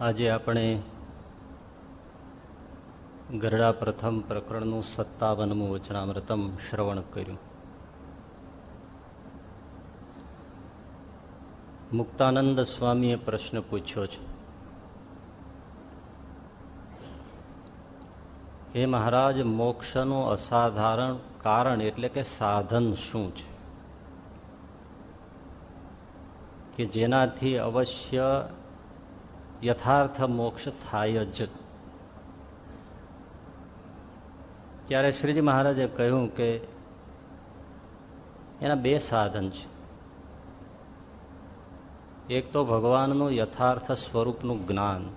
આજે આપણે ગરડા પ્રથમ પ્રકરણનું સત્તાવનમું વચનામૃતમ શ્રવણ કર્યું. મુક્તાનંદ સ્વામીએ પ્રશ્ન પૂછ્યો છે કે મહારાજ, મોક્ષનું અસાધારણ કારણ એટલે કે સાધન શું છે? કે જેનાથી અવશ્ય યથાર્થ મોક્ષ થાય જ ત્યારે શ્રીજી મહારાજે કહ્યું કે એના બે સાધન છે. એક તો ભગવાનનું યથાર્થ સ્વરૂપનું જ્ઞાન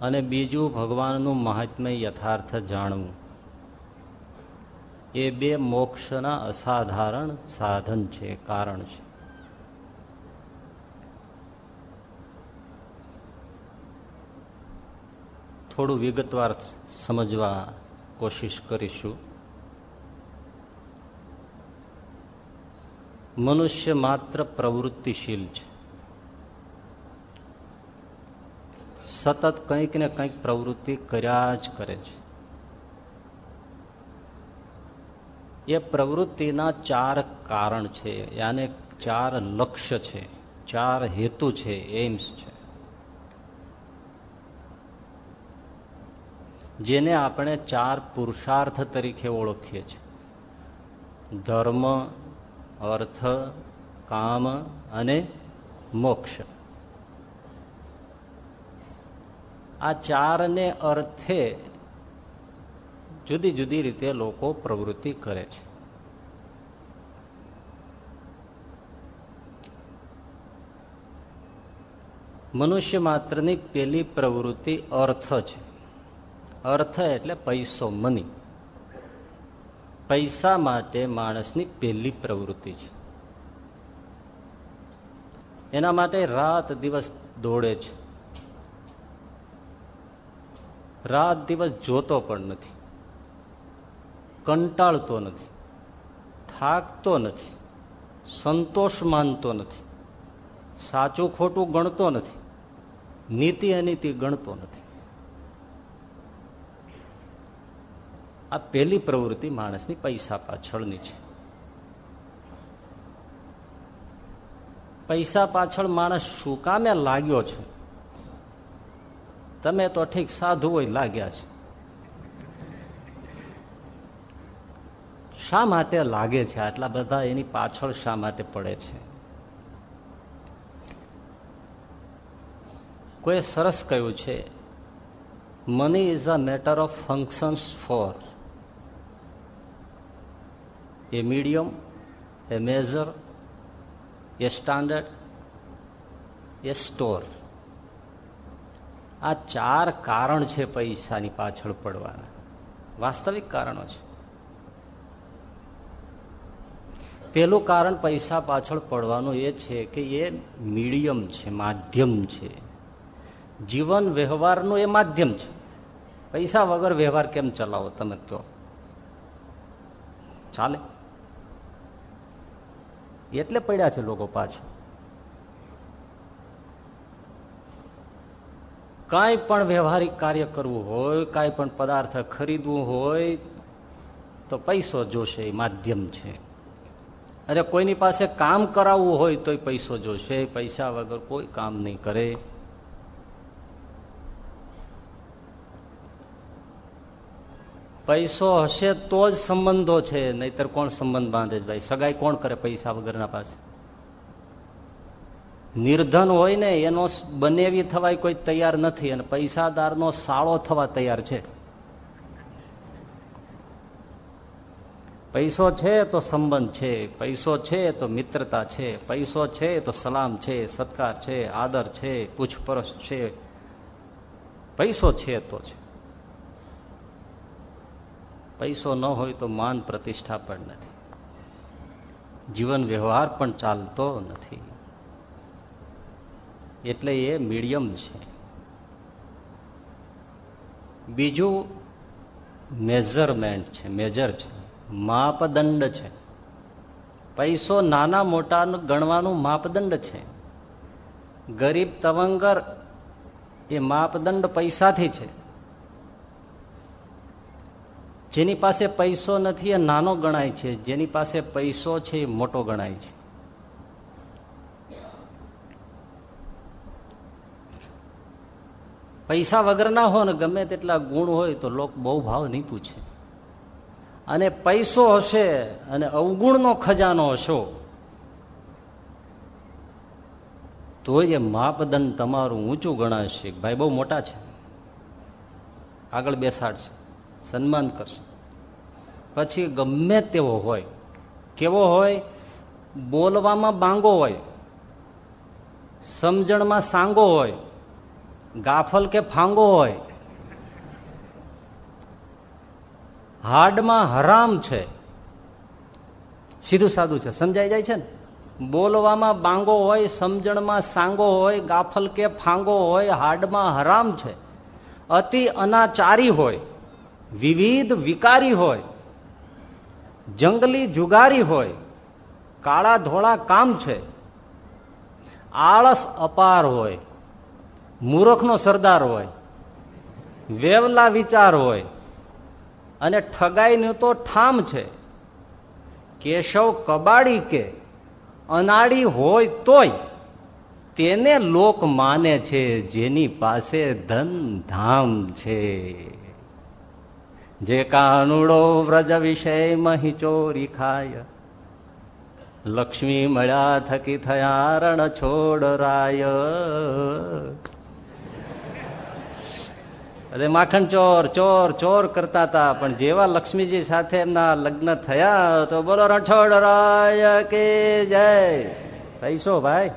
અને બીજું ભગવાનનું મહાત્મ્ય યથાર્થ જાણવું. એ બે મોક્ષના અસાધારણ સાધન છે, કારણ છે. થોડું વિગતવાર સમજવા કોશિશ કરીશું. મનુષ્ય માત્ર પ્રવૃત્તિશીલ છે. સતત કંઈક ને કંઈક પ્રવૃત્તિ કર્યા જ કરે છે. એ પ્રવૃત્તિના ચાર કારણ છે, યાને ચાર લક્ષ્ય છે, ચાર હેતુ છે એમ્સ છે. જેને આપણે ચાર પુરુષાર્થ તરીકે ઓળખીએ છીએ. ધર્મ, અર્થ, કામ અને મોક્ષ. આ ચારને અર્થે જુદી જુદી રીતે લોકો પ્રવૃત્તિ કરે છે. મનુષ્ય માત્રની પેલી પ્રવૃત્તિ અર્થ છે. અર્થ એટલે પૈસો મની પૈસા માટે માણસની પહેલી પ્રવૃત્તિ છે. એના માટે રાત દિવસ દોડે છે. રાત દિવસ જોતો પણ નથી. કંટાળતો નથી. થાકતો નથી. સંતોષ માનતો નથી. સાચું ખોટું ગણતો નથી. નીતિ અનીતિ ગણતો નથી. આ પહેલી પ્રવૃત્તિ માણસની પૈસા પાછળની છે. પૈસા પાછળ માણસ શું કામે લાગ્યો છે? તમે તો ઠીક સાધુ હોય લાગ્યા છે. શા માટે લાગે છે? આટલા બધા એની પાછળ શા માટે પડે છે? કોઈ સરસ કહ્યું છે money is a matter of functions four a medium, a measure a standard, a store. આ ચાર કારણ છે પૈસાની પાછળ પડવાના. વાસ્તવિક કારણો છે. પેલું કારણ પૈસા પાછળ પડવાનું એ છે કે એ મીડિયમ છે, માધ્યમ છે. જીવન વ્યવહારનું એ માધ્યમ છે. પૈસા વગર વ્યવહાર કેમ ચલાવો તમે કહો? ચાલે? એટલે પડ્યા છે લોકો પાછળ કાંઈ પણ વ્યવહારિક કાર્ય કરવું હોય, કાંઈ પણ પદાર્થ ખરીદવું હોય, તો પૈસો જોશે, એ માધ્યમ છે. અરે કોઈની પાસે કામ કરાવવું હોય તો પૈસો જોશે, પૈસા વગર કોઈ કામ નહીં કરે. પૈસો હશે તો જ સંબંધો છે, નહીતર કોણ સંબંધ બાંધે જ ભાઈ? સગાઈ કોણ કરે પૈસા વગરના પાસે? નિર્ધન હોય ને, એનો બનેવી થવાય કોઈ તૈયાર નથી અને પૈસાદારનો સાળો થવા તૈયાર છે. પૈસો છે તો સંબંધ છે, પૈસો છે તો મિત્રતા છે, પૈસો છે તો સલામ છે, સત્કાર છે, આદર છે, પૂછપરછ છે. પૈસો છે તો છે પૈસો ન હોય તો માન પ્રતિષ્ઠા પણ નથી. જીવન વ્યવહાર પણ ચાલતો નથી. એટલે એ મીડિયમ છે. બીજું મેઝરમેન્ટ છે, મેજર છે, માપદંડ છે. પૈસો નાના મોટા ગણવાનું માપદંડ છે. ગરીબ તવંગર એ માપદંડ પૈસાથી છે. જેની પાસે પૈસો નથી એ નાનો ગણાય છે, જેની પાસે પૈસો છે એ મોટો ગણાય છે. પૈસા વગરના હો ને ગમે તેટલા ગુણ હોય તો લોક બહુ ભાવ નહીં પૂછે. અને પૈસો હશે અને અવગુણનો ખજાનો હશો, તો એ માપદંડ તમારું ઊંચું ગણાશે. ભાઈ બહુ મોટા છે. આગળ બેસાડશે. સન્માન કરશે. પછી ગમે તેવો હોય, કેવો હોય, બોલવામાં બાંગો હોય, સમજણમાં સાંગો હોય, ગાફલ કે ફાંગો હોય, હાડમાં હરામ છે, સીધું સાદું છે. સમજાઈ જાય છે ને? બોલવામાં બાંગો હોય, સમજણમાં સાંગો હોય, ગાફલ કે ફાંગો હોય, હાડમાં હરામ છે. અતિ અનાચારી હોય વિવિધ વિકારી હોય, જંગલી જુગારી હોય, કાળા ધોળા કામ છે, આળસ અપાર હોય, મૂર્ખનો સરદાર હોય, વેવલા વિચાર હોય, અને ઠગાઈનું તો ઠામ છે. કેશવ કબાડી કે અનાડી હોય તોય તેને લોક માને છે જેની પાસે ધન ધામ છે. જે કાનુડો વ્રજ વિષય મહી ચોરી ખાય. લક્ષ્મી મળ્યા થકી થયા રણ છોડ રાય. અરે માખણ ચોર ચોર ચોર કરતા હતા, પણ જેવા લક્ષ્મીજી સાથે એમના લગ્ન થયા તો બોલો, રણછોડ રાય કે જય? પૈસો ભાઈ.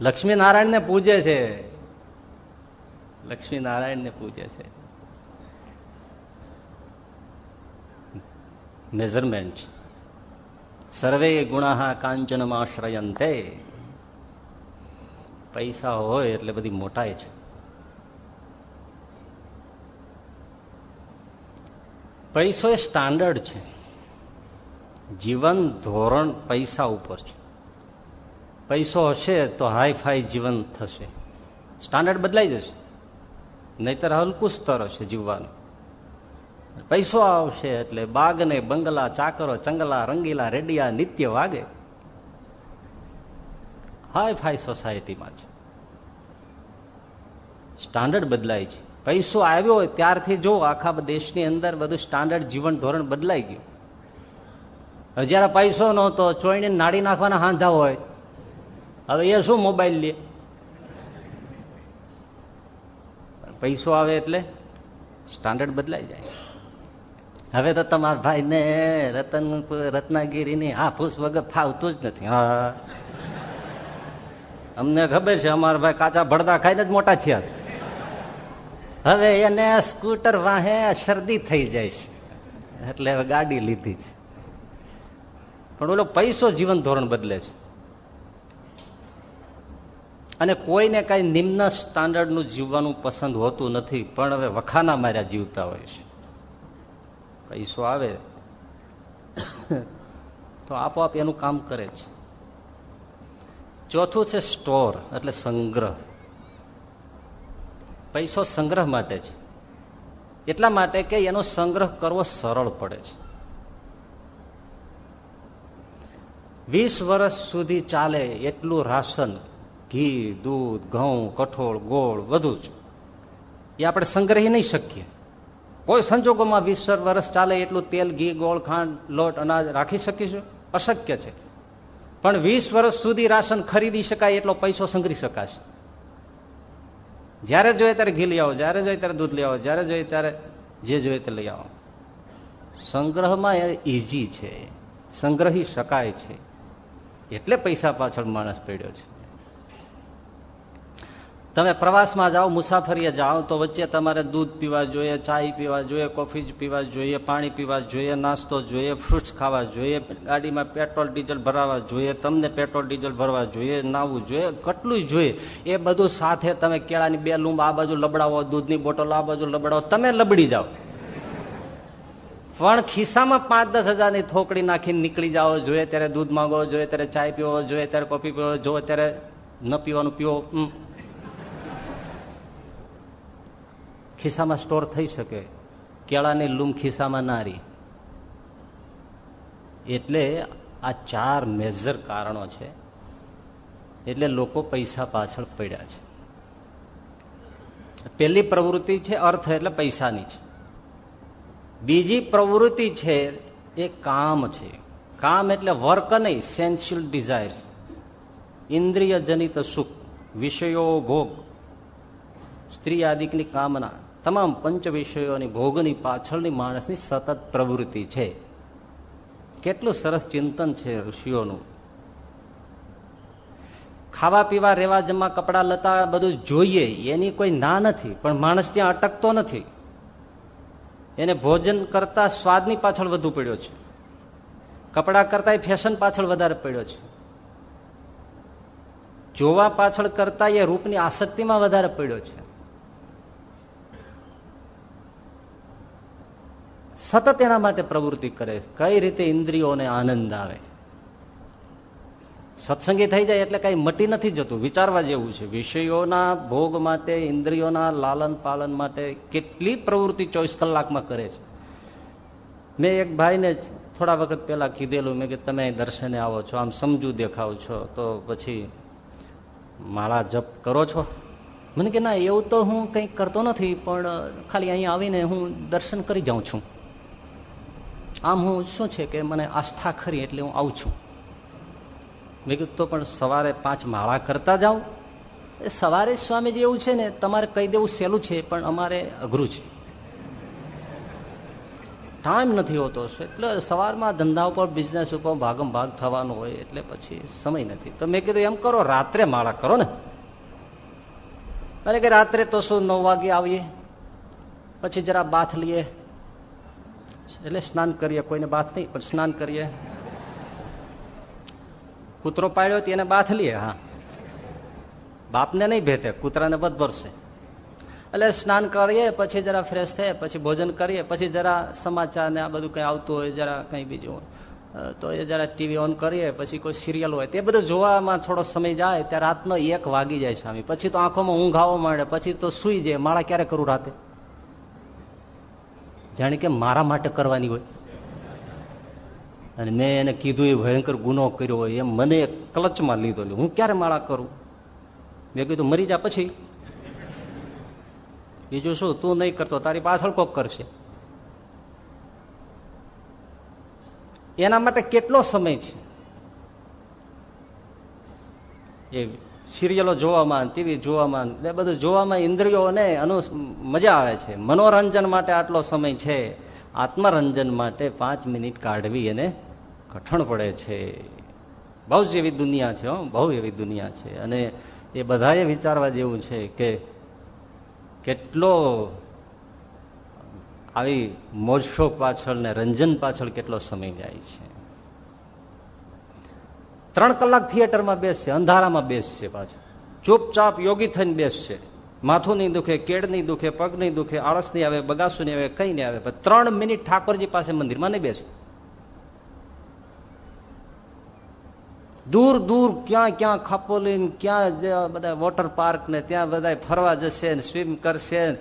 લક્ષ્મી નારાયણ ને પૂજે છે. લક્ષ્મી નારાયણ ને પૂજે છે. મેઝરમેન્ટ સર્વે ગુણા કાંચનમાં આશ્રયંતે પૈસા હોય એટલે બધી મોટાઈ છે. પૈસો એ સ્ટાન્ડર્ડ છે. જીવન ધોરણ પૈસા ઉપર છે. પૈસો હશે તો હાઈ ફાઈ જીવન થશે. સ્ટાન્ડર્ડ બદલાઈ જશે. નહીતર હલકું સ્તર હશે જીવવાનું. પૈસો આવશે એટલે બાગ ને બંગલા, ચાકરો, ચંગલા, રંગીલા, રેડિયા, નિત્ય વાગે. હાઈ ફાઈ સોસાયટીમાં છે. સ્ટાન્ડર્ડ બદલાય છે. પૈસો આવ્યો હોય ત્યારથી જો આખા દેશની અંદર બધું સ્ટાન્ડર્ડ જીવન ધોરણ બદલાઈ ગયું. જયારે પૈસો નહોતો ચોઈને નાડી નાખવાના હાંધા હોય. હવે એ શું મોબાઈલ લે? પૈસો આવે એટલે સ્ટાન્ડર્ડ બદલાઈ જાય. હવે તો તમારા ભાઈ ને રતન રત્નાગીરી આ ફૂસ વગર ફાવતું જ નથી. હા. અમને ખબર છે, અમારા ભાઈ કાચા ભડતા ખાઈને જ મોટા થયા હવે એને સ્કૂટર વાહે શરદી થઈ જાય છે. એટલે હવે ગાડી લીધી છે. પણ ઓલો પૈસો જીવન ધોરણ બદલે છે. અને કોઈને કઈ નિમ્ન સ્ટાન્ડર્ડનું જીવવાનું પસંદ હોતું નથી, પણ હવે વખાના માર્યા જીવતા હોય છે. પૈસો આવે, તો આપોઆપ એનું કામ કરે છે. ચોથું છે સ્ટોર, એટલે સંગ્રહ. પૈસો સંગ્રહ માટે છે. એટલા માટે કે એનો સંગ્રહ કરવો સરળ પડે છે. વીસ વર્ષ સુધી ચાલે એટલું રાશન ઘી, દૂધ, ઘઉં, કઠોળ, ગોળ, બધું જ. એ આપણે સંગ્રહી નહીં શકીએ. કોઈ સંજોગોમાં વીસ વર્ષ ચાલે એટલું તેલ, ઘી, ગોળ, ખાંડ, લોટ, અનાજ રાખી શકીશું? અશક્ય છે. પણ વીસ વર્ષ સુધી રાશન ખરીદી શકાય એટલો પૈસો સંગ્રહી શકાશે. જ્યારે જોઈએ ત્યારે ઘી લઈ આવો, જ્યારે જોઈએ ત્યારે દૂધ લઈ આવો, જ્યારે જોઈએ ત્યારે જે જોઈએ તે લઈ આવો. સંગ્રહમાં ઈઝી છે. સંગ્રહી શકાય છે. એટલે પૈસા પાછળ માણસ પડ્યો છે. તમે પ્રવાસમાં જાઓ, મુસાફરીએ જાઓ, તો વચ્ચે તમારે દૂધ પીવા જોઈએ, ચાય પીવા જોઈએ, કોફી પીવા જોઈએ, પાણી પીવા જોઈએ, નાસ્તો જોઈએ ફ્રૂટ્સ ખાવા જોઈએ, ગાડીમાં પેટ્રોલ, ડીઝલ ભરાવા જોઈએ, તમને પેટ્રોલ, ડીઝલ ભરવા જોઈએ, નાવું જોઈએ કેટલું જોઈએ. એ બધું સાથે તમે કેળાની બે લૂંબ, આ બાજુ લબડાવો, દૂધની બોટલ, આ બાજુ લબડાવો, તમે લબડી જાઓ. પણ ખિસ્સામાં પાંચ દસ હજારની થોકડી નાખીને નીકળી જાઓ, જોઈએ ત્યારે દૂધ માંગો જોઈએ ત્યારે ચાય પીવો, જોઈએ ત્યારે કોફી પીવો, જોઈએ ત્યારે ન પીવાનું પીવો ખિસ્સામાં સ્ટોર થઈ શકે. કેળાની લૂમ ખિસ્સામાં નારી એટલે આ ચાર મેજર કારણો છે. એટલે લોકો પૈસા પાછળ પડ્યા છે. પહેલી પ્રવૃત્તિ છે અર્થ, એટલે પૈસાની છે. બીજી પ્રવૃત્તિ છે એ કામ છે. કામ એટલે વર્ક નહીં સેન્સ્યુઅલ ડિઝાયર્સ ઇન્દ્રિય જનિત સુખ, વિષયો ભોગ. સ્ત્રી આદિકની કામના. તમામ પંચ વિષયોની ભોગની પાછળની માણસની સતત પ્રવૃત્તિ છે. કેટલું સરસ ચિંતન છે ઋષિઓનું. ખાવા પીવા, રેવા જમા કપડા લતા બધું જોઈએ, એની કોઈ ના નથી, પણ માણસ ત્યાં અટકતો નથી. એને ભોજન કરતા સ્વાદની પાછળ વધુ પડ્યો છે. કપડા કરતા ફેશન પાછળ વધારે પડ્યો છે. જોવા પાછળ કરતા એ રૂપની આસક્તિમાં વધારે પડ્યો છે. સતત એના માટે પ્રવૃત્તિ કરે કઈ રીતે ઇન્દ્રિયોને આનંદ આવે? સત્સંગી થઈ જાય એટલે કઈ મટી નથી જતું. વિચારવા જેવું છે. વિષયોના ભોગ માટે, ઇન્દ્રિયોના લાલન પાલન માટે કેટલી પ્રવૃત્તિ ચોવીસ કલાકમાં કરે છે. મેં એક ભાઈને થોડા વખત પહેલા કીધેલું. મેં કે તમે દર્શને આવો છો, આમ સમજુ દેખાવ છો. તો પછી માળા જપ કરો છો? મને કે ના, એવું તો હું કંઈ કરતો નથી, પણ ખાલી અહીંયા આવીને હું દર્શન કરી જાઉં છું. આમ હું શું છે કે મને આસ્થા ખરી એટલે હું આવું છું? મેં કીધું, તો પણ સવારે પાંચ માળા કરતા જાઓ. એ સવારે સ્વામીજી એવું છે ને, તમારે કહી દેવું સહેલું છે, પણ અમારે અઘરું છે. ટાઈમ નથી હોતો, એટલે સવારમાં ધંધા ઉપર બિઝનેસ ઉપર ભાગમ ભાગ થવાનું હોય, એટલે પછી સમય નથી. તો મેં કીધું, એમ કરો, રાત્રે માળા કરો ને. અને કે રાત્રે તો શું નવ વાગે આવીએ? પછી જરા બાથ લઈએ. એટલે સ્નાન કરીએ, કોઈને બાથ નહીં, પણ સ્નાન કરીએ. કૂતરો પાડ્યો એને બાથ લઈએ, હા. બાપને નહીં ભેટે, કૂતરાને બધ ભરશે એટલે સ્નાન કરીએ, પછી જરા ફ્રેશ થઈએ, પછી ભોજન કરીએ, પછી જરા સમાચાર ને આ બધું કંઈ આવતું હોય, જરા કંઈ બીજું હોય. તો એ જરા ટીવી ઓન કરીએ, પછી કોઈ સિરિયલ હોય. તે બધું જોવામાં થોડો સમય જાય, ત્યાં રાતનો એક વાગી જાય સ્વામી. પછી તો આંખોમાં ઊંઘ આવવા માંડે, પછી તો સુઈ જાય. માળા ક્યારે કરું રાતે? જાણે કે મારા માટે કરવાની હોય. અને મેં એને કીધું, એ ભયંકર ગુનો કર્યો હોય. એમ મને ક્લચમાં લીધો હું ક્યારે માળા કરું? મેં કીધું, મરી જા પછી. બીજું શું, તું નહીં કરતો, તારી પાછળ કોક કરશે. એના માટે કેટલો સમય છે? એ સિરિયલો જોવામાં ટીવી જોવામાં એ બધું જોવામાં ઇન્દ્રિયોને અનુ મજા આવે છે. મનોરંજન માટે આટલો સમય છે. આત્મરંજન માટે પાંચ મિનિટ કાઢવી એને કઠણ પડે છે. બહુ જ એવી દુનિયા છે બહુ એવી દુનિયા છે. અને એ બધાએ વિચારવા જેવું છે કે કેટલો આવી મોજશોખ પાછળ ને રંજન પાછળ કેટલો સમય જાય છે. ત્રણ કલાક થિયેટરમાં બેસશે, અંધારામાં બેસશે પાછું. ચૂપચાપ યોગી થઈને બેસશે. માથું નહીં દુખે, કેડ નહીં દુખે, પગ નહીં દુખે, આળસ નહીં આવે, બગાસું નહીં આવે, કઈ નહીં આવે. ત્રણ મિનિટ ઠાકોરજી પાસે મંદિરમાં નહીં બેસે. દૂર દૂર ક્યાં ક્યાં ખાપોલી ક્યાં બધા વોટર પાર્ક ને ત્યાં બધા ફરવા જશે સ્વિમ કરશે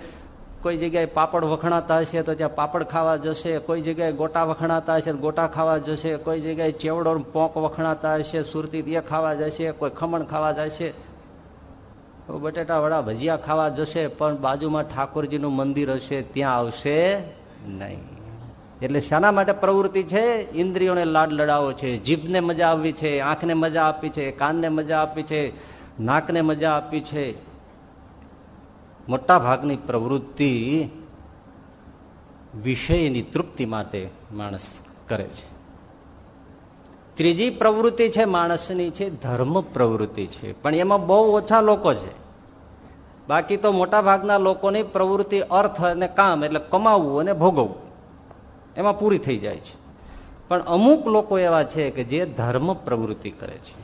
કોઈ જગ્યાએ પાપડ વખણાતા હશે તો ત્યાં પાપડ ખાવા જશે, કોઈ જગ્યાએ ગોટા વખણાતા હશે ગોટા ખાવા જશે, કોઈ જગ્યાએ ચેવડો પોંક વખણાતા હશે, સુરતી એ ખાવા જશે, કોઈ ખમણ ખાવા જશે. બટેટા વડા ભજીયા ખાવા જશે, પણ બાજુમાં ઠાકોરજીનું મંદિર હશે, ત્યાં આવશે નહીં. એટલે શાના માટે પ્રવૃત્તિ છે, ઇન્દ્રિયોને લાડ લડાવો છે, જીભને મજા આપવી છે, આંખને મજા આપી છે, કાનને મજા આપી છે, નાકને મજા આપી છે. મોટા ભાગની પ્રવૃત્તિ વિષયની તૃપ્તિ માટે માણસ કરે છે. ત્રીજી પ્રવૃત્તિ છે માણસની છે ધર્મ પ્રવૃત્તિ છે. પણ એમાં બહુ ઓછા લોકો છે. બાકી તો મોટા ભાગના લોકોની પ્રવૃત્તિ અર્થ અને કામ એટલે કમાવવું અને ભોગવવું, એમાં પૂરી થઈ જાય છે. પણ અમુક લોકો એવા છે કે જે ધર્મ પ્રવૃત્તિ કરે છે.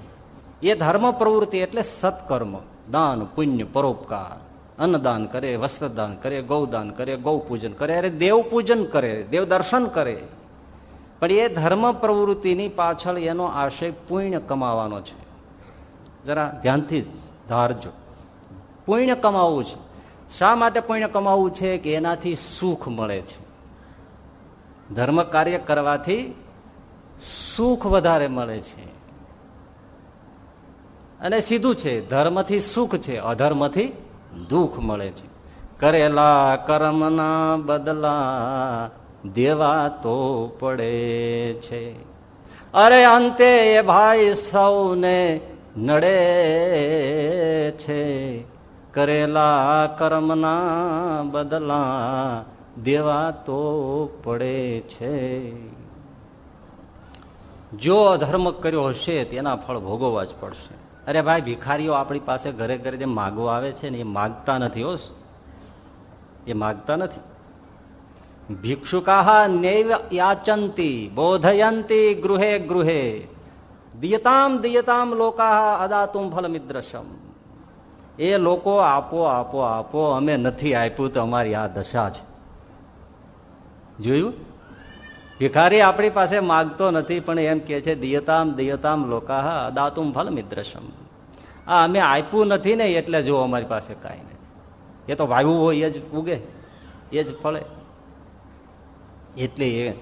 એ ધર્મ પ્રવૃત્તિ એટલે સત્કર્મ, દાન, પુણ્ય, પરોપકાર. અન્નદાન કરે, વસ્ત્રદાન કરે, ગૌદાન કરે ગૌ પૂજન કરે, અરે દેવ પૂજન કરે દેવ દર્શન કરે. પણ એ ધર્મ પ્રવૃત્તિની પાછળ એનો આશય પુણ્ય કમાવાનો છે. જરા ધ્યાનથી ધારજો પુણ્ય કમાવવું છે. શા માટે પુણ્ય કમાવવું છે કે એનાથી સુખ મળે છે? ધર્મ કાર્ય કરવાથી સુખ વધારે મળે છે. અને સીધું છે, ધર્મથી સુખ છે, અધર્મથી દુઃખ મળે છે. કરેલા કર્મના બદલા દેવા તો પડે છે. અરે અંતે એ ભાઈ સૌને નડે છે. કરેલા કર્મના બદલા દેવા તો પડે છે. જો અધર્મ કર્યો હશે તેના ફળ ભોગવવા જ પડશે. અરે ભાઈ, ભિખારીઓ આપણી પાસે ઘરે ઘરે જે માગવા આવે છે ને, એ માગતા નથી હો. એ માગતા નથી. ભિક્ષુકા નૈવ યાચંતી, બોધયંતી ગૃહે ગૃહે. દિયતામ દિયતામ લોકા અદાતું ફલમિદ્રશમ. એ લોકો આપો આપો આપો, અમે નથી આપ્યું તો અમારી આ દશા છે જોયું? ભિખારી આપણી પાસે માગતો નથી, પણ એમ કે છે, દિયતામ દિયતામ લોકા અદાતુમ ફલ મિદ્રશમ આ અમે આપ્યું નથી ને, એટલે જો અમારી પાસે કાંઈ નહીં. એ તો વાવ્યું હોય, એ જ ઉગે, એ જ ફળે. એટલે એ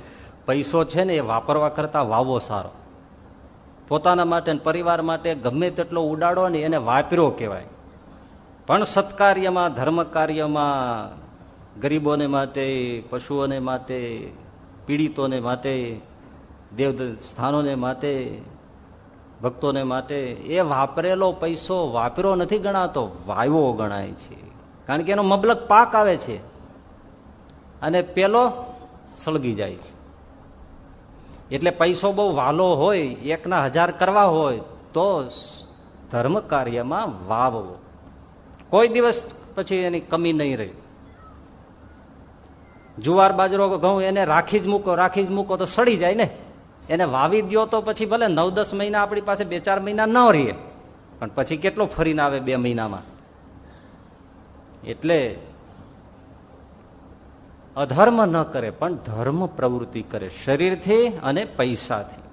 પૈસો છે ને, એ વાપરવા કરતા વાવો સારો. પોતાના માટે પરિવાર માટે ગમે તેટલો ઉડાડો ને, એને વાપર્યો કહેવાય. પણ સત્કાર્યમાં ધર્મ કાર્યમાં ગરીબોને માટે, પશુઓને માટે પીડિતોને માટે દેવ સ્થાનોને માટે, ભક્તોને માટે એ વાપરેલો પૈસો વાપરો નથી ગણાતો, વાયવો ગણાય છે. કારણ કે એનો મબલક પાક આવે છે અને પેલો સળગી જાય છે. એટલે પૈસો બહુ વાલો હોય, એકના હજાર કરવા હોય, તો ધર્મ કાર્યમાં વાવવો. કોઈ દિવસ પછી એની કમી નહીં રહી. જુવાર બાજરો ઘઉં એને રાખી જ મૂકો, રાખી જ મૂકો તો સડી જાય ને. એને વાવી દો તો પછી ભલે નવ દસ મહિના આપણી પાસે બે ચાર મહિના ન રહીએ, પણ પછી કેટલો ફરીને આવે બે મહિનામાં? એટલે અધર્મ ન કરે, પણ ધર્મ પ્રવૃત્તિ કરે, શરીરથી અને પૈસાથી.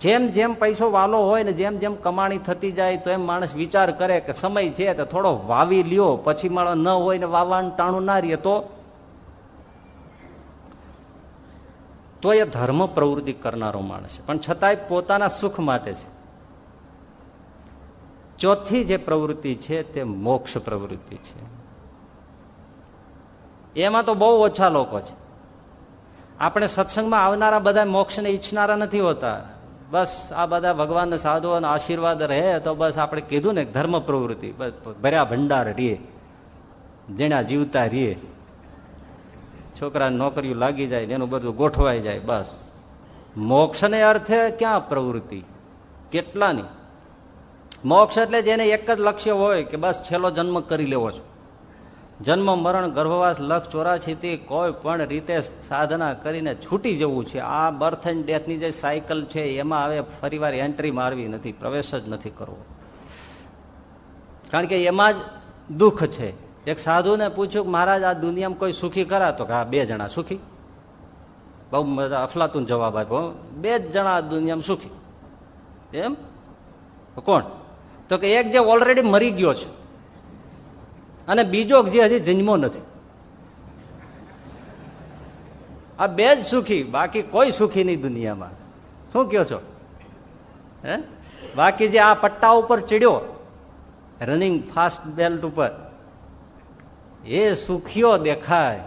જેમ જેમ પૈસો વાલો હોય ને જેમ જેમ કમાણી થતી જાય, તો એમ માણસ વિચાર કરે કે સમય છે તો થોડો વાવી લ્યો, પછી માણસ ન હોય ને વાવાનું ટાણું ના રહીએ તો તો એ ધર્મ પ્રવૃત્તિ કરનારો માણસ છે. પણ છતાંય પોતાના સુખ માટે છે. ચોથી જે પ્રવૃત્તિ છે તે મોક્ષ પ્રવૃત્તિ છે. એમાં તો બહુ ઓછા લોકો છે. આપણે સત્સંગમાં આવનારા બધા મોક્ષને ઈચ્છનારા નથી હોતા. બસ આ બધા ભગવાનને સાધુઓનો આશીર્વાદ રહે તો બસ આપણે કીધું ને ધર્મ પ્રવૃત્તિ. બસ ભર્યા ભંડાર રીએ જેના જીવતા રીએ છોકરા નોકરીઓ લાગી જાય એનું બધું ગોઠવાઈ જાય, બસ. મોક્ષને અર્થે ક્યાં પ્રવૃત્તિ? કેટલાની? મોક્ષ એટલે જેને એક જ લક્ષ્ય હોય કે બસ છેલ્લો જન્મ કરી લેવો છે. જન્મ, મરણ, ગર્ભવાસ લક્ષ ચોરાશીથી કોઈ પણ રીતે સાધના કરીને છૂટી જવું છે. આ બર્થ એન્ડ ડેથની જે સાયકલ છે, એમાં હવે ફરીવાર એન્ટ્રી મારવી નથી, પ્રવેશ જ નથી કરવો. કારણ કે એમાં જ દુઃખ છે. એક સાધુને પૂછ્યું કે મહારાજ, આ દુનિયામાં કોઈ સુખી કરા તો કે હા, બે જણા સુખી. બહુ બધા અફલાતું જવાબ આપ્યો. બે જ જણા દુનિયામાં સુખી. એમ? કોણ? તો કે એક જે ઓલરેડી મરી ગયો છે. અને બીજો જે હજી જન્મો નથી. આ બે જ સુખી. બાકી કોઈ સુખી નહીં દુનિયામાં. શું કયો છો? હે? બાકી જે આ પટ્ટા ઉપર ચડ્યો રનિંગ ફાસ્ટ બેલ્ટ ઉપર એ સુખીઓ દેખાય.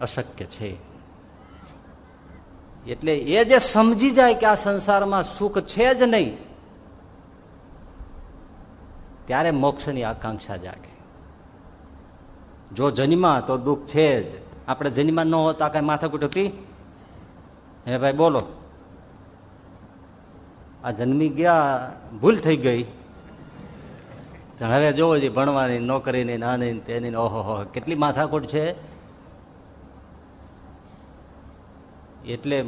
અશક્ય છે. એટલે એ જે સમજી જાય કે આ સંસારમાં સુખ છે જ નહીં, ત્યારે મોક્ષની આકાંક્ષા જાગે. જો જન્મા તો દુઃખ છે જ. આપણે જન્મા ન હોતા કઈ માથાકૂટ હતી હે ભાઈ બોલો. આ જન્મી ગયા, ભૂલ થઈ ગઈ. હવે જોવો જોઈએ ભણવાની નોકરીની નાની તેની ઓહો કેટલી માથાકૂટ છે? એટલે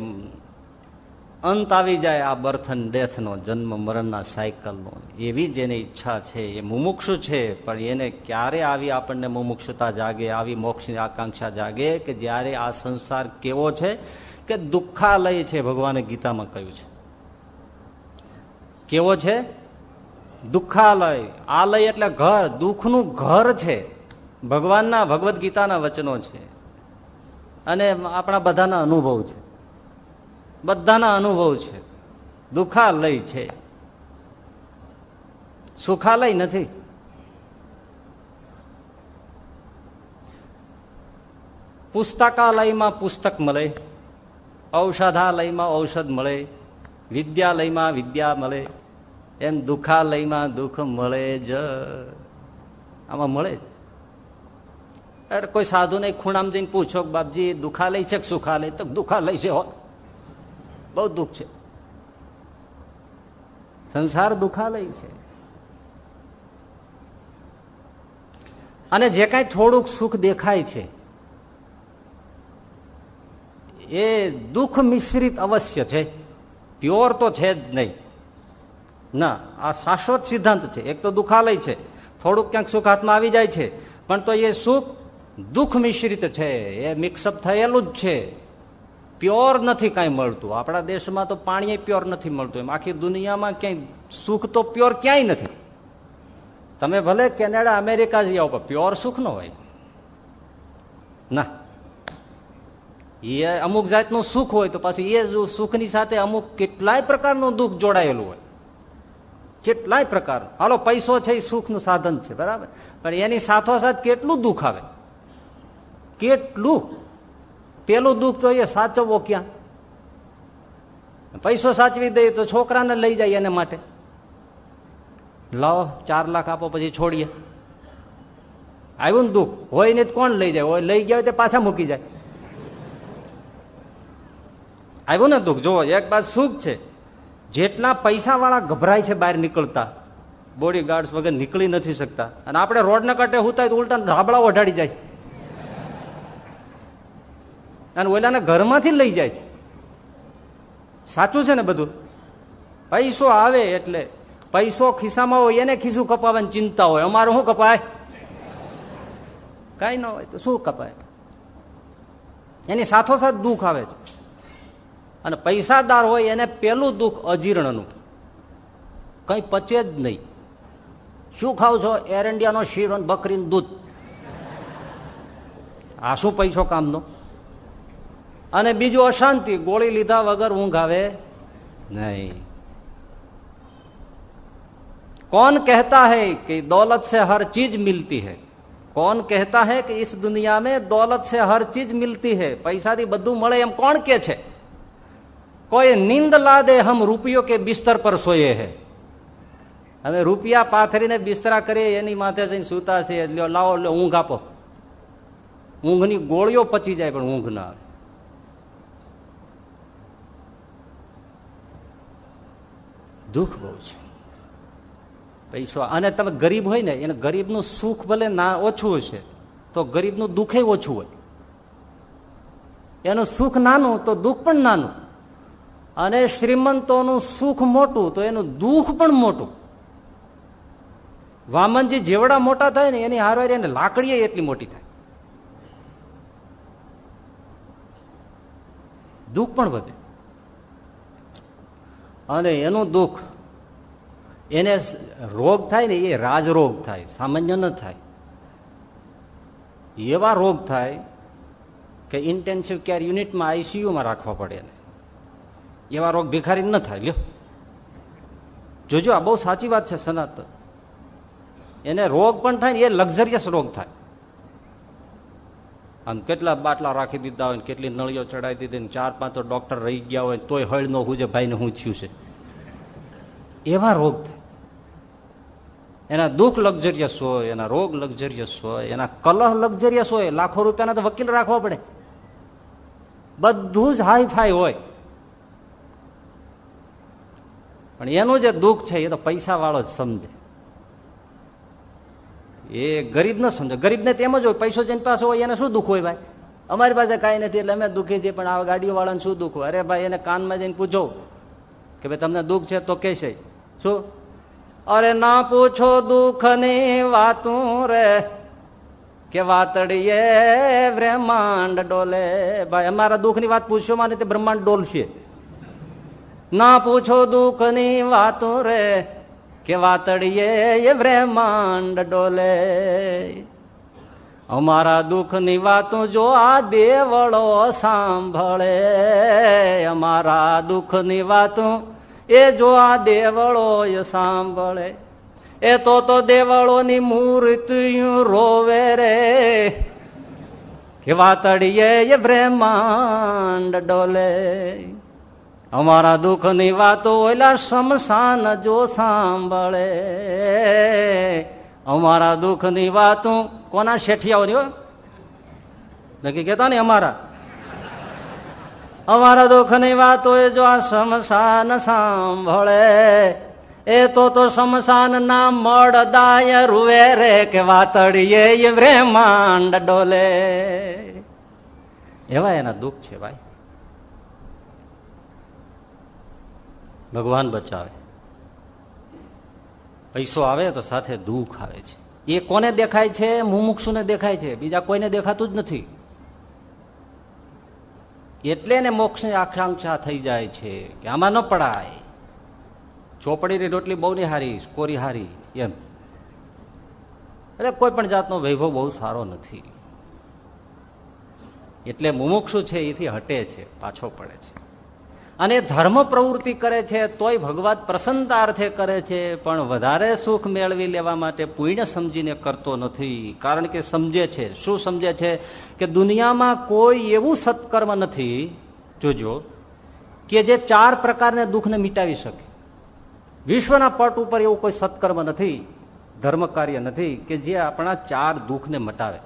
અંત આવી જાય આ બર્થ એન્ડ ડેથનો જન્મ, મરણના સાયકલનો એવી જેની ઈચ્છા છે, એ મુમુક્ષુ છે, પણ એને ક્યારે આવી આપણને મુમુક્ષુતા જાગે, આવી મોક્ષની આકાંક્ષા જાગે કે જ્યારે આ સંસાર કેવો છે કે દુઃખાલય છે, ભગવાને ગીતામાં કહ્યું છે. કેવો છે? દુઃખાલય, આલય એટલે ઘર, દુઃખનું ઘર છે. ભગવાનના ભગવદ્ ગીતાના વચનો છે. અને આપણા બધાના અનુભવ છે. બધાના અનુભવ છે. દુઃખાલય છે. સુખાલય નથી. પુસ્તકાલયમાં પુસ્તક મળે, ઔષધાલયમાં ઔષધ મળે, વિદ્યાલયમાં વિદ્યા મળે એમ દુઃખાલયમાં દુઃખ મળે જ. આમાં મળે જ. અરે કોઈ સાધુ ને ખૂણામાં જઈને પૂછો બાપજી, દુઃખાલય છે કે સુખાલય? તો દુખાલય છે હો. બહુ દુઃખ છે. સંસાર દુઃખાલય છે. અને જે કાંઈ થોડુંક સુખ દેખાય છે, એ દુઃખ મિશ્રિત અવશ્ય છે. પ્યોર તો છે જ નહીં. ના, આ શાશ્વત સિદ્ધાંત છે. એક તો દુઃખાલય છે. થોડુંક ક્યાંક સુખ હાથમાં આવી જાય છે. પણ તો એ સુખ દુઃખ મિશ્રિત છે. એ મિક્સઅપ થયેલું જ છે. પ્યોર નથી કાંઈ મળતું. આપણા દેશમાં તો પાણી પ્યોર નથી મળતું. એમ આખી દુનિયામાં ક્યાંય સુખ તો પ્યોર ક્યાંય નથી. તમે ભલે કેનેડા, અમેરિકા જ આવો પ્યોર સુખ ન હોય. ના. એ અમુક જાતનું સુખ હોય તો પાછું એ સુખની સાથે અમુક કેટલાય પ્રકારનું દુઃખ જોડાયેલું હોય. કેટલાય પ્રકાર. હાલો, પૈસો છે એ સુખનું સાધન છે, બરાબર? પણ એની સાથોસાથ કેટલું દુઃખ આવે? કેટલું? પેલું દુઃખ તો એ સાચવવો ક્યાં? પૈસો સાચવી દઈએ તો છોકરાને લઈ જાય એને માટે. લાવો, ચાર લાખ આપો, પછી છોડીએ. આવ્યું ને દુઃખ. હોય ને કોણ લઈ જાય? હોય લઈ ગયા હોય તે પાછા મૂકી જાય. આવ્યું ને દુઃખ? જુઓ, એક બાદ સુખ છે. જેટલા પૈસા વાળા ગભરાય છે બહાર નીકળતા બોડી ગાર્ડ્સ વગર નીકળી નથી શકતા. અને આપણે રોડ ના કટે હુતા તો ઉલટા ધાબળા ઓઢાડી જાય અને ઓલાને ઘરમાંથી લઈ જાય સાચું છે ને બધું? પૈસો આવે એટલે પૈસો ખિસ્સામાં હોય, એને ખિસ્સું કપાવવાની ચિંતા હોય. અમારું શું કપાય? કઈ ન હોય તો શું કપાય? એની સાથોસાથ દુઃખ આવે છે. અને પૈસાદાર હોય એને પેલું દુઃખ અજીર્ણનું. કંઈ પચે જ નહીં. શું ખાવ છો? એરંડિયાનો શીર અને બકરીનું દૂધ. આ શું પૈસો કામનો? અને બીજું અશાંતિ, ગોળી લીધા વગર ઊંઘ આવે નહીં. કોણ કહેતા હૈ કે દોલત સે હર ચીજ મિલતી હૈ? કોણ કહેતા હૈ કે ઇસ દુનિયા મેં દોલત સે હર ચીજ મિલતી હૈ? પૈસાથી બધું મળે એમ કોણ કે છે? કોઈ નીંદ લાદે હમ રૂપિયો કે બિસ્તર પર સોયે હે. હવે રૂપિયા પાથરીને બિસ્તરા કરીએ, એની માથે જઈને સૂતા છે લાવો એટલે ઊંઘ આપો. ઊંઘની ગોળીઓ પચી જાય, પણ ઊંઘ ના દુઃખ બહુ છે. પૈસો, અને તમે ગરીબ હોય ને, એને ગરીબનું સુખ ભલે ના ઓછું હશે, તો ગરીબનું દુઃખે ઓછું હોય. એનું સુખ નાનું, તો દુઃખ પણ નાનું. અને શ્રીમંતોનું સુખ મોટું, તો એનું દુઃખ પણ મોટું. વામનજી જેવડા મોટા થાય ને, એની હારવાર એને લાકડીએ એટલી મોટી થાય. દુઃખ પણ વધે. અને એનું દુઃખ, એને રોગ થાય ને, એ રાજરોગ થાય, સામાન્ય ન થાય. એવા રોગ થાય કે ઇન્ટેન્સિવ કેર યુનિટમાં આઈસીયુમાં રાખવા પડે એને. એવા રોગ ભિખારી ન થાય. લ્યો. જોજો, આ બહુ સાચી વાત છે સનાતન. એને રોગ પણ થાય ને એ લક્ઝરિયસ રોગ થાય. આમ કેટલા બાટલા રાખી દીધા હોય કેટલી નળીઓ ચડાવી દીધી ને ચાર પાંચ ડોક્ટર રહી ગયા હોય તોય હળ ન હું છે ભાઈને હું થયું છે. એવા રોગ થાય. એના દુઃખ લક્ઝરિયસ હોય, એના રોગ લક્ઝરિયસ હોય, એના કલહ લક્ઝરિયસ હોય, લાખો રૂપિયાના તો વકીલ રાખવા પડે. બધું જ હાઈ ફાઈ હોય. પણ એનું જે દુઃખ છે એ તો પૈસા વાળો જ સમજે. એ ગરીબ ન સમજે. ગરીબને તેમ જ હોય, પૈસો જેની પાસે હોય એને શું દુઃખ હોય ભાઈ? અમારી પાસે કાંઈ નથી એટલે અમે દુઃખી છીએ, પણ આ ગાડીઓ વાળાને શું દુઃખ હોય? અરે ભાઈ, એને કાનમાં જઈને પૂછો કે ભાઈ, તમને દુઃખ છે તો કહેશે. શું? અરે ના પૂછો દુઃખની વાતું રે, કે વાતડીએ બ્રહ્માંડ ડોલે. ભાઈ, અમારા દુઃખની વાત પૂછ્યો માને તે બ્રહ્માંડ ડોલશે. ના પૂછો દુઃખની વાતું રે, કે વાતડીએ બ્રહ્માંડ ડોલે. અમારા દુઃખની વાતો જો આ દેવળો સાંભળે, અમારા દુઃખની વાતો એ જો આ દેવળો સાંભળે. એ તો તો દેવળો ની મૂર્તિયું રોવે રે, કે વાતડીએ બ્રહ્માંડ ડોલે. અમારા દુઃખની વાતો ઓલા શમશાન જો સાંભળે. અમારા દુઃખની વાતો કોના શેઠિયાઓની નક્કી કેતા ને અમારા? અમારા દુઃખની વાતો એ જો આ શમશાન સાંભળે. એ તો તો શમશાન ના મળદાય રૂવે રે કે વાતડીએ બ્રહ્માંડ ડોલે. એવા એના દુઃખ છે ભાઈ. ભગવાન બચાવે. પૈસો આવે તો સાથે દુઃખ આવે છે. એ કોને દેખાય છે? મુમુક્ષુને દેખાય છે. બીજા કોઈને દેખાતું જ નથી. એટલે ને મોક્ષની આકાંક્ષા થઈ જાય છે કે આમાં ન પડાય. ચોપડીની રોટલી બહુ ની હારી કોરી હારી, એમ. એટલે કોઈ પણ જાતનો વૈભવ બહુ સારો નથી. એટલે મુમુક્ષુ છે, એથી હટે છે, પાછો પડે છે. અને ધર્મ પ્રવૃત્તિ કરે છે, તોય ભગવાન પ્રસન્નતાર્થે કરે છે, પણ વધારે સુખ મેળવી લેવા માટે પુણ્ય સમજીને કરતો નથી. કારણ કે સમજે છે. શું સમજે છે? કે દુનિયામાં કોઈ એવું સત્કર્મ નથી, જોજો, કે જે ચાર પ્રકારના દુઃખને મિટાવી શકે. વિશ્વના પટ ઉપર એવું કોઈ સત્કર્મ નથી ધર્મ કાર્ય નથી, કે જે આપણા ચાર દુઃખને મટાવે.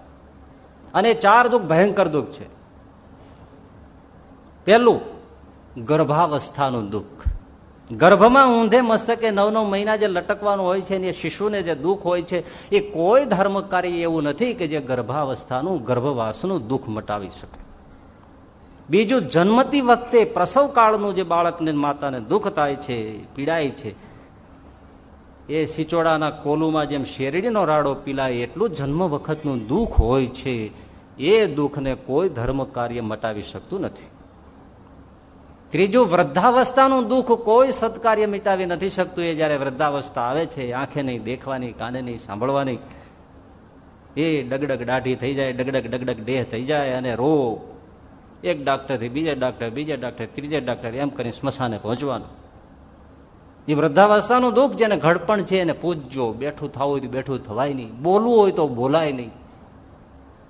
અને ચાર દુઃખ ભયંકર દુઃખ છે. પહેલું ગર્ભાવસ્થાનું દુઃખ. ગર્ભમાં ઊંધે મસ્તકે નવ નવ મહિના જે લટકવાનું હોય છે ને શિશુને જે દુઃખ હોય છે, એ કોઈ ધર્મકારી એવું નથી કે જે ગર્ભાવસ્થાનું, ગર્ભવાસનું દુઃખ મટાવી શકે. બીજું, જન્મતી વખતે પ્રસવ કાળનું જે બાળકને માતાને દુઃખ થાય છે, પીડાય છે, એ સિચોડાના કોલુમાં જેમ શેરડીનો રાડો પીલાય એટલું જન્મ વખતનું દુઃખ હોય છે, એ દુઃખને કોઈ ધર્મ કાર્ય મટાવી શકતું નથી. ત્રીજું, વૃદ્ધાવસ્થાનું દુઃખ કોઈ સત્કાર્ય મિટાવી નથી શકતું. એ જયારે વૃદ્ધાવસ્થા આવે છે આંખે નહીં દેખવાની, કાને નહીં સાંભળવાની. એ ડગડગ દાઢી થઈ જાય, ડગડગ ડગડગ દેહ થઈ જાય અને રોગ એક ડાક્ટરથી બીજા ડાક્ટર બીજા ડાક્ટર, ત્રીજા ડાક્ટર, એમ કરીને સ્મશાને પહોંચવાનું. એ વૃદ્ધાવસ્થાનું દુઃખ જેને ઘડપણ છે, એને પૂજજો. બેઠું થવું હોય તો બેઠું થવાય નહીં. બોલવું હોય તો બોલાય નહીં.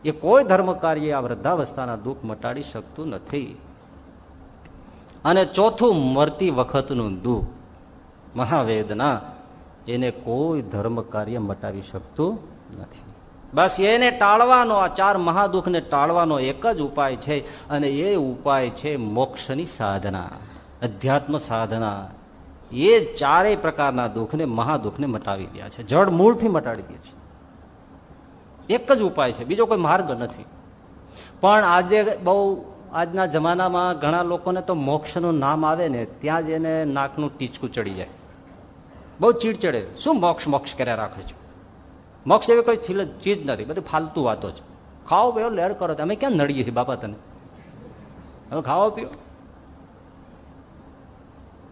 એ કોઈ ધર્મ કાર્ય આ વૃદ્ધાવસ્થાના દુઃખ મટાડી શકતું નથી. અને ચોથું મરતી વખતનું દુઃખ, મહાવેદના એને કોઈ ધર્મ કાર્ય મટાવી શકતું નથી. બસ એને ટાળવાનો, આ ચાર મહાદુખને ટાળવાનો એક જ ઉપાય છે, અને એ ઉપાય છે મોક્ષની સાધના, અધ્યાત્મ સાધના. એ ચારેય પ્રકારના દુઃખને, મહાદુઃખને મટાવી દે છે જડ મૂળથી મટાડી દે છે. એક જ ઉપાય છે, બીજો કોઈ માર્ગ નથી. પણ આજે બહુ આજના જમાનામાં ઘણા લોકોને તો મોક્ષનું નામ આવે ને ત્યાં જ એને નાકનું ટીચકું ચડી જાય. બહુ ચીડ ચડે. શું મોક્ષ મોક્ષ કર્યા રાખે છે? મોક્ષ એવી કોઈ ચીજ નથી. બધી ફાલતુ વાતો છે. ખાઓ, પીઓ લેર કરો. અમે ક્યાં નડીએ છીએ બાપા તને? હવે ખાઓ, પીઓ.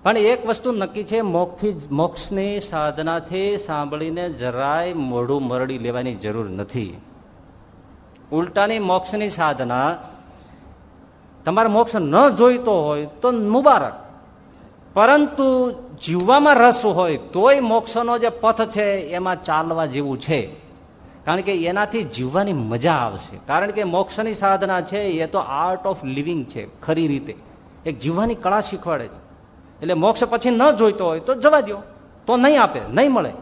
પણ એક વસ્તુ નક્કી છે, મોક્ષથી મોક્ષની સાધનાથી સાંભળીને જરાય મોઢું મરડી લેવાની જરૂર નથી. ઉલટાની મોક્ષની સાધના તમારે મોક્ષ ન જોઈતો હોય તો મુબારક. પરંતુ જીવવામાં રસ હોય તોય મોક્ષનો જે પથ છે એમાં ચાલવા જેવું છે. કારણ કે એનાથી જીવવાની મજા આવશે. કારણ કે મોક્ષની સાધના છે એ તો આર્ટ ઓફ લિવિંગ છે, ખરી રીતે. એક જીવવાની કળા શીખવાડે છે. એટલે મોક્ષ પછી ન જોઈતો હોય તો જવા દો તો નહીં આપે, નહીં મળે.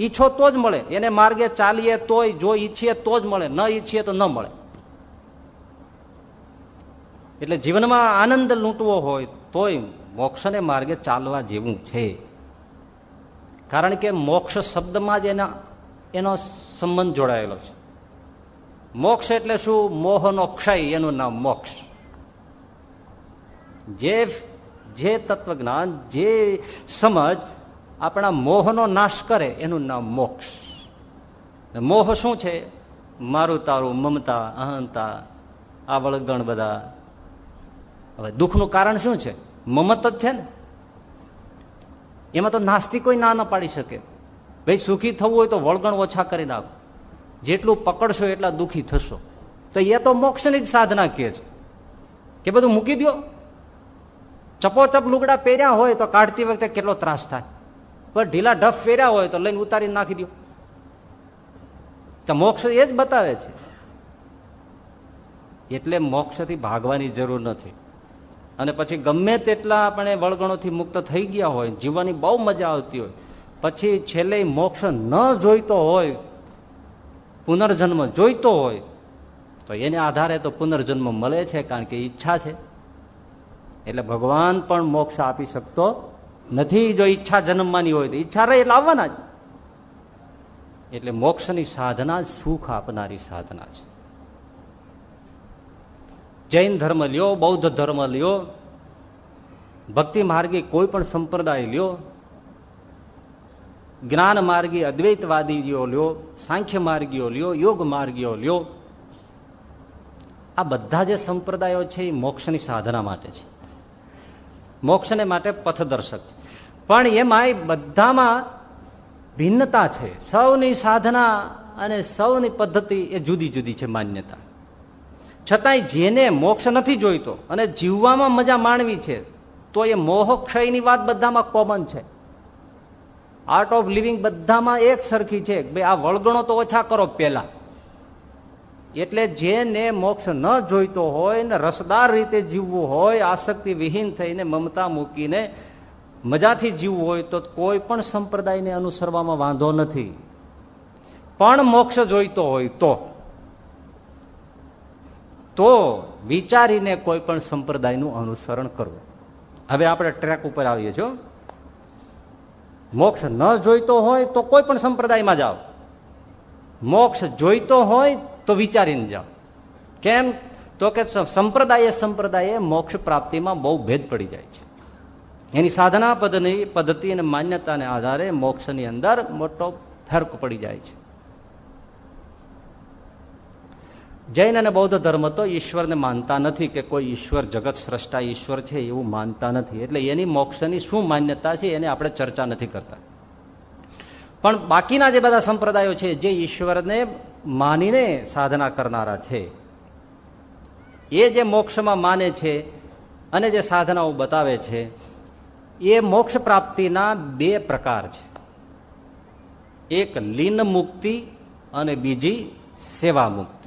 ઈચ્છો તો જ મળે. એને માર્ગે ચાલીએ તોય, જો ઈચ્છીએ તો જ મળે. ન ઈચ્છીએ તો ન મળે. એટલે જીવનમાં આનંદ લૂંટવો હોય તોય મોક્ષને માર્ગે ચાલવા જેવું છે. કારણ કે મોક્ષ શબ્દમાં જ એના, એનો સંબંધ જોડાયેલો છે. મોક્ષ એટલે શું? મોહનો ક્ષય એનું નામ મોક્ષ. જે જે તત્વજ્ઞાન, જે સમજ આપણા મોહનો નાશ કરે, એનું નામ મોક્ષ. મોહ શું છે? મારું તારું મમતા, અહંતા આ વળગણ બધા હવે દુઃખનું કારણ શું છે? મમત જ છે ને? એમાં તો નાસ્તિકો ના ના પાડી શકે. ભાઈ, સુખી થવું હોય તો વળગણ ઓછા કરી નાખો. જેટલું પકડશો એટલા દુઃખી થશો. તો એ તો મોક્ષની જ સાધના કે છે. કે બધું મૂકી દો ચપોચપ લુગડા પહેર્યા હોય તો કાઢતી વખતે કેટલો ત્રાસ થાય. પણ ઢીલા ઢફ પહેર્યા હોય તો લઈને ઉતારી નાખી દો તો મોક્ષ એ જ બતાવે છે. એટલે મોક્ષથી ભાગવાની જરૂર નથી. અને પછી ગમે તેટલા આપણે વળગણોથી મુક્ત થઈ ગયા હોય, જીવવાની બહુ મજા આવતી હોય, પછી છેલ્લે મોક્ષ ન જોઈતો હોય, પુનર્જન્મ જોઈતો હોય, તો એને આધારે તો પુનર્જન્મ મળે છે કારણ કે ઈચ્છા છે. એટલે ભગવાન પણ મોક્ષ આપી શકતો નથી. જો ઈચ્છા જન્મવાની હોય તો ઈચ્છા રહે એટલે આવવાના જ. એટલે મોક્ષની સાધના સુખ આપનારી સાધના છે. જૈન ધર્મ લ્યો, બૌદ્ધ ધર્મ લ્યો, ભક્તિ માર્ગી કોઈ પણ સંપ્રદાય લ્યો, જ્ઞાન માર્ગી અદ્વૈતવાદીઓ લ્યો, સાંખ્ય માર્ગીઓ લ્યો, યોગ માર્ગીઓ લ્યો, આ બધા જે સંપ્રદાયો છે એ મોક્ષની સાધના માટે છે. મોક્ષને માટે પથદર્શક છે. પણ એમાં બધામાં ભિન્નતા છે. સૌની સાધના અને સૌની પદ્ધતિ એ જુદી જુદી છે માન્યતા. છતાંય જેને મોક્ષ નથી જોઈતો અને જીવવામાં મજા માણવી છે, તો એ મોહક્ષયની વાત બધામાં કોમન છે. આર્ટ ઓફ લિવિંગ બધામાં એક સરખી છે ભાઈ આ વળગણો તો ઓછા કરો પેલા એટલે જેને મોક્ષ ન જોઈતો હોય ને રસદાર રીતે જીવવું હોય આસક્તિ વિહીન થઈને મમતા મૂકીને મજાથી જીવવું હોય, તો કોઈ પણ સંપ્રદાયને અનુસરવામાં વાંધો નથી. પણ મોક્ષ જોઈતો હોય તો. તો વિચારીને કોઈ પણ સંપ્રદાયનું અનુસરણ કરવું. હવે આપણે ટ્રેક ઉપર આવીએ છો મોક્ષ ન જોઈતો હોય તો કોઈ પણ સંપ્રદાયમાં જાઓ. મોક્ષ જોઈતો હોય તો વિચારીને જાઓ. કેમ? તો કે સંપ્રદાય સંપ્રદાય મોક્ષ પ્રાપ્તિમાં બહુ ભેદ પડી જાય છે. એની સાધના પદ્ધતિ અને માન્યતાને આધારે મોક્ષની અંદર મોટો ફેરક પડી જાય છે. જૈન અને બૌદ્ધ ધર્મ તો ઈશ્વરને માનતા નથી કે કોઈ ઈશ્વર જગત સ્રષ્ટા ઈશ્વર છે એવું માનતા નથી. એટલે એની મોક્ષની શું માન્યતા છે એને આપણે ચર્ચા નથી કરતા. પણ બાકીના જે બધા સંપ્રદાયો છે જે ઈશ્વરને માનીને સાધના કરનારા છે, એ જે મોક્ષમાં માને છે અને જે સાધનાઓ બતાવે છે, એ મોક્ષ પ્રાપ્તિના બે પ્રકાર છે. એક લીન મુક્તિ અને બીજી સેવા મુક્તિ.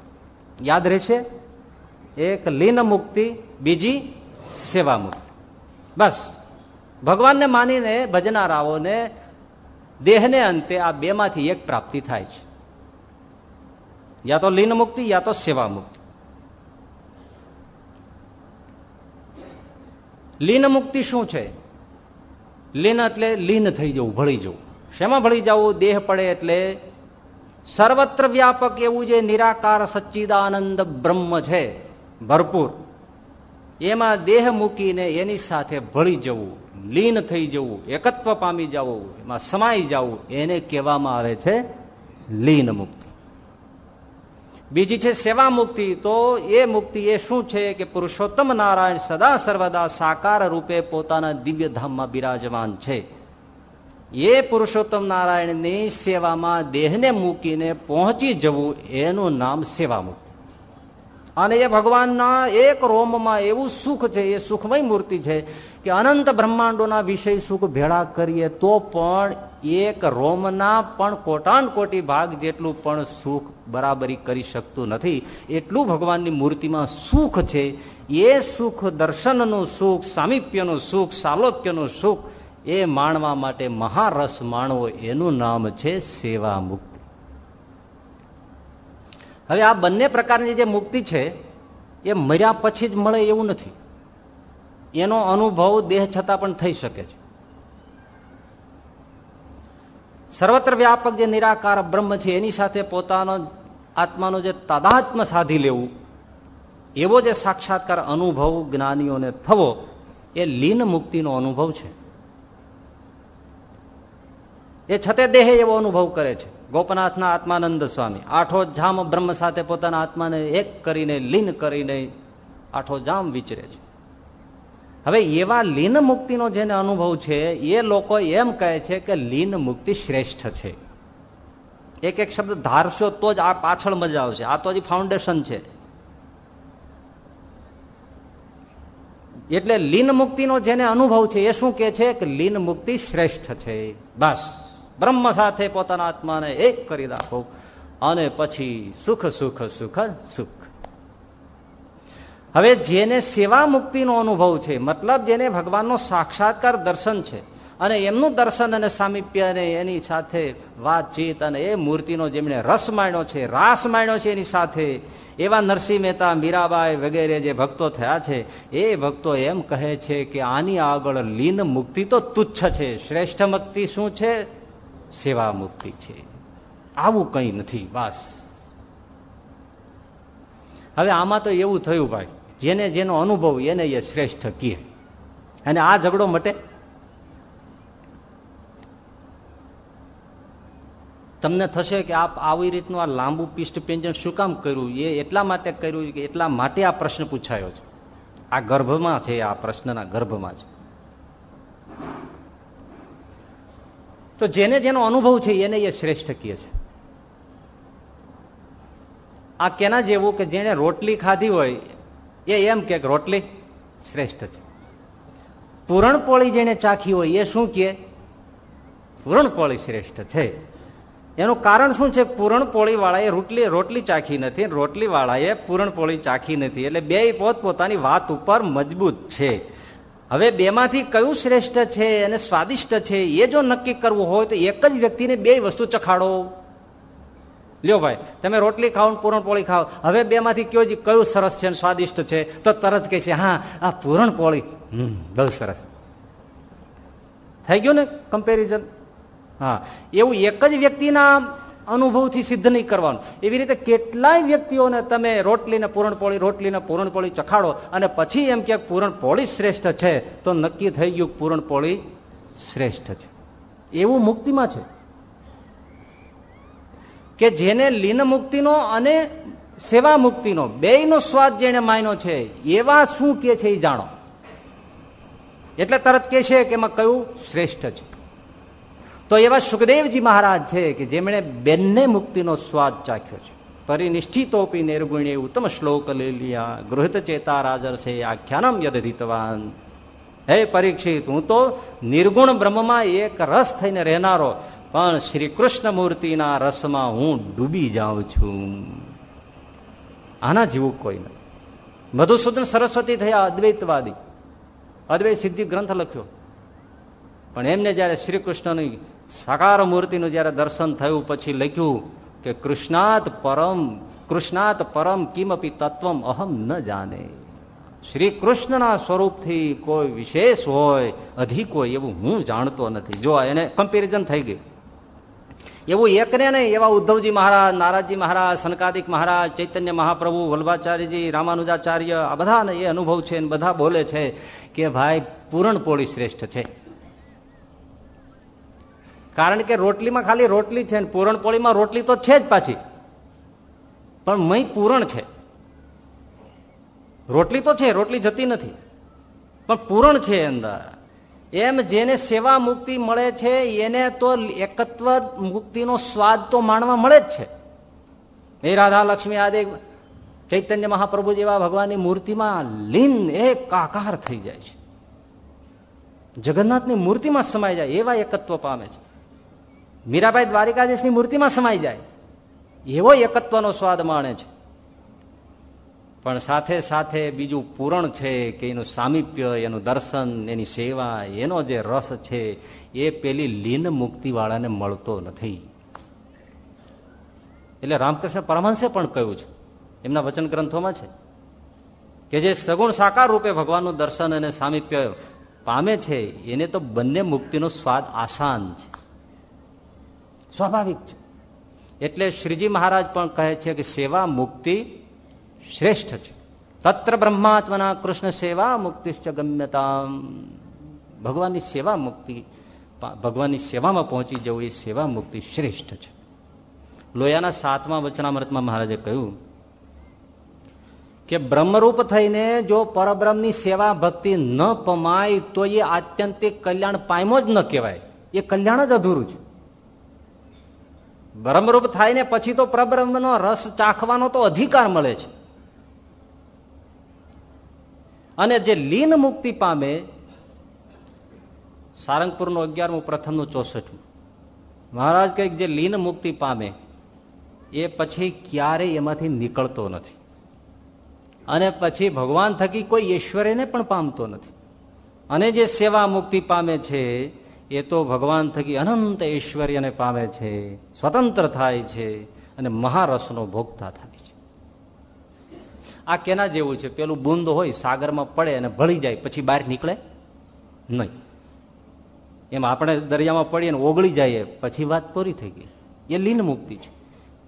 યાદ રહેશે? એક લીન મુક્તિ, બીજી સેવા મુક્તિ. બસ. ભગવાનને માનીને ભજનારાઓને દેહને અંતે આ બેમાંથી એક પ્રાપ્તિ થાય છે. યા તો લીન મુક્તિ, યા તો સેવા મુક્તિ. લીન મુક્તિ શું છે? લીન એટલે લીન થઈ જવું, ભળી જવું. શેમાં ભળી જવું? દેહ પડે એટલે સર્વત્ર વ્યાપક એવું જે નિરાકાર સચ્ચિદાનંદ બ્રહ્મ છે, ભરપૂર. એમાં દેહ મૂકીને એની સાથે ભળી જવું, લીન થઈ જવું, એકત્વ પામી જવું, એમાં સમાઈ જવું, એને કહેવામાં આવે છે લીન મુક્તિ. બીજી છે સેવા મુક્તિ, તો એ મુક્તિ એ શું છે કે પુરુષોત્તમ નારાયણ સદા સર્વદા સાકાર રૂપે પોતાના દિવ્ય ધામમાં બિરાજમાન છે. એ પુરુષોત્તમ નારાયણની સેવામાં દેહને મૂકીને પહોંચી જવું, એનું નામ સેવા મુક્તિ અને એ ભગવાનના એક રોમમાં એવું સુખ છે, એ સુખમય મૂર્તિ છે કે અનંત બ્રહ્માંડોના વિષય સુખ ભેળા કરીએ તો પણ એક રોમના પણ કોટાન કોટી ભાગ જેટલું પણ સુખ બરાબરી કરી શકતું નથી. એટલું ભગવાનની મૂર્તિમાં સુખ છે. એ સુખ દર્શનનું સુખ, સામીપ્યનું સુખ, સાલોક્યનું સુખ એ માણવા માટે મહારસ માણવો એનું નામ છે સેવા મુક્તિ. હવે આ બંને પ્રકારની જે મુક્તિ છે, એ મર્યા પછી જ મળે એવું નથી. એનો અનુભવ દેહ છતાં પણ થઈ શકે છે. સર્વત્ર વ્યાપક જે નિરાકાર બ્રહ્મ છે, એની સાથે પોતાનો આત્માનો જે તાદાત્મ સાધી લેવું, એવો જે સાક્ષાત્કાર અનુભવ જ્ઞાનીઓને થવો, એ લીન મુક્તિનો અનુભવ છે. એ છતે દેહ એવો અનુભવ કરે છે. ગોપનાથના આત્માનંદ સ્વામી, આઠો જામ બ્રહ્મ સાથે પોતાના આત્માને એક કરીને લીન કરીને આઠો જામ વિચરે છે. હવે એવા લીન મુક્તિનો જેને અનુભવ છે, એ લોકો એમ કહે છે કે લીન મુક્તિ શ્રેષ્ઠ છે. એક એક શબ્દ ધારશો તો જ આ પાછળ મજા આવશે, આ તો હજી ફાઉન્ડેશન છે. એટલે લીન મુક્તિનો જેને અનુભવ છે, એ શું કે છે કે લીન મુક્તિ શ્રેષ્ઠ છે. બસ. બ્રહ્મ સાથે પોતાના આત્માને એક કરી રાખો અને પછી સુખ સુખ સુખ સુખ. હવે જેને સેવા મુક્તિનો અનુભવ છે, મતલબ જેને ભગવાનનો સાક્ષાત્કાર દર્શન છે, અને એમનું દર્શન અને સામીપ્ય અને એની સાથે વાતચીત અને એ મૂર્તિનો જેમણે રસ માણ્યો છે, રાસ માણ્યો છે એની સાથે, એવા નરસિંહ મહેતા, મીરાબાઈ વગેરે જે ભક્તો થયા છે, એ ભક્તો એમ કહે છે કે આની આગળ લીન મુક્તિ તો તુચ્છ છે, શ્રેષ્ઠ મુક્તિ શું છે? સેવા મુક્તિ છે. આવું કંઈ નથી, બસ. હવે આમાં તો એવું થયું ભાઈ, જેને જેનો અનુભવ એને એ શ્રેષ્ઠ કહે. અને આ ઝઘડો મટે. તમને થશે કે આપ આવી રીતનું આ લાંબુ પિષ્ટ પેંજન શું કામ કર્યું? એ એટલા માટે કર્યું કે એટલા માટે આ પ્રશ્ન પૂછાયો છે. આ ગર્ભમાં છે, આ પ્રશ્નના ગર્ભમાં છે. તો જેને જેનો અનુભવ છે એને એ શ્રેષ્ઠ કહે છે. આ કેના જેવું કે જેને રોટલી ખાધી હોય, એ એમ કે રોટલી શ્રેષ્ઠ છે. પૂરણપોળી જેને ચાખી હોય, એ શું કે પૂરણપોળી શ્રેષ્ઠ છે. એનું કારણ શું છે? પૂરણપોળી વાળાએ રોટલી રોટલી ચાખી નથી રોટલી વાળાએ પૂરણપોળી ચાખી નથી. એટલે બે પોતપોતાની વાત ઉપર મજબૂત છે. હવે બેમાંથી કયું શ્રેષ્ઠ છે અને સ્વાદિષ્ટ છે એ જો નક્કી કરવું હોય તો એક જ વ્યક્તિને બે વસ્તુ ચખાડો. લ્યો ભાઈ, તમે રોટલી ખાઓ પૂરણપોળી ખાઓ. હવે બેમાંથી કયો કયું સરસ છે સ્વાદિષ્ટ છે? તો તરત કહે છે, હા, આ પૂરણપોળી. હમ, બહુ સરસ. થઈ ગયું ને કમ્પેરિઝન હા. એવું એક જ વ્યક્તિના અનુભવથી સિદ્ધ નહીં કરવાનું. એવી રીતે કેટલાય વ્યક્તિઓને તમે રોટલીને પૂરણપોળી રોટલીને પૂરણપોળી ચખાડો અને પછી એમ કે પૂરણપોળી શ્રેષ્ઠ છે, તો નક્કી થઈ ગયું પૂરણપોળી શ્રેષ્ઠ છે. એવું મુક્તિમાં છે. કે જેને લીન મુક્તિનો અને સેવા મુક્તિનો, બેયનો સ્વાદ જેને માયનો છે, એવા શું કે છે એ જાણો. એટલે તરત કે છે કે એમાં કયું શ્રેષ્ઠ છે. તો એવા સુખદેવજી મહારાજ છે કે જેમણે બેનને મુક્તિનો સ્વાદ ચાખ્યો છે. પરિનિષ્ઠિતોપી નિર્ગુણ્ય ઉત્તમ શ્લોક લઈ લિયા. ગૃહિત ચેતા રાજર છે આખ્યાનમ યદિતવાન હે પરીક્ષિત, હું તો નિર્ગુણ બ્રહ્મમાં એક રસ થઈને રહેનારો, પણ શ્રી કૃષ્ણ મૂર્તિના રસમાં હું ડૂબી જાઉં છું. આના જેવું કોઈ નથી. મધુસૂદન સરસ્વતી થયા અદ્વૈતવાદી. અદ્વૈત સિદ્ધિ ગ્રંથ લખ્યો. પણ એમને જયારે શ્રી કૃષ્ણની સાકાર મૂર્તિનું જયારે દર્શન થયું, પછી લખ્યું કે કૃષ્ણાત પરમ કૃષ્ણાત પરમ કિમપી તત્વમ અહમ ન જાને. શ્રી કૃષ્ણના સ્વરૂપથી કોઈ વિશેષ હોય, અધિક હોય એવું હું જાણતો નથી. જો એને કમ્પેરિઝન થઈ ગયું એવું એકને નહીં, એવા ઉદ્ધવજી મહારાજ, નારાજજી મહારાજ સનકાદિક મહારાજ, ચૈતન્ય મહાપ્રભુ વલ્ભાચાર્યજી રામાનુજાચાર્ય, આ બધાને એ અનુભવ છે બધા બોલે છે કે ભાઈ પૂરણપોળી શ્રેષ્ઠ છે. કારણ કે રોટલીમાં ખાલી રોટલી છે ને પૂરણપોળીમાં રોટલી તો છે જ પાછી. પણ મય પૂરણ છે. રોટલી તો છે, રોટલી જતી નથી. પણ પૂરણ છે અંદર. એમ જેને સેવા મુક્તિ મળે છે, એને તો એકત્વ મુક્તિનો સ્વાદ તો માણવા મળે જ છે. એ રાધા લક્ષ્મી આદિ ચૈતન્ય મહાપ્રભુ જેવા ભગવાનની મૂર્તિમાં લીન એક આકાર થઈ જાય છે. જગન્નાથની મૂર્તિમાં સમાઈ જાય, એવા એકત્વ પામે છે. મીરાબાઈ દ્વારિકાધીશની મૂર્તિમાં સમાઈ જાય. એવો એકત્વનો સ્વાદ માણે છે. પણ સાથે સાથે બીજું પૂરણ છે કે એનું સામીપ્ય, એનું દર્શન, એની સેવા, એનો જે રસ છે, એ પેલી લીન મુક્તિ વાળાને મળતો નથી. એટલે રામકૃષ્ણ પરમહંસે પણ કહ્યું છે, એમના વચન ગ્રંથોમાં છે, કે જે સગુણ સાકાર રૂપે ભગવાનનું દર્શન અને સામીપ્ય પામે છે, એને તો બંને મુક્તિનો સ્વાદ આસાન છે. સ્વાભાવિક છે. એટલે શ્રીજી મહારાજ પણ કહે છે કે સેવા મુક્તિ શ્રેષ્ઠ છે. તત્ર બ્રહ્માત્મના કૃષ્ણ સેવા મુક્તિશ્ચ ગમ્યતા ભગવાનની સેવા મુક્તિ ભગવાનની સેવામાં પહોંચી જવું એ સેવા મુક્તિ શ્રેષ્ઠ છે. લોયાના સાતમા વચનામૃતમાં મહારાજે કહ્યું કે બ્રહ્મરૂપ થઈને જો પરબ્રહ્મની સેવા ભક્તિ ન પમાય તો એ આત્યંતિક કલ્યાણ પાયમો જ ન કહેવાય. એ કલ્યાણ જ અધૂરું છે. બ્રહ્મરૂપ થાય ને પછી તો પરબ્રહ્મનો રસ ચાખવાનો તો અધિકાર મળે છે. અને જે લીન મુક્તિ પામે, સારંગપુરનું અગિયારમું, પ્રથમનું, ચોસઠમું. મહારાજ કંઈક જે લીન મુક્તિ પામે, એ પછી ક્યારેય એમાંથી નીકળતો નથી. અને પછી ભગવાન થકી કોઈ ઈશ્વરેને પણ પામતો નથી. અને જે સેવા મુક્તિ પામે છે એ તો ભગવાન થકી અનંત ઐશ્વર્યને પામે છે, સ્વતંત્ર થાય છે અને મહારસનો ભોગતા થાય છે. આ કેના જેવું છે? પેલું બુંદ હોય, સાગરમાં પડે અને ભળી જાય, પછી બહાર નીકળે? નહીં. એમ આપણે દરિયામાં પડીએ ને ઓગળી જઈએ, પછી વાત પૂરી થઈ ગઈ. એ લીન મુક્તિ છે.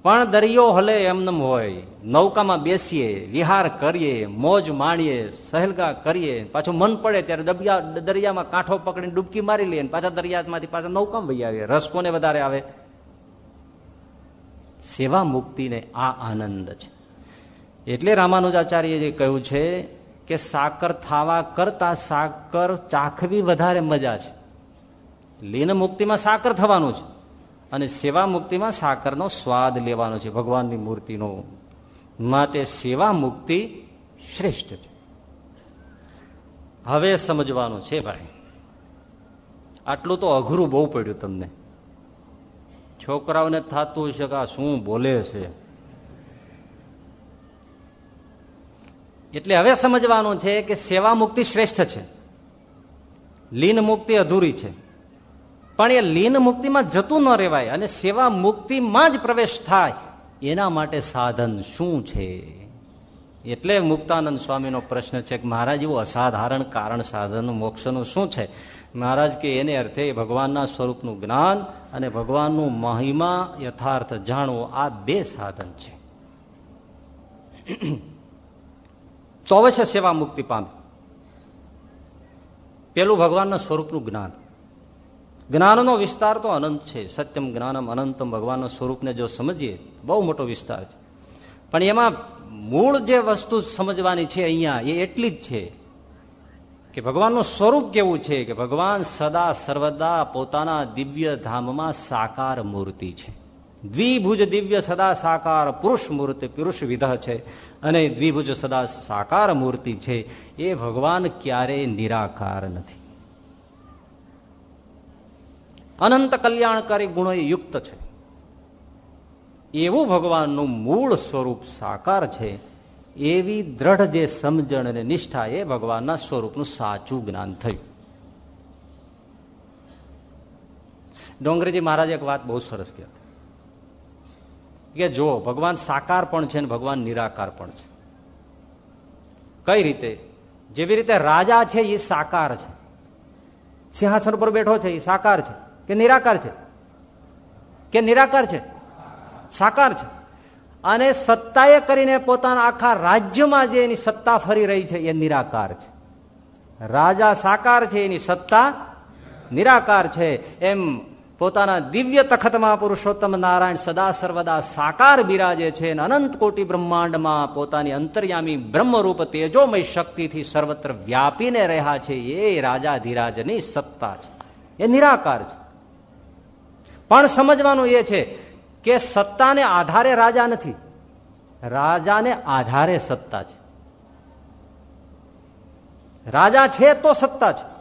પણ દરિયો હલે એમને હોય. નૌકામાં બેસીએ, વિહાર કરીએ, મોજ માણીએ, સહેલગા કરીએ. પાછું મન પડે ત્યારે દબિયા, દરિયામાં કાંઠો પકડીને ડૂબકી મારી લઈએ પાછા દરિયામાંથી પાછા નૌકામાં ભાઈ આવીએ. રસ કોને વધારે આવે? સેવા મુક્તિને આ આનંદ છે. એટલે રામાનુજાચાર્યએ કહ્યું છે કે સાકર થાવા કરતા સાકર ચાખવી વધારે મજા છે. લીન મુક્તિમાં સાકર થવાનું છે. અને સેવા મુક્તિમાં સાકરનો સ્વાદ લેવાનો છે, ભગવાનની મૂર્તિનો માટે સેવા મુક્તિ શ્રેષ્ઠ છે. હવે સમજવાનું છે ભાઈ, આટલું તો અઘરું બહુ પડ્યું તમને. છોકરાઓને થતું છે કે શું બોલે છે? એટલે હવે સમજવાનું છે કે સેવા મુક્તિ શ્રેષ્ઠ છે. લીન મુક્તિ અધૂરી છે. પણ એ લીન મુક્તિમાં જતું ન રહેવાય અને સેવા મુક્તિમાં જ પ્રવેશ થાય. એના માટે સાધન શું છે? એટલે મુક્તાનંદ સ્વામીનો પ્રશ્ન છે કે મહારાજ, એવું અસાધારણ કારણ સાધન મોક્ષનું શું છે? મહારાજ કે એને અર્થે ભગવાનના સ્વરૂપનું જ્ઞાન અને ભગવાનનું મહિમા યથાર્થ જાણવું આ બે સાધન છે. તો સેવા મુક્તિ પામે. પેલું ભગવાનના સ્વરૂપનું જ્ઞાન. જ્ઞાનનો વિસ્તાર તો અનંત છે. સત્યમ જ્ઞાનમ અનંતમ ભગવાનના સ્વરૂપને જો સમજીએ, બહુ મોટો વિસ્તાર છે. પણ એમાં મૂળ જે વસ્તુ સમજવાની છે અહીંયા, એ એટલી જ છે કે ભગવાનનું સ્વરૂપ કેવું છે કે ભગવાન સદા સર્વદા પોતાના દિવ્ય ધામમાં સાકાર મૂર્તિ છે. દ્વિભુજ દિવ્ય સદા સાકાર પુરુષ મૂર્તિ, પુરુષ વિધ છે અને દ્વિભુજ સદા સાકાર મૂર્તિ છે. એ ભગવાન ક્યારેય નિરાકાર નથી. અનંત કલ્યાણકારી ગુણો યુક્ત છે. એવું ભગવાનનું મૂળ સ્વરૂપ સાકાર છે, એવી દ્રઢ જે સમજણ અને નિષ્ઠા એ ભગવાનના સ્વરૂપનું સાચું જ્ઞાન થયું. ડોંગરેજી મહારાજ એક વાત બહુ સરસ કહેતા કે જો ભગવાન સાકાર પણ છે ને ભગવાન નિરાકાર પણ છે. કઈ રીતે? જેવી રીતે રાજા છે એ સાકાર છે. સિંહાસન પર બેઠો છે એ સાકાર છે. કે નિરાકાર છે? કે નિરાકાર છે? સાકાર છે? અને સત્તાએ કરીને પોતાના આખા રાજ્યમાં જે એની સત્તા ફરી રહી છે, એ નિરાકાર છે. રાજા સાકાર છે, એની સત્તા નિરાકાર છે. એમ પોતાના દિવ્ય તખતમાં પુરુષોત્તમ નારાયણ સદા સર્વદા સાકાર બિરાજે છે અને અનંત કોટી બ્રહ્માંડમાં પોતાની અંતર્યામી બ્રહ્મરૂપ તેજોમય શક્તિથી સર્વત્ર વ્યાપીને રહ્યા છે. એ રાજાધિરાજની સત્તા છે. એ નિરાકાર છે. પણ સમજવાનું એ છે કે સત્તાને આધારે રાજા નથી. રાજાને આધારે સત્તા છે. રાજા છે તો સત્તા છે.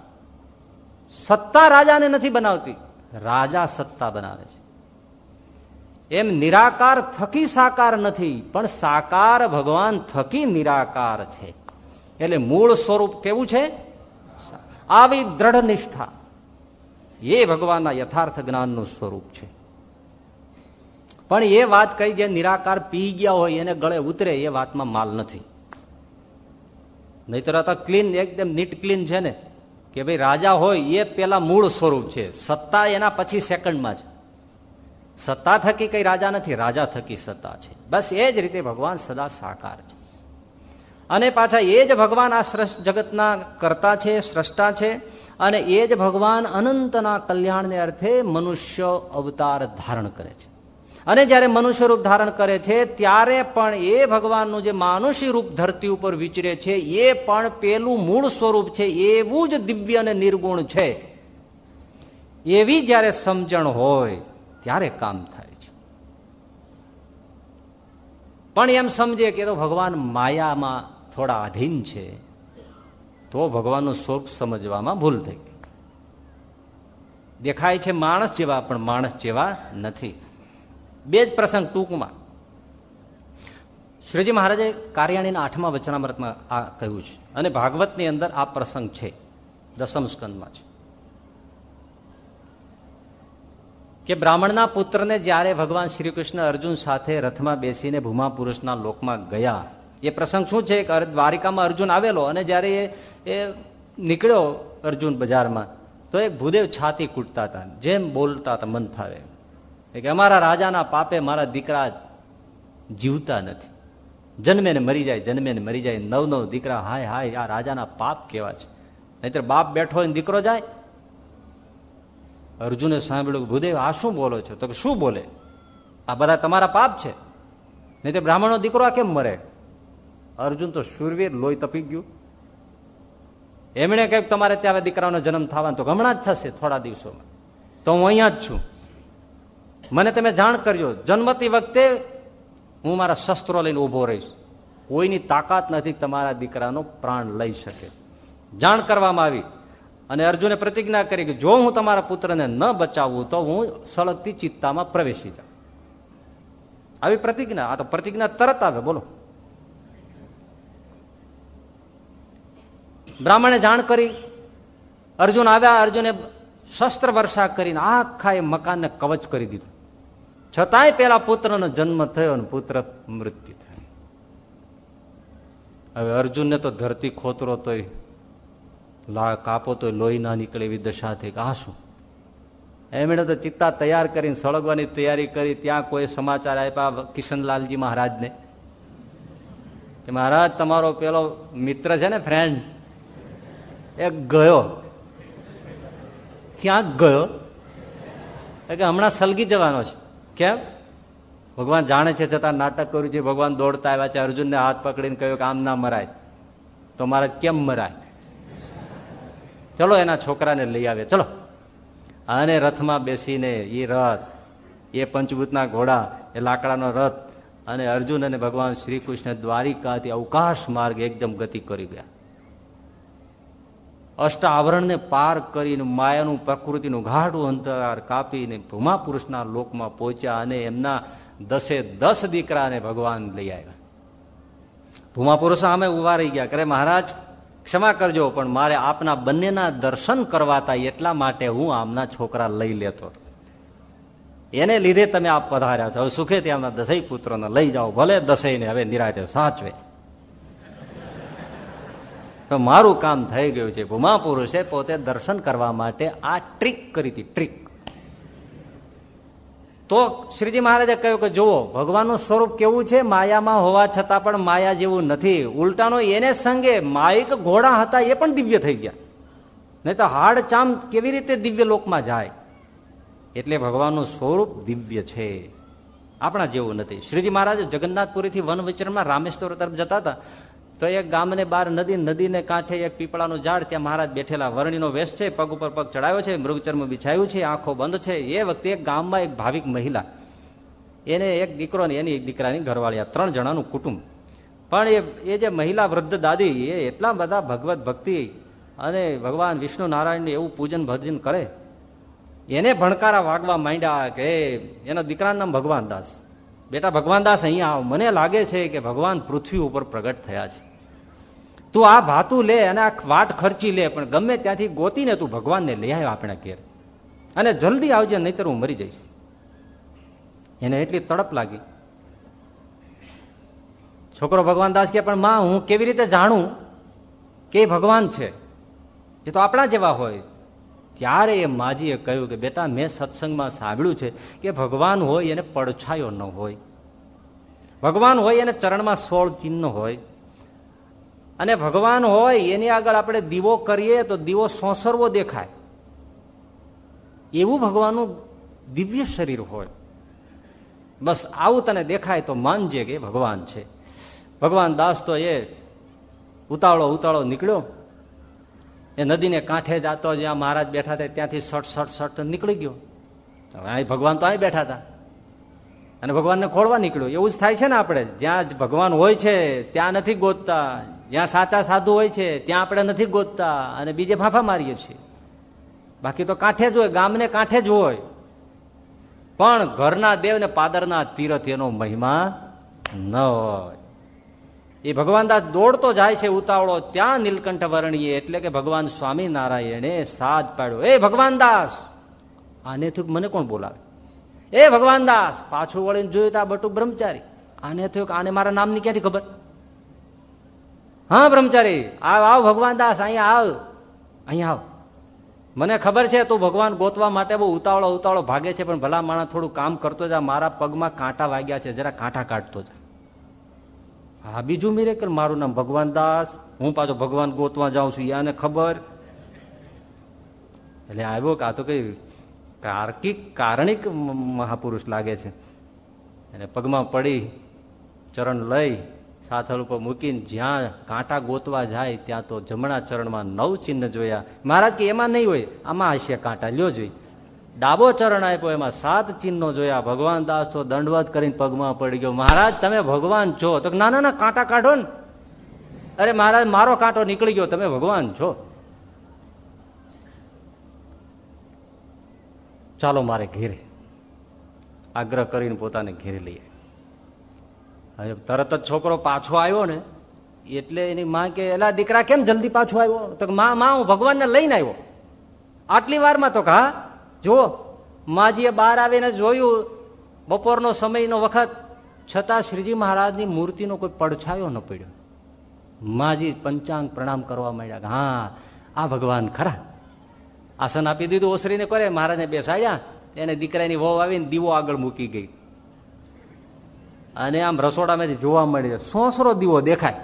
સત્તા રાજાને નથી બનાવતી. રાજા સત્તા બનાવે છે. એમ નિરાકાર થકી સાકાર નથી, પણ સાકાર ભગવાન થકી નિરાકાર છે. એટલે મૂળ સ્વરૂપ કેવું છે? આવી દ્રઢ નિષ્ઠા. એ ભગવાનના યથાર્થ જ્ઞાનનું સ્વરૂપ છે. પણ એ વાત કઈ જે નિરાકાર પી ગયા હોય એને ગળે ઉતરે એ વાતમાં માલ નથી. નહીતર તો ક્લીન એકદમ નીટ ક્લીન છે ને, કે ભાઈ રાજા હોય એ પેલા મૂળ સ્વરૂપ છે. સત્તા એના પછી સેકન્ડમાં છે. સત્તા થકી કઈ રાજા નથી, રાજા થકી સત્તા છે. બસ એ જ રીતે ભગવાન સદા સાકાર છે. અને પાછા એ જ ભગવાન આ જગતના કરતા છે સ્રષ્ટા છે અને એ જ ભગવાન અનંતના કલ્યાણને અર્થે મનુષ્ય અવતાર ધારણ કરે છે. અને જ્યારે મનુષ્ય રૂપ ધારણ કરે છે, ત્યારે પણ એ ભગવાનનું જે માનુષી રૂપ ધરતી ઉપર વિચરે છે, એ પણ પેલું મૂળ સ્વરૂપ છે, એવું જ દિવ્ય અને નિર્ગુણ છે. એવી જ્યારે સમજણ હોય, ત્યારે કામ થાય છે. પણ એમ સમજે કે તો ભગવાન માયામાં થોડા આધીન છે તો ભગવાનનું સ્વરૂપ સમજવામાં ભૂલ થઈ દેખાય છે માણસ જેવા, પણ માણસ જેવા નથી. બે જ પ્રસંગ ટૂંકમાં. શ્રીજી મહારાજે કાર્યાણીના આઠમા વચનામૃતમાં આ કહ્યું છે. અને ભાગવતની અંદર આ પ્રસંગ છે. દસમ સ્કંદમાં છે. કે બ્રાહ્મણના પુત્રને જ્યારે ભગવાન શ્રી કૃષ્ણ અર્જુન સાથે રથમાં બેસીને ભૂમા પુરુષના લોકમાં ગયા એ પ્રસંગ શું છે કે દ્વારિકામાં અર્જુન આવેલો અને જ્યારે એ નીકળ્યો અર્જુન બજારમાં, તો એક ભૂદેવ છાતી કૂટતા હતા, જેમ બોલતા હતા મન ફાવે. કે અમારા રાજાના પાપે મારા દીકરા જીવતા નથી. જન્મે ને મરી જાય, જન્મે ને મરી જાય, નવ નવ દીકરા, હાય હાય, આ રાજાના પાપ કેવા છે. નહીતર બાપ બેઠો હોય દીકરો જાય. અર્જુને સાંભળ્યું ભૂદેવ, આ શું બોલો છો? તો કે શું બોલે? આ બધા તમારા પાપ છે. નહીં તો બ્રાહ્મણનો દીકરો આ કેમ મરે? અર્જુન તો શુરવીર, લોહી તપી ગયું. એમણે કહ્યું તમારે ત્યાં દીકરાનો જન્મ થવાનો તો હમણાં જ થશે થોડા દિવસોમાં. તો હું અહીંયા જ છું. મને તમે જાણ કરજો, જન્મતી વખતે હું મારા શસ્ત્રો લઈને ઊભો રહીશ. કોઈની તાકાત નથી તમારા દીકરાનો પ્રાણ લઈ શકે. જાણ કરવામાં આવી અને અર્જુને પ્રતિજ્ઞા કરી કે જો હું તમારા પુત્રને ન બચાવું તો હું સળગતી ચિત્તામાં પ્રવેશી જાઉં. આવી પ્રતિજ્ઞા, આ તો પ્રતિજ્ઞા તરત આવે, બોલો. બ્રાહ્મણે જાણ કરી. અર્જુન આવ્યા, અર્જુને શસ્ત્ર વર્ષા કરીને આખા એ મકાનને કવચ કરી દીધું. છતાંય પેલા પુત્રનો જન્મ થયો અને પુત્ર મૃત્યુ થયો. હવે અર્જુનને તો ધરતી ખોતરો તોય કાપો તો લોહી ના નીકળે એવી દશા થઈ કે આ શું? એમણે તો ચિત્તા તૈયાર કરીને સળગવાની તૈયારી કરી. ત્યાં કોઈ સમાચાર આપ્યા કિશનલાલજી મહારાજને કે મહારાજ, તમારો પેલો મિત્ર છે ને ફ્રેન્ડ એ ગયો. ક્યાંક ગયો? કે હમણાં સલગી જવાનો છે. કેમ? ભગવાન જાણે છે છતાં નાટક કર્યું છે, ભગવાન દોડતા આવ્યા છે, અર્જુનને હાથ પકડીને કહ્યું કે આમ ના મરાય. તો મારે કેમ મરાય? ચલો એના છોકરાને લઈ આવે, ચલો. અને રથમાં બેસીને એ રથ, એ પંચભૂતના ઘોડા, એ લાકડાનો રથ અને અર્જુન અને ભગવાન શ્રી કૃષ્ણ દ્વારિકાથી અવકાશ માર્ગ એકદમ ગતિ કરી ગયા. અષ્ટ આવરણને પાર કરીને માયાનું પ્રકૃતિનું ગાઢું અંતર કાપીને ભૂમા પુરુષના લોકમાં પહોંચ્યા અને એમના દસે દસ દીકરાને ભગવાન લઈ આવ્યા. ભૂમા પુરુષ આમે ઊભા રહી ગયા. કરે મહારાજ, ક્ષમા કરજો, પણ મારે આપના બંનેના દર્શન કરવાતા એટલા માટે હું આમના છોકરા લઈ લેતો એને લીધે તમે આપ પધાર્યા છો. સુખે ત્યાં દસઈ પુત્રોને લઈ જાઓ. ભલે દસઈને હવે નિરાતે સાચવે. તો મારું કામ થઈ ગયું છે. ભૂમા પુરુષે પોતે દર્શન કરવા માટે આ ટ્રીક કરી હતી ટ્રીક તો શ્રીજી મહારાજે કહ્યું કે જુઓ, ભગવાનનું સ્વરૂપ કેવું છે? માયામાં હોવા છતાં પણ માયા જેવું નથી. ઉલટાનો એને સંગે માયિક ઘોડા હતા, એ પણ દિવ્ય થઈ ગયા. નહીં તો હાડ ચામ કેવી રીતે દિવ્ય લોકમાં જાય? એટલે ભગવાનનું સ્વરૂપ દિવ્ય છે. આપણા જેવું નથી. શ્રીજી મહારાજ જગન્નાથપુરીથી વન વિચરણમાં રામેશ્વર તરફ જતા હતા. તો એક ગામને બહાર નદી, નદીને કાંઠે એક પીપળાનું ઝાડ ત્યાં મહારાજ બેઠેલા વરણીનો વેશ છે, પગ ઉપર પગ ચડાવ્યો છે, મૃગચર્મ બિછાયું છે, આંખો બંધ છે. એ વખતે એક ગામમાં એક ભાવિક મહિલા, એને એક દીકરો એની એક દીકરાની ઘરવાળિયા ત્રણ જણાનું કુટુંબ. પણ એ એ જે મહિલા વૃદ્ધ દાદી, એ એટલા બધા ભગવત ભક્તિ અને ભગવાન વિષ્ણુ નારાયણને એવું પૂજન ભજન કરે. એને ભણકારા વાગવા માંડ્યા કે, એના દીકરાનું નામ ભગવાન દાસ બેટા ભગવાન દાસ અહીંયા આવ. મને લાગે છે કે ભગવાન પૃથ્વી ઉપર પ્રગટ થયા છે. તું આ ભાતું લે અને આ વાટ ખર્ચી લે, પણ ગમે ત્યાંથી ગોતીને તું ભગવાનને લઈ આવ્યો આપણા ઘેર. અને જલ્દી આવજે, નહીતર હું મરી જઈશ. એને એટલી તડપ લાગી. છોકરો ભગવાન દાસ કે પણ માં, હું કેવી રીતે જાણું કે ભગવાન છે? એ તો આપણા જેવા હોય. ત્યારે એ માજીએ કહ્યું કે, બેટા, મેં સત્સંગમાં સાંભળ્યું છે કે ભગવાન હોય એને પડછાયો ન હોય. ભગવાન હોય એને ચરણમાં સોળ ચિહ્ન હોય. અને ભગવાન હોય, એની આગળ આપણે દીવો કરીએ તો દીવો સોસરવો દેખાય. એવું ભગવાનનું દિવ્ય શરીર હોય. બસ આવું તને દેખાય તો માનજે કે ભગવાન છે. ભગવાન દાસ તો એ ઉતાળો ઉતાળો નીકળ્યો. એ નદીને કાંઠે જાતો જ્યાં મહારાજ બેઠા હતા, ત્યાંથી સટ સટ સટ નીકળી ગયો. ભગવાન તો અહીં બેઠા હતા. અને ભગવાનને ખોળવા નીકળ્યો. એવું જ થાય છે ને આપણે. જ્યાં ભગવાન હોય છે, ત્યાં નથી ગોતતા. જ્યાં સાચા સાધુ હોય છે, ત્યાં આપણે નથી ગોતતા અને બીજે ફાફા મારીએ છીએ. બાકી તો કાંઠે જ હોય, ગામને કાંઠે જ હોય. પણ ઘરના દેવ ને પાદરના તીરથ એનો મહિમા ન હોય. એ ભગવાન દાસ દોડતો જાય છે ઉતાવળો, ત્યાં નીલકંઠ વર્ણીએ એટલે કે ભગવાન સ્વામિનારાયણે સાજ પાડ્યો. એ ભગવાન દાસ! આને થયું મને કોણ બોલાવે? એ ભગવાન દાસ! પાછું વળીને જોયું તો આ બટુ બ્રહ્મચારી. આને થયું આને મારા નામની ક્યાંથી ખબર? હા, બ્રહ્મચારી, આવ આવ, ભગવાન દાસ, અહીંયા આવ. અહીંયા આવ. મને ખબર છે, તું ભગવાન ગોતવા માટે બહુ ઉતાવળો ઉતાવળો ભાગે છે, પણ ભલા માણસ થોડું કામ કરતો જા, મારા પગમાં કાંટા વાગ્યા છે, જરા કાંટા કાઢતો જા. હા બીજું મિરેકલ મારું નામ ભગવાન દાસ, હું પાછો ભગવાન ગોતવા જાઉં છું, યાને ખબર? એટલે આવ્યો કે આ તો કઈ કાર્કિક, કારણિક મહાપુરુષ લાગે છે. અને પગમાં પડી, ચરણ લઈ સાથળ ઉપર મૂકીને જ્યાં કાંટા ગોતવા જાય, ત્યાં તો જમણા ચરણમાં નવ ચિહ્ન જોયા. મહારાજ કે એમાં નહીં હોય, આમાં હશે કાંટા, લ્યો જોઈ. ડાબો ચરણ આપ્યો, એમાં સાત ચિહ્નો જોયા. ભગવાન દાસ તો દંડવત કરીને પગમાં પડી ગયો. મહારાજ, તમે ભગવાન છો. તો ના ના કાંટા કાઢો ને. અરે મહારાજ, મારો કાંટો નીકળી ગયો. તમે ભગવાન છો. ચાલો મારે ઘેરે આગ્રહ કરીને પોતાને ઘેરે લઈએ તરત જ છોકરો પાછો આવ્યો ને, એટલે એની માં કે, એલા, દીકરા કેમ જલ્દી પાછો આવ્યો? તો માં માં, હું ભગવાનને લઈને આવ્યો. આટલી વારમાં તો કા જુઓ, માજીએ બહાર આવીને જોયું, બપોરનો સમયનો વખત, છતાં શ્રીજી મહારાજની મૂર્તિનો કોઈ પડછાયો ન પડ્યો. માજી પંચાંગ પ્રણામ કરવા માંડ્યા હા, આ ભગવાન ખરા. આસન આપી દીધું, ઓસરીને કરે, મહારાજને બેસાડ્યા, એને દીકરાની વહુ આવીને દીવો આગળ મૂકી ગઈ. અને આમ રસોડામાંથી જોવા મળી સોસરો દીવો દેખાય.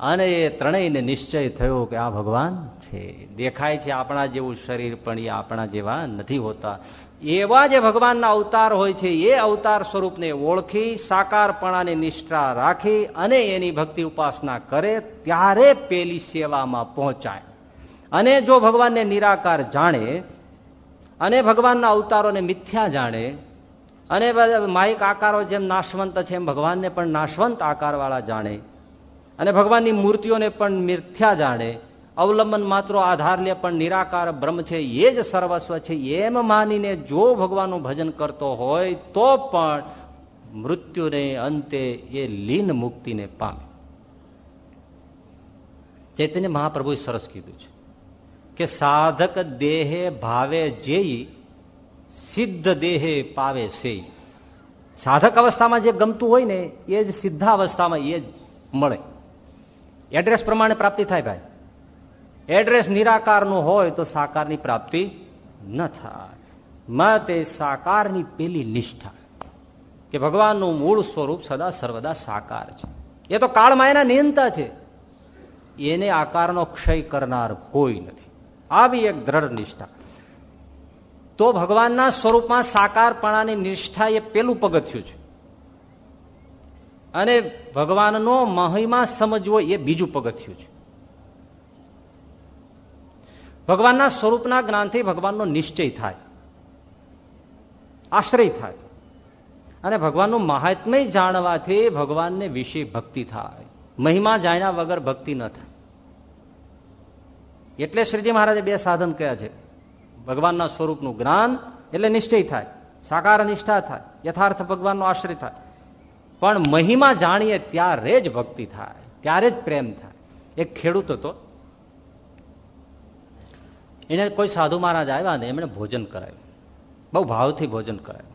અને એ ત્રણેયને નિશ્ચય થયો કે આ ભગવાન છે. દેખાય છે આપણા જેવું શરીર, પણ એ આપણા જેવા નથી હોતા. એવા જે ભગવાનના અવતાર હોય છે, એ અવતાર સ્વરૂપને ઓળખી, સાકારપણાની નિષ્ઠા રાખી અને એની ભક્તિ ઉપાસના કરે ત્યારે પેલી સેવામાં પહોંચાય. અને જો ભગવાનને નિરાકાર જાણે અને ભગવાનના અવતારોને મિથ્યા જાણે અને માયિક આકારો જેમ નાશવંત છે એમ ભગવાનને પણ નાશવંત આકારવાળા જાણે. અને ભગવાનની મૂર્તિઓને પણ મિથ્યા જાણે. અવલંબન માત્ર આધાર લે પણ નિરાકાર બ્રહ્મ છે, એ જ સર્વસ્વ છે, એમ માનીને જો ભગવાનનું ભજન કરતો હોય તો પણ મૃત્યુને અંતે એ લીન મુક્તિને પામે. ચૈતન્ય મહાપ્રભુએ સરસ કીધું છે કે સાધક દેહે ભાવે જેઈ સિદ્ધ દેહે પાવે છે સાધક અવસ્થામાં જે ગમતું હોય ને, એ જ સિદ્ધા અવસ્થામાં એ જ મળે. એડ્રેસ પ્રમાણે પ્રાપ્તિ થાય ભાઈ. એડ્રેસ નિરાકારનું હોય તો સાકારની પ્રાપ્તિ ન થાય. માટે સાકારની પેલી નિષ્ઠા. કે ભગવાનનું મૂળ સ્વરૂપ સદા સર્વદા સાકાર છે. એ તો કાળમાં એના નિયંતા છે. એને આકારનો ક્ષય કરનાર કોઈ નથી. આવી એક દ્રઢ નિષ્ઠા. તો ભગવાનના સ્વરૂપમાં સાકારપણાની નિષ્ઠા એ પેલું પગથિયું છે. અને ભગવાનનો મહિમા સમજવો એ બીજું પગથિયું છે. ભગવાનના સ્વરૂપના જ્ઞાનથી ભગવાનનો નિશ્ચય થાય. આશ્રય થાય. અને ભગવાનનું મહાત્મય જાણવાથી ભગવાનને વિશે ભક્તિ થાય. મહિમા જાણ્યા વગર ભક્તિ ન થાય. એટલે શ્રીજી મહારાજે બે સાધન કયા છે. ભગવાનના સ્વરૂપનું જ્ઞાન એટલે નિશ્ચય થાય, સાકાર નિષ્ઠા થાય, યથાર્થ ભગવાનનો આશ્રય થાય. પણ મહિમા જાણીએ ત્યારે જ ભક્તિ થાય, ત્યારે જ પ્રેમ થાય. એક ખેડૂત હતો. એને કોઈ સાધુ મહારાજ આવ્યા ને એમણે ભોજન કરાયું બહુ ભાવથી ભોજન કરાયું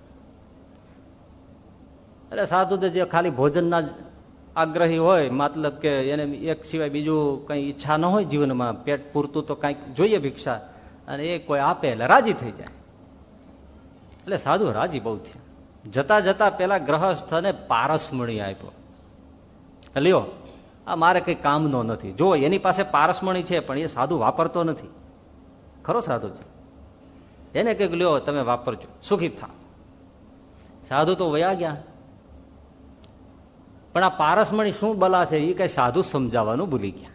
એટલે સાધુ જે ખાલી ભોજનના આગ્રહી હોય, મતલબ કે એને એક સિવાય બીજું કંઈ ઈચ્છા ન હોય જીવનમાં, પેટ પૂરતું તો કંઈક જોઈએ ભિક્ષા. અને એ કોઈ આપે એટલે રાજી થઈ જાય. એટલે સાધુ રાજી બહુ થયા. જતા જતા પેલા ગ્રહસ્થને પારસમણી આપ્યો. લ્યો, આ મારે કંઈ કામનો નથી. જો એની પાસે પારસમણી છે, પણ એ સાધુ વાપરતો નથી. ખરો સાધુ છે એને કંઈક લ્યો, તમે વાપરજો. સુખી થા. સાધુ તો વયા ગયા. પણ આ પારસમણી શું બલા છે, એ કઈ સાધુ સમજાવવાનું ભૂલી ગયા.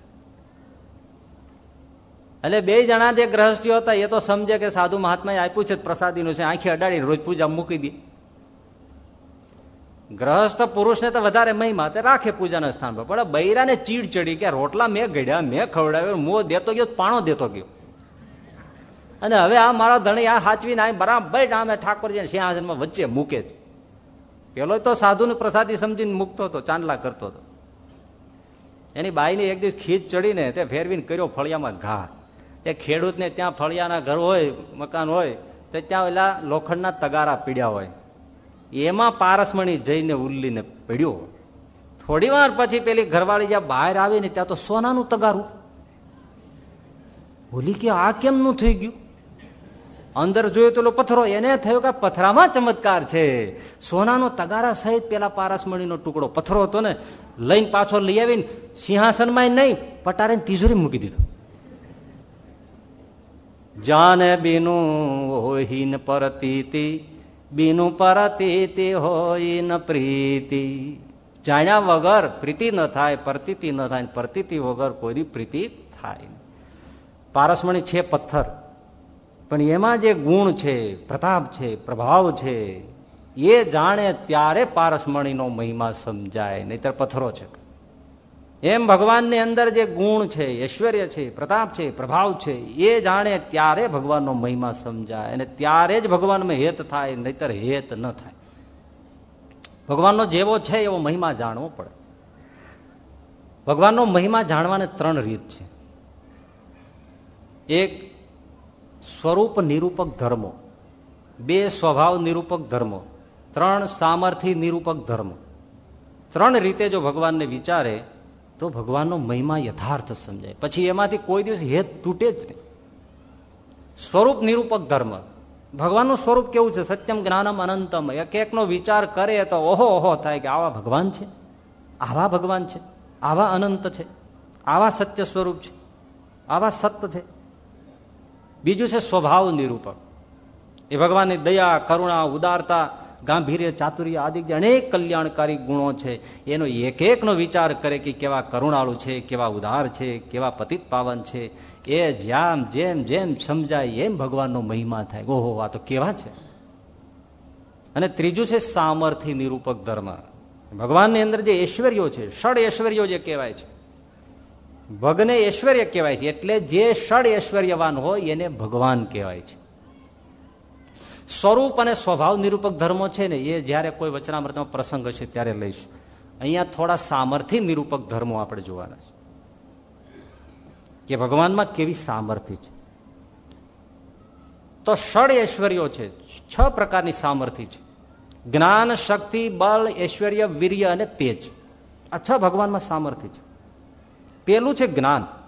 એટલે બે જણા જે ગ્રહસ્થીઓ હતા, એ તો સમજે કે સાધુ મહાત્માએ આપ્યું છે પ્રસાદીનું છે, આંખી અડાડી રોજ પૂજા મૂકી દે. ગ્રહસ્થ પુરુષને તો વધારે મહિમા તે રાખે પૂજાના સ્થાન પર. પણ બૈરાને ચીડ ચડી કે રોટલા મેં ગઢ્યા મેં ખવડાવ્યો, મો દેતો ગયો, પાણો દેતો ગયો. અને હવે આ મારા ધણી આ હાચવીને આ બરાબર આમે ઠાકોરજી સિંહાસનમાં વચ્ચે મૂકે છે. પેલો તો સાધુને પ્રસાદી સમજીને મૂકતો હતો, ચાંદલા કરતો હતો. એની બાઈને એક દિવસ ખીચ ચડીને તે ફેરવીને કર્યો ફળિયામાં ઘા. એ ખેડૂતને ત્યાં ફળિયાના ઘર હોય, મકાન હોય, તો ત્યાં ઓલા લોખંડના તગારા પીડ્યા હોય. એમાં પારસમણી જઈને ઉલ્લીને પીડ્યો થોડી વાર પછી પેલી ઘરવાળી જ્યાં બહાર આવીને ત્યાં તો સોનાનું તગારું. ભૂલી કે આ કેમનું થઈ ગયું? અંદર જોયું તો પથ્થરો, એને થયો કે પથરામાં ચમત્કાર છે. સોનાનો તગારા સહિત પેલા પારસમણીનો ટુકડો પથ્થરો હતો ને, લઈને પાછો લઈ આવીને સિંહાસનમાં નહીં પટારે તિજોરી મૂકી દીધો. જાને બીનું હોહીન પરતીતી, બીનું પરતીતી હોય ન પ્રીતિ. જાણ્યા વગર પ્રીતિ ન થાય, પ્રતીતિ ન થાય, પ્રતીતિ વગર કોઈ પ્રીતિ થાય પારસમણી છે પથ્થર, પણ એમાં જે ગુણ છે, પ્રતાપ છે, પ્રભાવ છે, એ જાણે ત્યારે પારસમણીનો મહિમા સમજાય. નહીતર પથ્થરો છે. એમ ભગવાનની અંદર જે ગુણ છે, ઐશ્વર્ય છે, પ્રતાપ છે, પ્રભાવ છે, એ જાણે ત્યારે ભગવાનનો મહિમા સમજાય અને ત્યારે જ ભગવાનમાં હેત થાય, નહીતર હેત ન થાય. ભગવાનનો જેવો છે એવો મહિમા જાણવો પડે. ભગવાનનો મહિમા જાણવાને ત્રણ રીત છે. એક, સ્વરૂપ નિરૂપક ધર્મો. બે, સ્વભાવ નિરૂપક ધર્મો. ત્રણ, સામર્થ્ય નિરૂપક ધર્મો. ત્રણ રીતે જો ભગવાનને વિચારે તો ભગવાનનો મહિમા યથાર્થ સમજાય. પછી એમાંથી કોઈ દિવસ હેત તૂટે જ નહીં. સ્વરૂપ નિરૂપક ધર્મ. ભગવાનનું સ્વરૂપ કેવું છે? સત્યમ જ્ઞાનમ અનંતમ. એક એકનો વિચાર કરે તો ઓહો ઓહો, થાય કે આવા ભગવાન છે? આવા ભગવાન છે? આવા અનંત છે? આવા સત્ય સ્વરૂપ છે? આવા સત્ય છે? બીજું છે સ્વભાવ નિરૂપક. એ ભગવાનની દયા, કરુણા, ઉદારતા ગાંભીર્ય, ચાતુર્ય આદિ જે અનેક કલ્યાણકારી ગુણો છે, એનો એક એકનો વિચાર કરે કે કેવા કરુણાળુ છે, કેવા ઉદાર છે, કેવા પતિત પાવન છે, એ જેમ જેમ જેમ સમજાય, એમ ભગવાનનો મહિમા થાય. ઓહો, આ તો કેવા છે. અને ત્રીજું છે સામર્થ્ય નિરૂપક ધર્મ. ભગવાનની અંદર જે ઐશ્વર્યો છે, ષડ ઐશ્વર્યો જે કહેવાય છે, ભગને ઐશ્વર્ય કહેવાય છે, એટલે જે ષડ ઐશ્વર્યવાન હોય એને ભગવાન કહેવાય છે. સ્વરૂપ અને સ્વભાવ નિરૂપક ધર્મો છે ને, એ જયારે કોઈ વચનામૃતમાં પ્રસંગ હશે ત્યારે લઈશું. અહીંયા થોડા સામર્થ્ય નિરૂપક ધર્મો આપણે જોવાના છે. કે ભગવાનમાં કેવી સામર્થ્ય છે? તો ષડ ઐશ્વર્યો છે, છ પ્રકારની સામર્થ્ય છે. જ્ઞાન, શક્તિ, બળ, ઐશ્વર્ય, વીર્ય અને તેજ. આ છ ભગવાનમાં સામર્થ્ય છે. પેલું છે જ્ઞાન.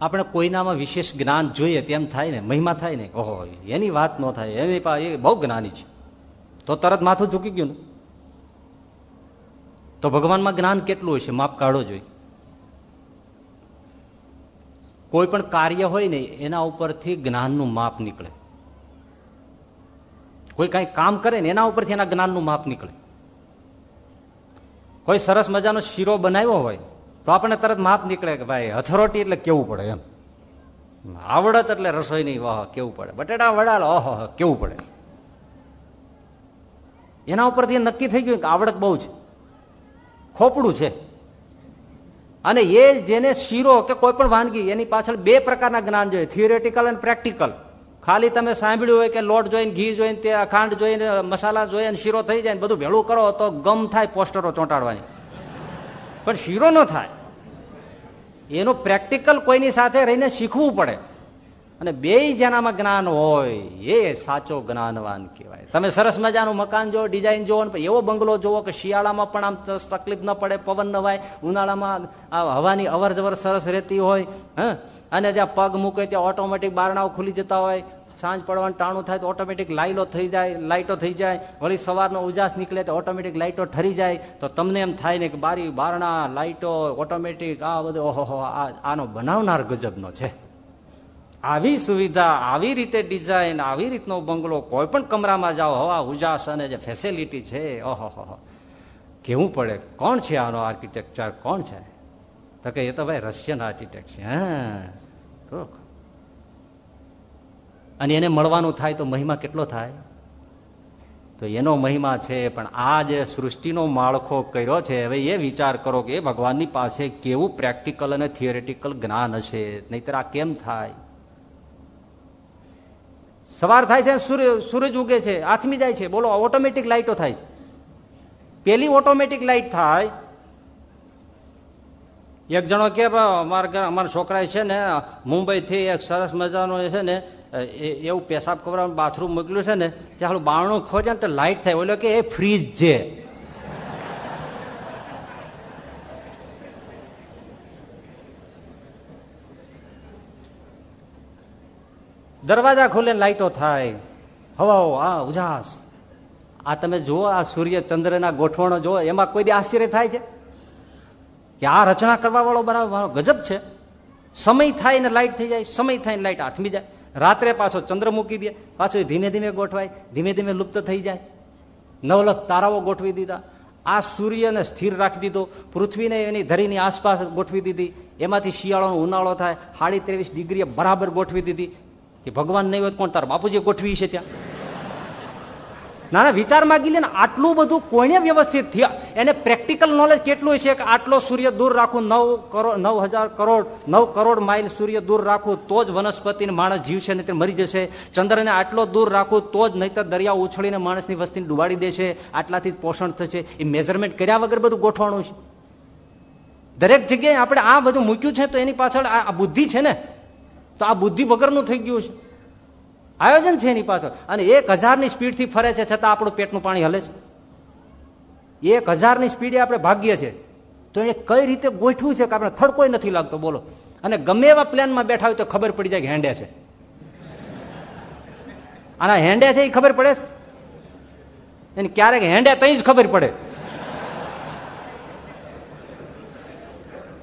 આપણે કોઈનામાં વિશેષ જ્ઞાન જોઈએ તેમ થાય ને, મહિમા થાય ને, ઓહો, એની વાત ન થાય, એની એ બહુ જ્ઞાની છે. તો તરત માથું ચૂકી ગયું ને. તો ભગવાનમાં જ્ઞાન કેટલું હોય છે માપ કાઢો જોઈએ કોઈ પણ કાર્ય હોય ને, એના ઉપરથી જ્ઞાનનું માપ નીકળે. કોઈ કઈ કામ કરે ને, એના ઉપરથી એના જ્ઞાનનું માપ નીકળે. કોઈ સરસ મજાનો શીરો બનાવ્યો હોય તો આપણને તરત માપ નીકળે કે ભાઈ અથરોટી એટલે કેવું પડે એમ. આવડત એટલે રસોઈની વાહ, કેવું પડે. બટેટા વડાલ, ઓહો કેવું પડે. એના ઉપરથી નક્કી થઈ ગયું કે આવડત બહુ છે. ખોપડું છે. અને એ જેને શીરો કે કોઈ પણ વાનગી, એની પાછળ બે પ્રકારના જ્ઞાન જોઈએ. થિયોરેટિકલ અને પ્રેક્ટિકલ ખાલી તમે સાંભળ્યું હોય કે લોટ જોઈને, ઘી જોઈને, તે અખાંડ જોઈને, મસાલા જોઈને, શીરો થઈ જાય બધું ભેળું કરો તો ગમ થાય પોસ્ટરો ચોંટાડવાની. પણ શીરો ન થાય. એનું પ્રેક્ટિકલ કોઈની સાથે રહીને શીખવું પડે. અને બે જેનામાં જ્ઞાન હોય, એ સાચો જ્ઞાનવાન કહેવાય. તમે સરસ મજાનું મકાન જો ડિઝાઇન જોવો ને એવો બંગલો જોવો કે શિયાળામાં પણ આમ તકલીફ ન પડે, પવન ન વાય, ઉનાળામાં હવાની અવર સરસ રહેતી હોય, હ? અને જ્યાં પગ મૂકે ત્યાં ઓટોમેટિક બારણાઓ ખુલી જતા હોય સાંજ પડવાનું ટાણું થાય તો ઓટોમેટિક લાઈલો થઈ જાય લાઇટો થઈ જાય, વળી સવારનો ઉજાસ નીકળે તો ઓટોમેટિક લાઇટો ઠરી જાય. તો તમને એમ થાય ને કે બારી, બારણા લાઇટો ઓટોમેટિક આ બધું, ઓહો આનો બનાવનાર ગજબનો છે. આવી સુવિધા, આવી રીતે ડિઝાઇન, આવી રીતનો બંગલો કોઈ પણ કમરામાં જાઓ, હવા, ઉજાસ અને જે ફેસિલિટી છે, ઓહો કેવું પડે? કોણ છે આનો આર્કિટેક્ચર કોણ છે? તો કે એ તો ભાઈ રશિયન આર્કિટેક્ટ છે, હા. અને એને મળવાનું થાય તો મહિમા કેટલો થાય? તો એનો મહિમા છે, પણ આ જે સૃષ્ટિનો માળખો કર્યો છે, હવે એ વિચાર કરો કે ભગવાનની પાસે કેવું પ્રેક્ટિકલ અને થિયોરેટિકલ જ્ઞાન હશે, નહીતર આ કેમ થાય? સવાર થાય છે સૂરજ ઉગે છે આથમી જાય છે, બોલો, ઓટોમેટિક લાઇટો થાય છે. પેલી ઓટોમેટિક લાઇટ થાય, એક જણો કે અમારા અમારા છોકરા છે ને, મુંબઈથી એક સરસ મજાનો છે ને એવું પેશાબ કવરાનું બાથરૂમ મોકલ્યું છે ને, ત્યાં બારણું ખોજે ને તો લાઇટ થાય. ઓલો કે, એ ફ્રીજ છે. દરવાજા ખોલે લાઇટો થાય. હવાઓ, આ ઉજાસ. આ તમે જુઓ, આ સૂર્ય ચંદ્રના ગોઠવણો જુઓ, એમાં કોઈ આશ્ચર્ય થાય છે? કે આ રચના કરવા વાળો બરાબર ગજબ છે. સમય થાય ને લાઇટ થઈ જાય, સમય થાય ને લાઇટ હાથમી જાય. રાત્રે પાછો ચંદ્ર મૂકી દે, પાછો ધીમે ધીમે ગોઠવાય, ધીમે ધીમે લુપ્ત થઈ જાય. નવલખ તારાઓ ગોઠવી દીધા. આ સૂર્યને સ્થિર રાખી દીધો. પૃથ્વીને એની ધરીની આસપાસ ગોઠવી દીધી. એમાંથી શિયાળોનો ઉનાળો થાય. સાડી ત્રેવીસ ડિગ્રીએ બરાબર ગોઠવી દીધી. કે ભગવાન નહીં હોય કોણ? તાર બાપુજી ગોઠવી છે ત્યાં. ના વિચાર માગી લે ને આટલું બધું કોને વ્યવસ્થિત થયા? એને પ્રેક્ટિકલ નોલેજ કેટલું છે કે આટલો સૂર્ય દૂર રાખું, નવ કરોડ, નવ હજાર કરોડ, નવ કરોડ માઇલ સૂર્ય દૂર રાખું, તો જ વનસ્પતિને માણસ જીવશે નહીં મરી જશે. ચંદ્રને આટલો દૂર રાખું, તો જ નહીં દરિયા ઉછળીને માણસની વસ્તીને ડુબાડી દેશે. આટલાથી પોષણ થશે. એ મેઝરમેન્ટ કર્યા વગર બધું ગોઠવાનું છે. દરેક જગ્યાએ આપણે આ બધું મૂક્યું છે તો એની પાછળ આ બુદ્ધિ છે ને? તો આ બુદ્ધિ વગરનું થઈ ગયું છે. આયોજન છે એની પાછળ. અને એક હજારની સ્પીડથી ફરે છે છતાં આપણું પેટનું પાણી હલે છે. એક હજારની સ્પીડે આપણે ભાગીએ છીએ. તો એને કઈ રીતે ગોઠવું છે કે આપણે થડકોય નથી લાગતો? બોલો. અને ગમે એવા પ્લેનમાં બેઠા હોય તો ખબર પડી જાય કે હેન્ડે છે. આના હેન્ડે છે એ ખબર પડે એને ક્યારેક હેન્ડે તઈ જ ખબર પડે.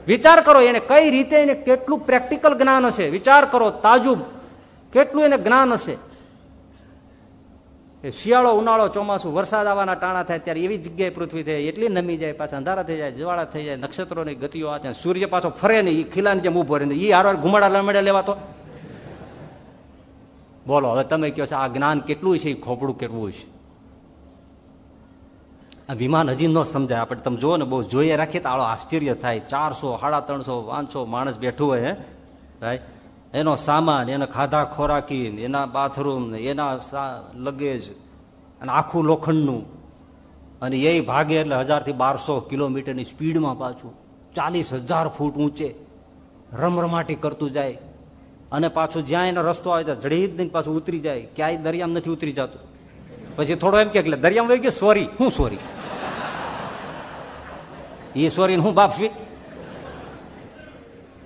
વિચાર કરો એને કઈ રીતે એને કેટલું પ્રેક્ટિકલ જ્ઞાન હશે? વિચાર કરો, તાજુબ. કેટલું એને જ્ઞાન હશે? શિયાળો, ઉનાળો ચોમાસું, વરસાદ આવવાના ટાણા થાય ત્યારે એવી જગ્યાએ પૃથ્વી થાય એટલી નમી જાય, પાછા અંધારા થઈ જાય, જ્વાળા થઈ જાય, નક્ષત્રોની ગતિઓ આ સૂર્ય પાછો ફરે ને એ ખીલાની જેમ ઊભો રહે એ હારો ઘુમાડા લમડે લેવાતો બોલો, હવે તમે કહો છો આ જ્ઞાન કેટલું છે એ ખોપડું કેટલું છે? આ વિમાન હજી ન સમજાય. આપણે તમે જુઓ ને, બહુ જોઈએ રાખીએ તો આળો આશ્ચર્ય થાય. ચારસો, સાડા ત્રણસો, પાંચસો માણસ બેઠું હોય, હે? ભાઈ એનો સામાન, એના ખાધા ખોરાકી એના બાથરૂમ એના લગેજ અને આખું લોખંડનું. અને એ ભાગે એટલે હજારથી બારસો કિલોમીટરની સ્પીડમાં પાછું ચાલીસ હજાર ફૂટ ઊંચે રમરમાટી કરતું જાય. અને પાછું જ્યાં એનો રસ્તો આવે ત્યાં જડી જ પાછું ઉતરી જાય. ક્યાંય દરિયામાં નથી ઉતરી જતું. પછી થોડો એમ કે દરિયામાં વહી ગયો, સોરી, હું સોરી. એ સોરી હું બાપવી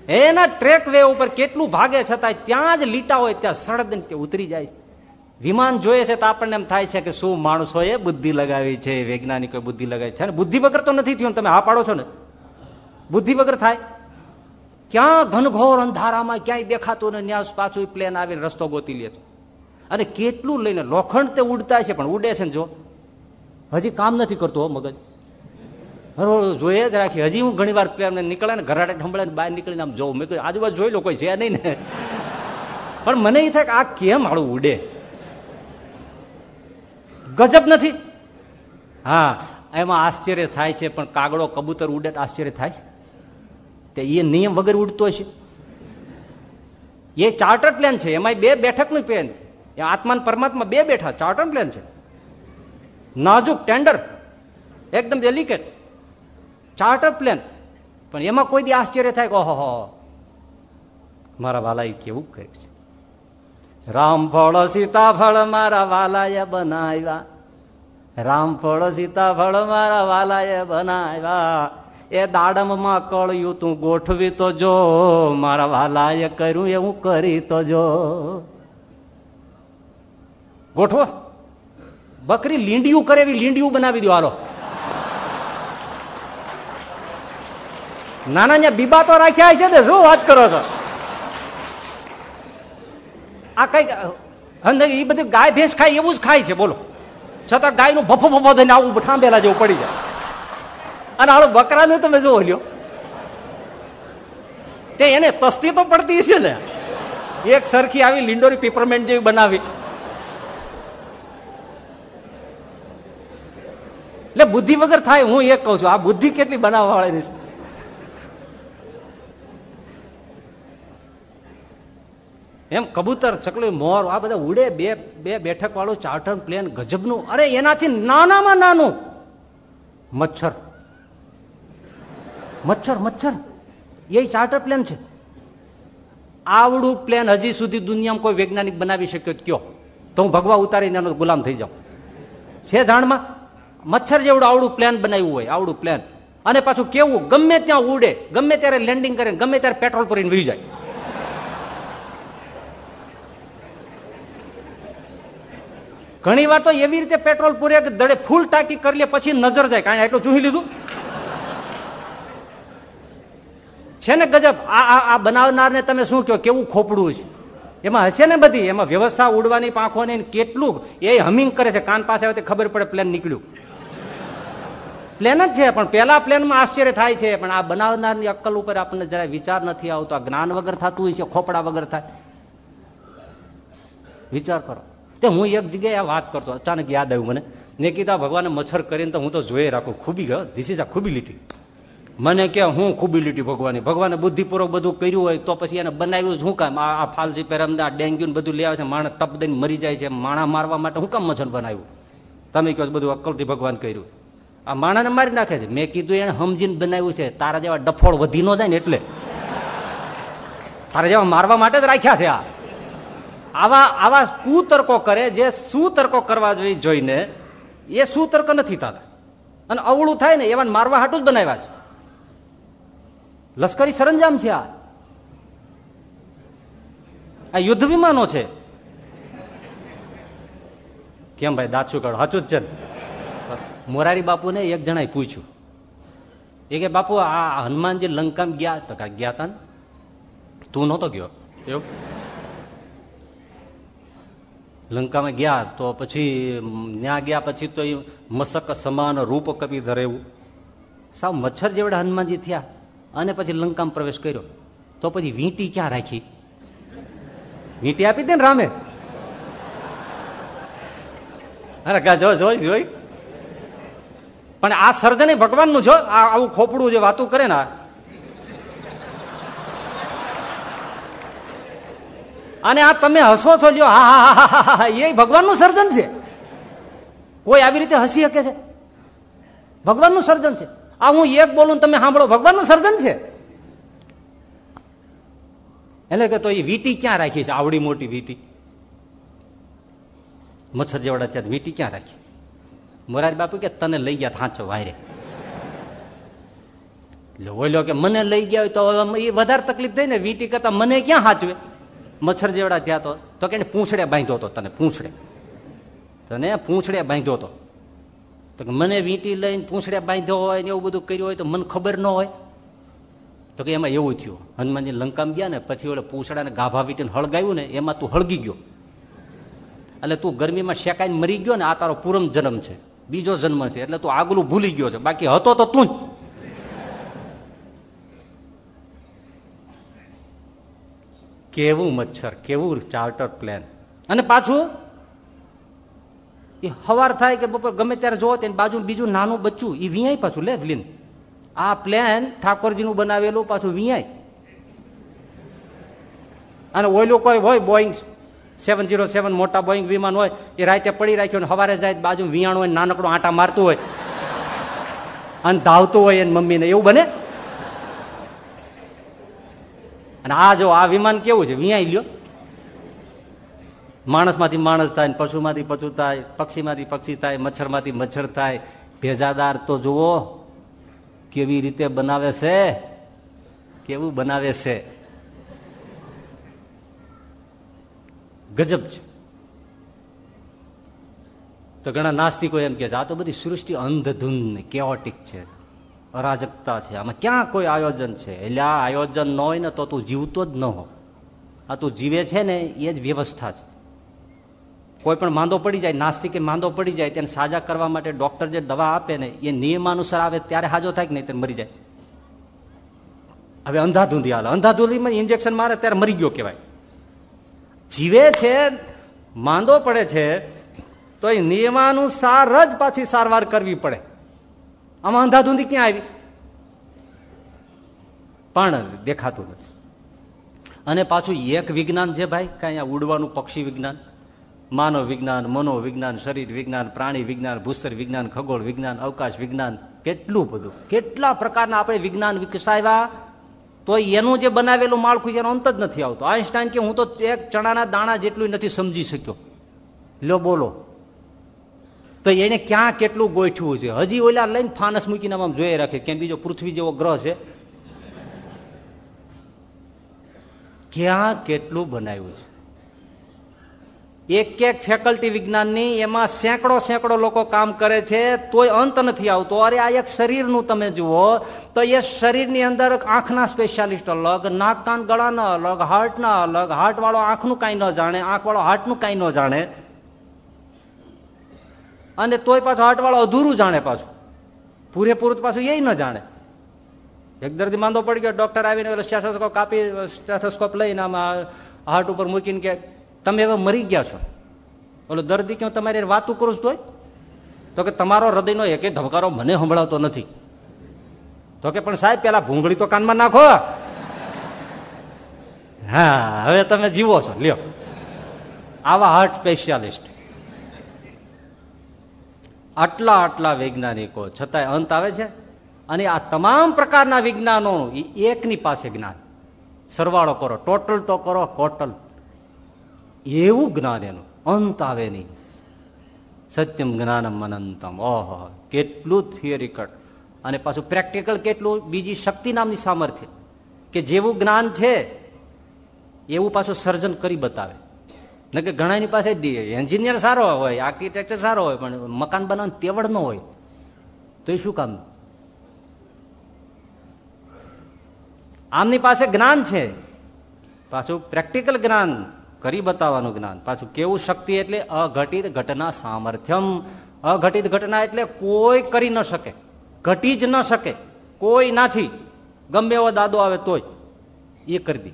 એના ટ્રેક વે ઉપર કેટલું ભાગે છતાં ત્યાં જ લીટા હોય ત્યાં સળદ ઉતરી જાય છે. વિમાન જોઈએ છે તો આપણને એમ થાય છે કે શું માણસોએ બુદ્ધિ લગાવી છે, વૈજ્ઞાનિકોએ બુદ્ધિ લગાવી છે? બુદ્ધિ વગર તો નથી થયું તમે હા પાડો છો ને? બુદ્ધિ વગર થાય. ક્યાં ઘનઘોર અંધારામાં ક્યાંય દેખાતું ને ત્યાં પાછું પ્લેન આવીને રસ્તો ગોતી લે અને કેટલું લઈને લોખંડ તે ઉડતા છે, પણ ઉડે છે ને જો? હજી કામ નથી કરતો મગજ. જોઈએ જ રાખી હજી હું ઘણી વાર નીકળે ને ઘરાટે ઠંભળે બહાર નીકળીને આમ જોઉં. મેં કહ્યું આજુબાજુ જોઈ લો છે નહીં ને. પણ મને એ થાય કે આ કેમ આળું ઉડે? ગજબ નથી? હા, એમાં આશ્ચર્ય થાય છે, પણ કાગડો કબૂતર ઉડે તો આશ્ચર્ય થાય? તે એ નિયમ વગર ઉડતો છે એ ચાર્ટર પ્લેન છે એમાં બે બેઠકનું પ્લેન. એ આત્માન પરમાત્મા બે બેઠા, ચાર્ટર પ્લેન છે. નાજુક ટેન્ડર, એકદમ ડેલિકેટ ચાર્ટર પ્લેન. પણ એમાં કોઈ દી આશ્ચર્ય થાય કે ઓહો મારા વાલા કેવું કરે છે? રામફળ સીતાફળ મારા વાલાએ બનાવ્યા. રામફળ સીતાફળ મારા વાલાએ બનાવ્યા. એ દાડમમાં કળ્યું તું ગોઠવી તો જો. મારા વાલાએ કર્યું એવું કરી તો જો. ગોઠવો. બકરી લીંડિયું કરે એવી લીંડિયું બનાવી દો હાલો. નાના ત્યાં બીબા તો રાખ્યા છે ને, શું વાત કરો છો? આ કંઈક એ બધું ગાય ભેંસ ખાય, એવું જ ખાય છે, બોલો. છતાં ગાયનું ભફો ભફો થઈને આવું ઠાંબેલા જેવું પડી જાય. અને હાલો બકરાને તમે જો લ્યો. તે એને તસ્તી તો પડતી છે ને. એક સરખી આવી લીંડોરી પીપરમેન્ટ જેવી બનાવી. એટલે બુદ્ધિ વગર થાય, હું એક કઉ છું, આ બુદ્ધિ કેટલી બનાવવા વાળાની છે. એમ કબૂતર, ચકલી, મોર, આ બધા ઉડે, બે બે બેઠક વાળું ચાર્ટર પ્લેન ગજબનું. અરે, એનાથી નાનામાં નાનું. મચ્છર. મચ્છર મચ્છર. એ ચાર્ટર પ્લેન છે. આવડું પ્લેન હજી સુધી દુનિયામાં કોઈ વૈજ્ઞાનિક બનાવી શક્યો કયો? તો હું ભગવા ઉતારીને એનો ગુલામ થઈ જાઉં. છે જાણમાં? મચ્છર જેવડું આવડું પ્લેન બનાવ્યું હોય, આવડું પ્લેન. અને પાછું કેવું? ગમે ત્યાં ઉડે, ગમે ત્યારે લેન્ડિંગ કરે, ગમે ત્યારે પેટ્રોલ ભરીને વી જાય ઘણી વાર તો એવી રીતે પેટ્રોલ પૂરે કે દડે ફૂલ ટાંકી કરી લે, પછી નજર જાય કાંઈ એટલું ચૂહી લીધું. છે ને ગજબ, આ આ બનાવનારને તમે શું કહો, કેવું ખોપડું છે? એમાં હશે ને બધી, એમાં વ્યવસ્થા ઉડવાની પાંખો ને કેટલું એ હમિંગ કરે છે, કાન પાસે આવે ખબર પડે, પ્લેન નીકળ્યું. પ્લેન જ છે, પણ પેલા પ્લેનમાં આશ્ચર્ય થાય છે, પણ આ બનાવનારની અક્કલ ઉપર આપણને જરા વિચાર નથી આવતો. આ જ્ઞાન વગર થતું હોય છે, ખોપડા વગર થાય. વિચાર કરો. તે હું એક જગ્યાએ વાત કરતો, અચાનક યાદ આવ્યું મને. મેં કીધા ભગવાને મચ્છર કરીને તો હું તો જોઈ રાખું. ખૂબી ગયો. ધીસ ઇઝ આ ખૂબી મને કે, હું ખૂબી લીટી ભગવાનની. ભગવાને બુદ્ધિપૂર્વક બધું કર્યું હોય તો પછી એને બનાવ્યું શું કામ? આ ફાલસી પેરમ આ ડેન્ગ્યુ બધું લે આવે છે. માણસ તપ દઈને મરી જાય છે. માણા મારવા માટે હું કામ મચ્છર બનાવ્યું? તમે કહો બધું અક્કલથી ભગવાન કર્યું. આ માણાને મારી નાખે છે. મેં કીધું, એને સમજીને બનાવ્યું છે. તારા જેવા ડફોળ વધી ન જાય ને એટલે. તારા જેવા મારવા માટે જ રાખ્યા છે આ. આવા આવા કુતર્કો કરે જે સુતર્કો કરવા જોઈને એ સુતર્ક નથી થતા. અને અવળું થાય ને એવા મારવા હાટું જ બનાવ્યા છે. લશ્કરી સરંજામ છે આ. આ યુદ્ધ વિમાનો છે. કેમ ભાઈ દાંત શું સાચું જ છે મોરારી બાપુને એક જણાએ પૂછ્યું. એ કે, બાપુ, આ હનુમાનજી લંકામ ગયા તો, ગયા તા તું નહોતો ગયો? એવું? લંકામાં ગયા તો પછી ત્યાં ગયા પછી તો એ મસક સમાન રૂપ કપી ધરેવું સાવ મચ્છર જેવડા હનુમાનજી થયા અને પછી લંકામાં પ્રવેશ કર્યો. તો પછી વીંટી ક્યાં રાખી? વીંટી આપી દે ને રામે. અરે જો, જોઈ જોઈ. પણ આ સર્જન ભગવાનનું જો આવું ખોપડું જે વાતું કરે ને અને આ તમે હસો છો, લ્યો. હા હા હા એ ભગવાનનું સર્જન છે. કોઈ આવી રીતે હસી શકે છે? ભગવાનનું સર્જન છે. આ હું એક બોલું તમે સાંભળો. ભગવાનનું સર્જન છે. એટલે કે તો એ વીટી ક્યાં રાખી છે? આવડી મોટી વીટી. મચ્છર જેવડા ત્યાં વીટી ક્યાં રાખી? મોરારી બાપુ કે તને લઈ ગયા થાંચો વાયરે. એટલે ઓલ્યો કે મને લઈ ગયા હોય તો એ વધારે તકલીફ થઈ ને વીટી કરતા મને ક્યાં સાચવે મચ્છર જેવડા થયા તો તો કે પૂંછડે બાંધ્યો હતો, તને પૂંછડે. તને પૂંછડે બાંધ્યો હતો. તો કે મને વીંટી લઈને પૂંછડે બાંધ્યો હોય ને એવું બધું કર્યું હોય તો મને ખબર ન હોય. તો કે એમાં એવું થયું, હનુમાનજી લંકામાં ગયા ને, પછી ઓલે પૂંછડાને ગાભા વીંટીને હળગાવ્યું ને, એમાં તું હળગી ગયો. એટલે તું ગરમીમાં શેકાઈને મરી ગયો ને, આ તારો પૂરમ જન્મ છે. બીજો જન્મ છે, એટલે તું આગલું ભૂલી ગયો છે. બાકી હતો તો તું જ. કેવું મચ્છર, કેવું ચાર્ટર પ્લેન? અને પાછું? એ હવાર થાય કે બપોર ગમે ત્યારે જોવો તેને બાજુ બીજું નાનું બચ્ચું એ વિયાય પાછું, લે લીન આ પ્લેન ઠાકોરજીનું બનાવેલું, પાછું વિયાય. અને ઓયલું કોઈ હોય, બોઈંગ સેવન જીરો સેવન, મોટા બોઈંગ વિમાન હોય, એ રાતે પડી રાખ્યો હવારે જાય બાજુ વિયાણ હોય નાનકડું આટા મારતું હોય. અને ધાવતું હોય એને મમ્મીને. એવું બને? અને આ જો આ વિમાન કેવું છે? વિયાઈ લ્યો. માણસમાંથી માણસ થાય પશુમાંથી પશુ થાય, પક્ષીમાંથી પક્ષી થાય, મચ્છરમાંથી મચ્છર થાય. ભેજાદાર તો જુઓ કેવી રીતે બનાવે છે. કેવું બનાવે છે. ગજબ છે. તો ઘણા નાસ્તિકો એમ કે છે, આ તો બધી સૃષ્ટિ અંધધૂન કેઓટિક છે. અરાજકતા છે. આમાં ક્યાં કોઈ આયોજન છે? એટલે આ આયોજન ન હોય ને તો તું જીવતો જ ન હો. આ તું જીવે છે ને, એ જ વ્યવસ્થા છે. કોઈ પણ માંદો પડી જાય, નાસ્તિકે માંદો પડી જાય, તેને સાજા કરવા માટે ડોક્ટર જે દવા આપે ને, એ નિયમાનુસાર આવે ત્યારે હાજો થાય કે નહીં? ત્યારે મરી જાય. હવે અંધાધૂંધી હાલે. અંધાધૂંધીમાં ઇન્જેક્શન મારે ત્યારે મરી ગયો કહેવાય. જીવે છે, માંદો પડે છે, તો એ નિયમાનુસાર જ પાછી સારવાર કરવી પડે. આમાં અંધાધૂંધી ક્યાં આવી? પણ દેખાતું નથી. અને પાછું એક વિજ્ઞાન છે ભાઈ, કઈ ઉડવાનું પક્ષી વિજ્ઞાન, માનવ વિજ્ઞાન, મનોવિજ્ઞાન, શરીર વિજ્ઞાન, પ્રાણી વિજ્ઞાન ભૂસ્તર વિજ્ઞાન, ખગોળ વિજ્ઞાન, અવકાશ વિજ્ઞાન, કેટલું બધું. કેટલા પ્રકારના આપણે વિજ્ઞાન વિકસાવ્યા તો એનું જે બનાવેલું માળખું એનો અંત જ નથી આવતો. આઈન્સ્ટાઈન કે હું તો એક ચણાના દાણા જેટલું નથી સમજી શક્યો. લો બોલો. તો એને ક્યાં કેટલું ગોઠવું છે? હજી ઓલા લઈને ફાનસ મૂકીને આમ જોઈ રાખે કેમ બીજો પૃથ્વી જેવો ગ્રહ છે? ક્યાં કેટલું બનાવ્યું છે? એક એક ફેકલ્ટી વિજ્ઞાનની એમાં સેંકડો સેંકડો લોકો કામ કરે છે, તોય અંત નથી આવતો. અરે આ એક શરીરનું તમે જુઓ, તો એ શરીરની અંદર આંખના સ્પેશિયાલિસ્ટ અલગ નાક કાન ગળાના અલગ હાર્ટના અલગ હાર્ટવાળો આંખનું કાંઈ ન જાણે, આંખવાળો હાર્ટનું કાંઈ ન જાણે. અને તોય પાછો હાટવાળો અધૂરું જાણે પાછું. પૂરેપૂરું પાછું એ ન જાણે. એક દર્દી માંદો પડી ગયો ડોક્ટર આવીને સ્ટેથોસ્કોપ કાપી, સ્ટેથોસ્કોપ લઈને આમાં હાર્ટ ઉપર મૂકીને કે, તમે હવે મરી ગયા છો. ઓલો દર્દી કે તમારી વાતું કરું છું તો કે, તમારો હૃદયનો એક ધબકારો મને સંભળાવતો નથી. તો કે, પણ સાહેબ, પેલા ભૂંગળી તો કાનમાં નાખો. હા, હવે તમે જીવો છો, લ્યો. આવા હાર્ટ સ્પેશિયાલિસ્ટ આટલા આટલા વૈજ્ઞાનિકો, છતાંય અંત આવે છે? અને આ તમામ પ્રકારના વિજ્ઞાનો એકની પાસે જ્ઞાન. સરવાળો કરો, ટોટલ તો કરો, કોટલ. એવું જ્ઞાન એનું. અંત આવે નહીં. સત્યમ જ્ઞાનમ અનંતમ. ઓહો, કેટલું થિયરિકલ અને પાછું પ્રેક્ટિકલ કેટલું? બીજી શક્તિ નામની સામર્થ્ય. કે જેવું જ્ઞાન છે, એવું પાછું સર્જન કરી બતાવે. ન કે ઘણાની પાસે એન્જિનિયર સારો હોય, આર્કિટેક્ચર સારો હોય, પણ મકાન બનાવવાનું તેવડ ન હોય. તો એ શું કામ? આમની પાસે જ્ઞાન છે. પાછું પ્રેક્ટિકલ જ્ઞાન, કરી બતાવવાનું જ્ઞાન. પાછું કેવું શક્તિ એટલે અઘટિત ઘટના સામર્થ્યમ. અઘટિત ઘટના એટલે કોઈ કરી ન શકે. ઘટી જ ન શકે. કોઈ નાથી. ગમે એવો દાદો આવે તોય એ કરી દી.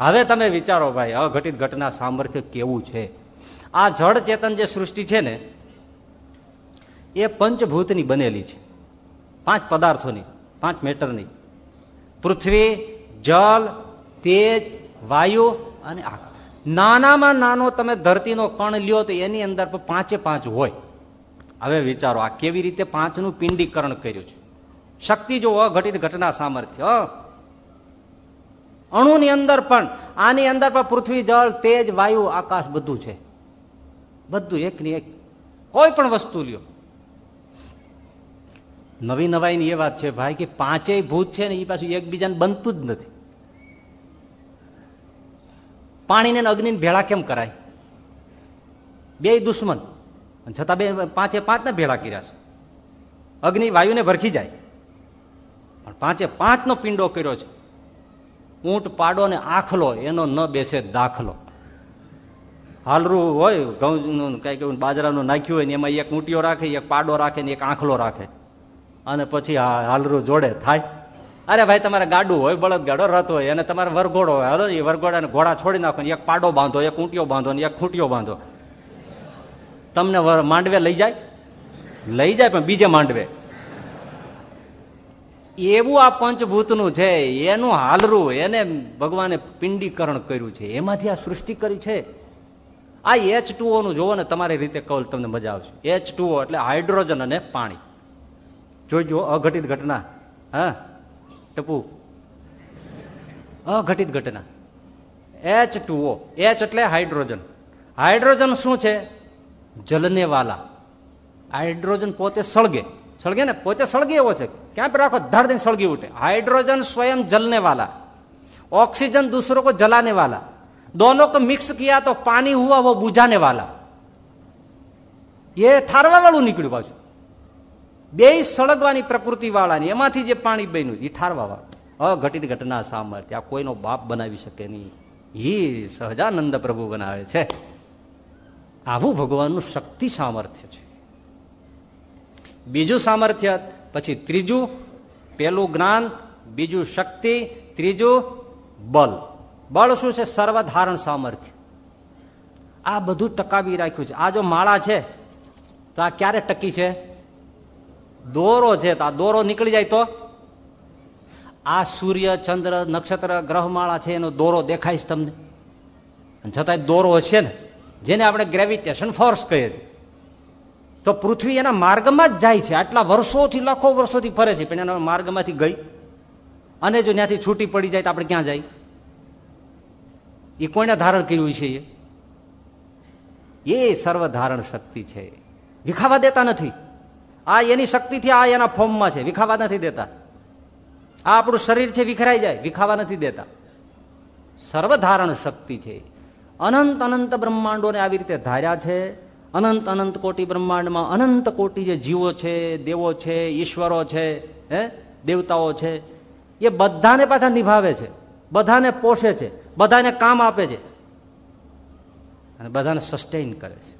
હવે તમે વિચારો ભાઈ, અઘટિત ઘટના સામર્થ્ય કેવું છે? આ જળ ચેતન જે સૃષ્ટિ છે ને, એ પંચભૂતની બનેલી છે. પાંચ પદાર્થોની, પાંચ મેટરની. પૃથ્વી, જલ, તેજ, વાયુ અને આકાશ. નાનામાં નાનો તમે ધરતીનો કણ લ્યો તો એની અંદર પાંચે પાંચ હોય. હવે વિચારો, આ કેવી રીતે પાંચનું પિંડીકરણ કર્યું છે? શક્તિ જો અઘટિત ઘટના સામર્થ્ય અણુની અંદર પણ, આની અંદર પણ પૃથ્વી, જળ, તેજ, વાયુ, આકાશ બધું છે. બધું એકની એક. કોઈ પણ વસ્તુ લ્યો. નવી નવાઈની એ વાત છે ભાઈ કે પાંચેય ભૂત છે ને એ પાછું એકબીજાને બનતું જ નથી. પાણીને અગ્નિને ભેળા કેમ કરાય? બે દુશ્મન. છતાં બે પાંચે પાંચ ને ભેળા કર્યા છે. અગ્નિ, વાયુને ભરખી જાય. પણ પાંચે પાંચનો પિંડો કર્યો છે. ઊંટ પાડો ને આખલો, એનો ન બેસે, દાખલો. હાલરું હોય ઘઉં કઈ કઈ બાજરાનું નાખ્યું હોય ને, એમાં એક ઊંટીઓ રાખે, એક પાડો રાખે ને, એક આંખલો રાખે. અને પછી હાલરું જોડે, થાય. અરે ભાઈ, તમારે ગાડું હોય બળદ ગાડો રથ હોય અને તમારે વરઘોડો હોય. હાલો, એ વરઘોડાને ઘોડા છોડી નાખો એક પાડો બાંધો, એક ઊંટીઓ બાંધો ને, એક ખૂંટીઓ બાંધો. તમને માંડવે લઈ જાય? લઈ જાય, પણ બીજે માંડવે. એવું આ પંચભૂતનું છે, એનું હાલરું, એને ભગવાને પિંડીકરણ કર્યું છે. એમાંથી આ સૃષ્ટિ કરી છે. આ એચ ટુઓનું જોવો ને, તમારી રીતે કહું, તમને મજા આવશે. એચ એટલે હાઇડ્રોજન અને પાણી. જોઈજો અઘટિત ઘટના. હા? ટપુ. અઘટિત ઘટના. એચ ટુઓ એચ એટલે હાઇડ્રોજન. હાઇડ્રોજન શું છે? જલને વાલા હાઇડ્રોજન પોતે સળગે. સળગે ને પોતે સળગે એવો છે ક્યાં પર રાખો ધડ દઈને સળગી ઉઠે हाइड्रोजन स्वयं जलने वाला ऑक्सीजन दूसरों को जलाने वाला दोनों को मिक्स किया तो पानी हुआ वो बुझाने वाला એ ઠારવા વાળું નીકળ્યું પાછું બે સળગવાની પ્રકૃતિ વાળાની એમાંથી જે પાણી બન્યું એ ઠારવા વાળું અઘટિત ઘટના સામર્થ્ય આ કોઈનો બાપ બનાવી શકે નહીં એ સહજાનંદ પ્રભુ બનાવે છે આવું ભગવાનનું શક્તિ સામર્થ્ય છે બીજું સામર્થ્ય, પછી ત્રીજું પેલું જ્ઞાન, બીજું શક્તિ, ત્રીજું બલ બળ શું છે? સર્વધારણ સામર્થ્ય. આ બધું ટકાવી રાખ્યું છે. આ જો માળા છે, તો આ ક્યારે ટકી છે? દોરો છે, તો આ દોરો નીકળી જાય તો? આ સૂર્ય, ચંદ્ર, નક્ષત્ર, ગ્રહમાળા છે, એનો દોરો દેખાય છે તમને? છતાંય દોરો હશે ને? જેને આપણે ગ્રેવિટેશન ફોર્સ કહીએ છીએ. તો પૃથ્વી એના માર્ગમાં જ જાય છે. આટલા વર્ષોથી, લાખો વર્ષોથી ફરે છે, પણ એના માર્ગમાંથી ગઈ. અને જો ત્યાંથી છૂટી પડી જાય તો આપણે ક્યાં જાય? એ કોઈને ધારણ કર્યું છે એ? સર્વધારણ શક્તિ છે. વિખાવા દેતા નથી. આ એની શક્તિથી આ એના ફોર્મમાં છે. વિખાવા નથી દેતા. આ આપણું શરીર છે, વિખરાઈ જાય. વિખાવા નથી દેતા. સર્વધારણ શક્તિ છે. અનંત અનંત બ્રહ્માંડોને આવી રીતે ધાર્યા છે. અનંત અનંત કોટી બ્રહ્માંડમાં અનંત કોટી જે જીવો છે, દેવો છે, ઈશ્વરો છે, હે, દેવતાઓ છે, એ બધાને પાછા નિભાવે છે, બધાને પોષે છે, બધાને કામ આપે છે અને બધાને સસ્ટેન કરે છે.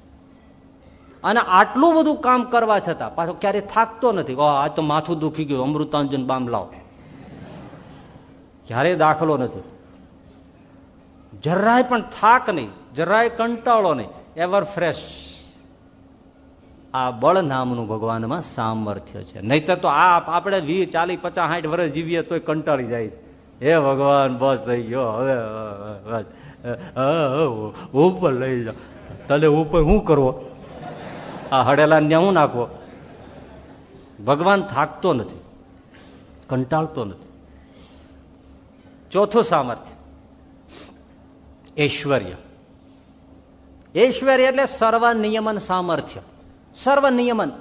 અને આટલું બધું કામ કરવા છતાં પાછો ક્યારે થાકતો નથી આ તો માથું દુખી ગયું, અમૃતાંજન બામ લાવ. ક્યારેય દાખલો નથી. જરાય પણ થાક નહીં, જરાય કંટાળો નહીં એવર ફ્રેશ આ બળ નામનું ભગવાનમાં સામર્થ્ય છે. નહીતર તો આ આપણે વી ચાલીસ, પચાસ, સાઠ વર્ષ જીવીએ તોય કંટાળી જાય હે ભગવાન, બસ થઈ ગયો. હવે ઉપર લઈ જાઓ તલે ઉપર શું કરવો? આ હડેલા ને હું નાખવો? ભગવાન થાકતો નથી. કંટાળતો નથી. ચોથું સામર્થ્ય. ઐશ્વર્ય. ઐશ્વર્ય એટલે સર્વ નિયમન સામર્થ્ય. સર્વ નિયમન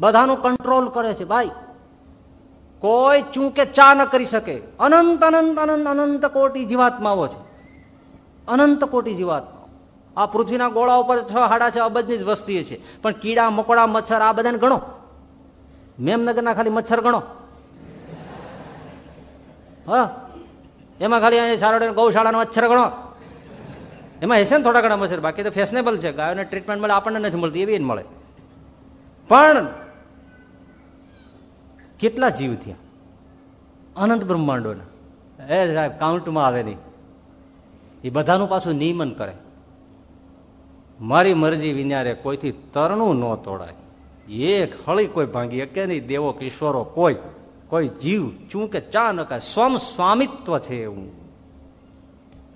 બધાનું કંટ્રોલ કરે છે, ભાઈ. કોઈ ચૂંકે ચા ન કરી શકે. અનંત અનંત અનંત અનંત કોટી જીવાત્માઓ છે. અનંત કોટી જીવાત્માઓ. આ પૃથ્વીના ગોળા ઉપર છ હાડા છ અબજની જ વસ્તી છે. પણ કીડા, મકોડા, મચ્છર, આ બધાને ગણો. મેમનગરના ખાલી મચ્છર ગણો. હા? એમાં ખાલી અહીંયા સારોડે ગૌશાળાના મચ્છર ગણો. એમાં હશે ને થોડા ઘણા મચ્છર? બાકી તો ફેશનેબલ છે. ગાયોને ટ્રીટમેન્ટ મળે, આપણને નથી મળતી, એવી મળે. પણ કેટલા જીવ થયા? અનંત બ્રહ્માંડોના. એ સાહેબ કાઉન્ટમાં આવે નહીં. એ બધાનું પાછું નિયમન કરે. મારી મરજી વિનારે કોઈથી તરણું ન તોડાય. એક હળી કોઈ ભાંગી શકે નહીં. દેવો કિશોરો કોઈ કોઈ જીવ ચું કે ચા ન કાય સ્વમ સ્વામિત્વ છે એવું.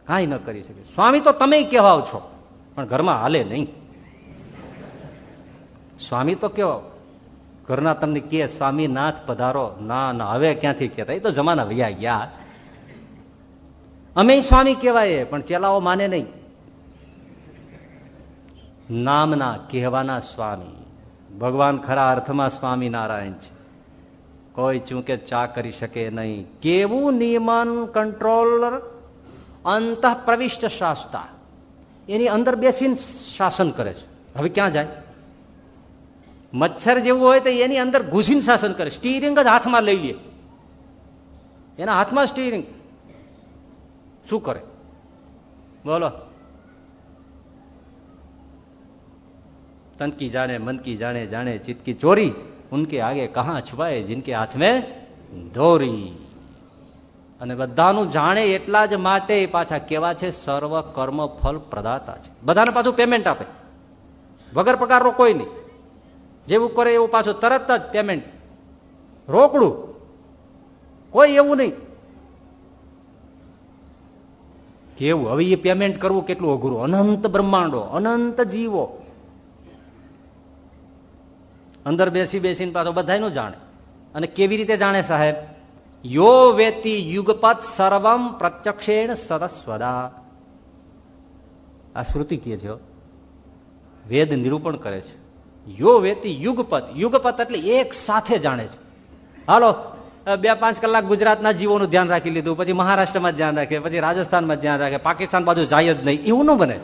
હા ન કરી શકે. સ્વામી તો તમે કહેવાઓ છો. પણ ઘરમાં હાલે નહીં. સ્વામી તો કયો, ઘરના તમને કે સ્વામીનાથ પધારો. ના ના, હવે ક્યાંથી કહેતા? એ તો જમાના વૈયા ગયા. અમે સ્વામી કહેવાય, પણ ચેલાઓ માને નહીં. નામના કહેવાના સ્વામી. ભગવાન ખરા અર્થમાં સ્વામી નારાયણ છે. કોઈ ચૂંકે ચા કરી શકે નહીં. કેવું નિયમન કંટ્રોલર? અંત પ્રવિષ્ટ શાસતા. એની અંદર બેસીને શાસન કરે છે. હવે ક્યાં જાય? મચ્છર જેવું હોય તો એની અંદર ઘૂસીને શાસન કરે. સ્ટીરિંગ જ હાથમાં લઈ લે. એના હાથમાં સ્ટીરિંગ. શું કરે? બોલો. તનકી જાણે મનકી જાણે જાણે ચિતકી ચોરી. ઉનકે આગે કહા છુપાય જિનકે હાથમે ધોરી. અને બધાનું જાણે એટલા જ માટે પાછા કેવા છે? સર્વ કર્મ ફલ પ્રદાતા છે. બધાને પાછું પેમેન્ટ આપે. વગર પગારનો કોઈ નહીં. જેવું કરે એવું પાછું તરત જ પેમેન્ટ રોકડું. કોઈ એવું નહીં. કેવું? હવે એ પેમેન્ટ કરવું કેટલું અઘરું? અનંત બ્રહ્માંડો, અનંત જીવો. અંદર બેસી બેસીને પાછો બધાનું જાણે. અને કેવી રીતે જાણે સાહેબ? યો વેતી યુગપત સર્વમ પ્રત્યક્ષેણ સરસ્વદા આ શ્રુતિ કહે છે વેદ નિરૂપણ કરે છે. યો વેતી યુગપત. યુગપત એટલે એક સાથે જાણે છે. હાલો બે પાંચ કલાક ગુજરાતના જીવોનું ધ્યાન રાખી લીધું, પછી મહારાષ્ટ્રમાં ધ્યાન રાખે, પછી રાજસ્થાનમાં ધ્યાન રાખે, પાકિસ્તાન બાજુ જાય જ નહીં. એવું ન બને.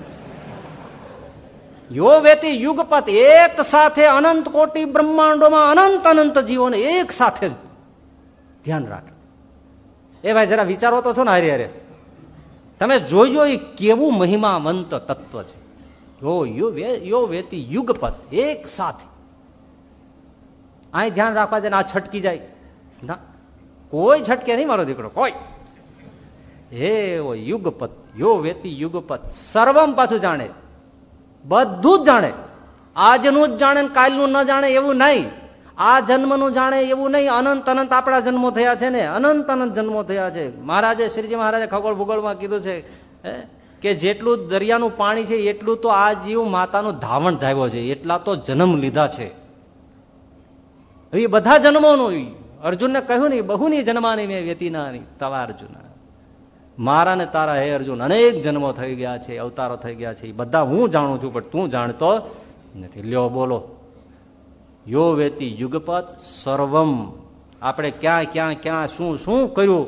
યો વેતી યુગપત એક સાથે અનંત કોટી બ્રહ્માંડોમાં અનંત અનંત જીવોને એક સાથે ધ્યાન રાખે. એ ભાઈ, જરા વિચારો તો છો ને હરે હરે તમે જોજો એ કેવું મહિમાવંત તત્વ છે. યો યો વેતી યુગપત એક સાથે. અહીં ધ્યાન રાખવા જાય આ છટકી જાય. ના, કોઈ છટકે નહીં મારો દીકરો, કોઈ. હે યુગપત, યો વેતી યુગપત, સર્વમ પાછું જાણે. બધું જ જાણે. આજનું જ જાણે કાલનું ન જાણે એવું નહીં. આ જન્મનું જાણે એવું નહીં. અનંત અનંત આપણા જન્મો થયા છે ને. અનંત અનંત જન્મો થયા છે. મહારાજે શ્રીજી મહારાજે ખગોળ ભૂગોળમાં કીધું છે કે જેટલું દરિયાનું પાણી છે, એટલું તો આ જીવ માતાનું ધાવણ ધાવ્યો છે, એટલા તો જન્મ લીધા છે. એ બધા જન્મોનું અર્જુનને કહ્યું નહીં બહુની જન્માની મેં વ્યતીનાની, તવા અર્જુન. મારા ને તારા, હે અર્જુન, અનેક જન્મો થઈ ગયા છે, અવતારો થઈ ગયા છે, એ બધા હું જાણું છું, પણ તું જાણતો નથી. લ્યો, બોલો. યો વેતી યુગપત સર્વમ. આપણે ક્યાં ક્યાં ક્યાં, શું શું કર્યું?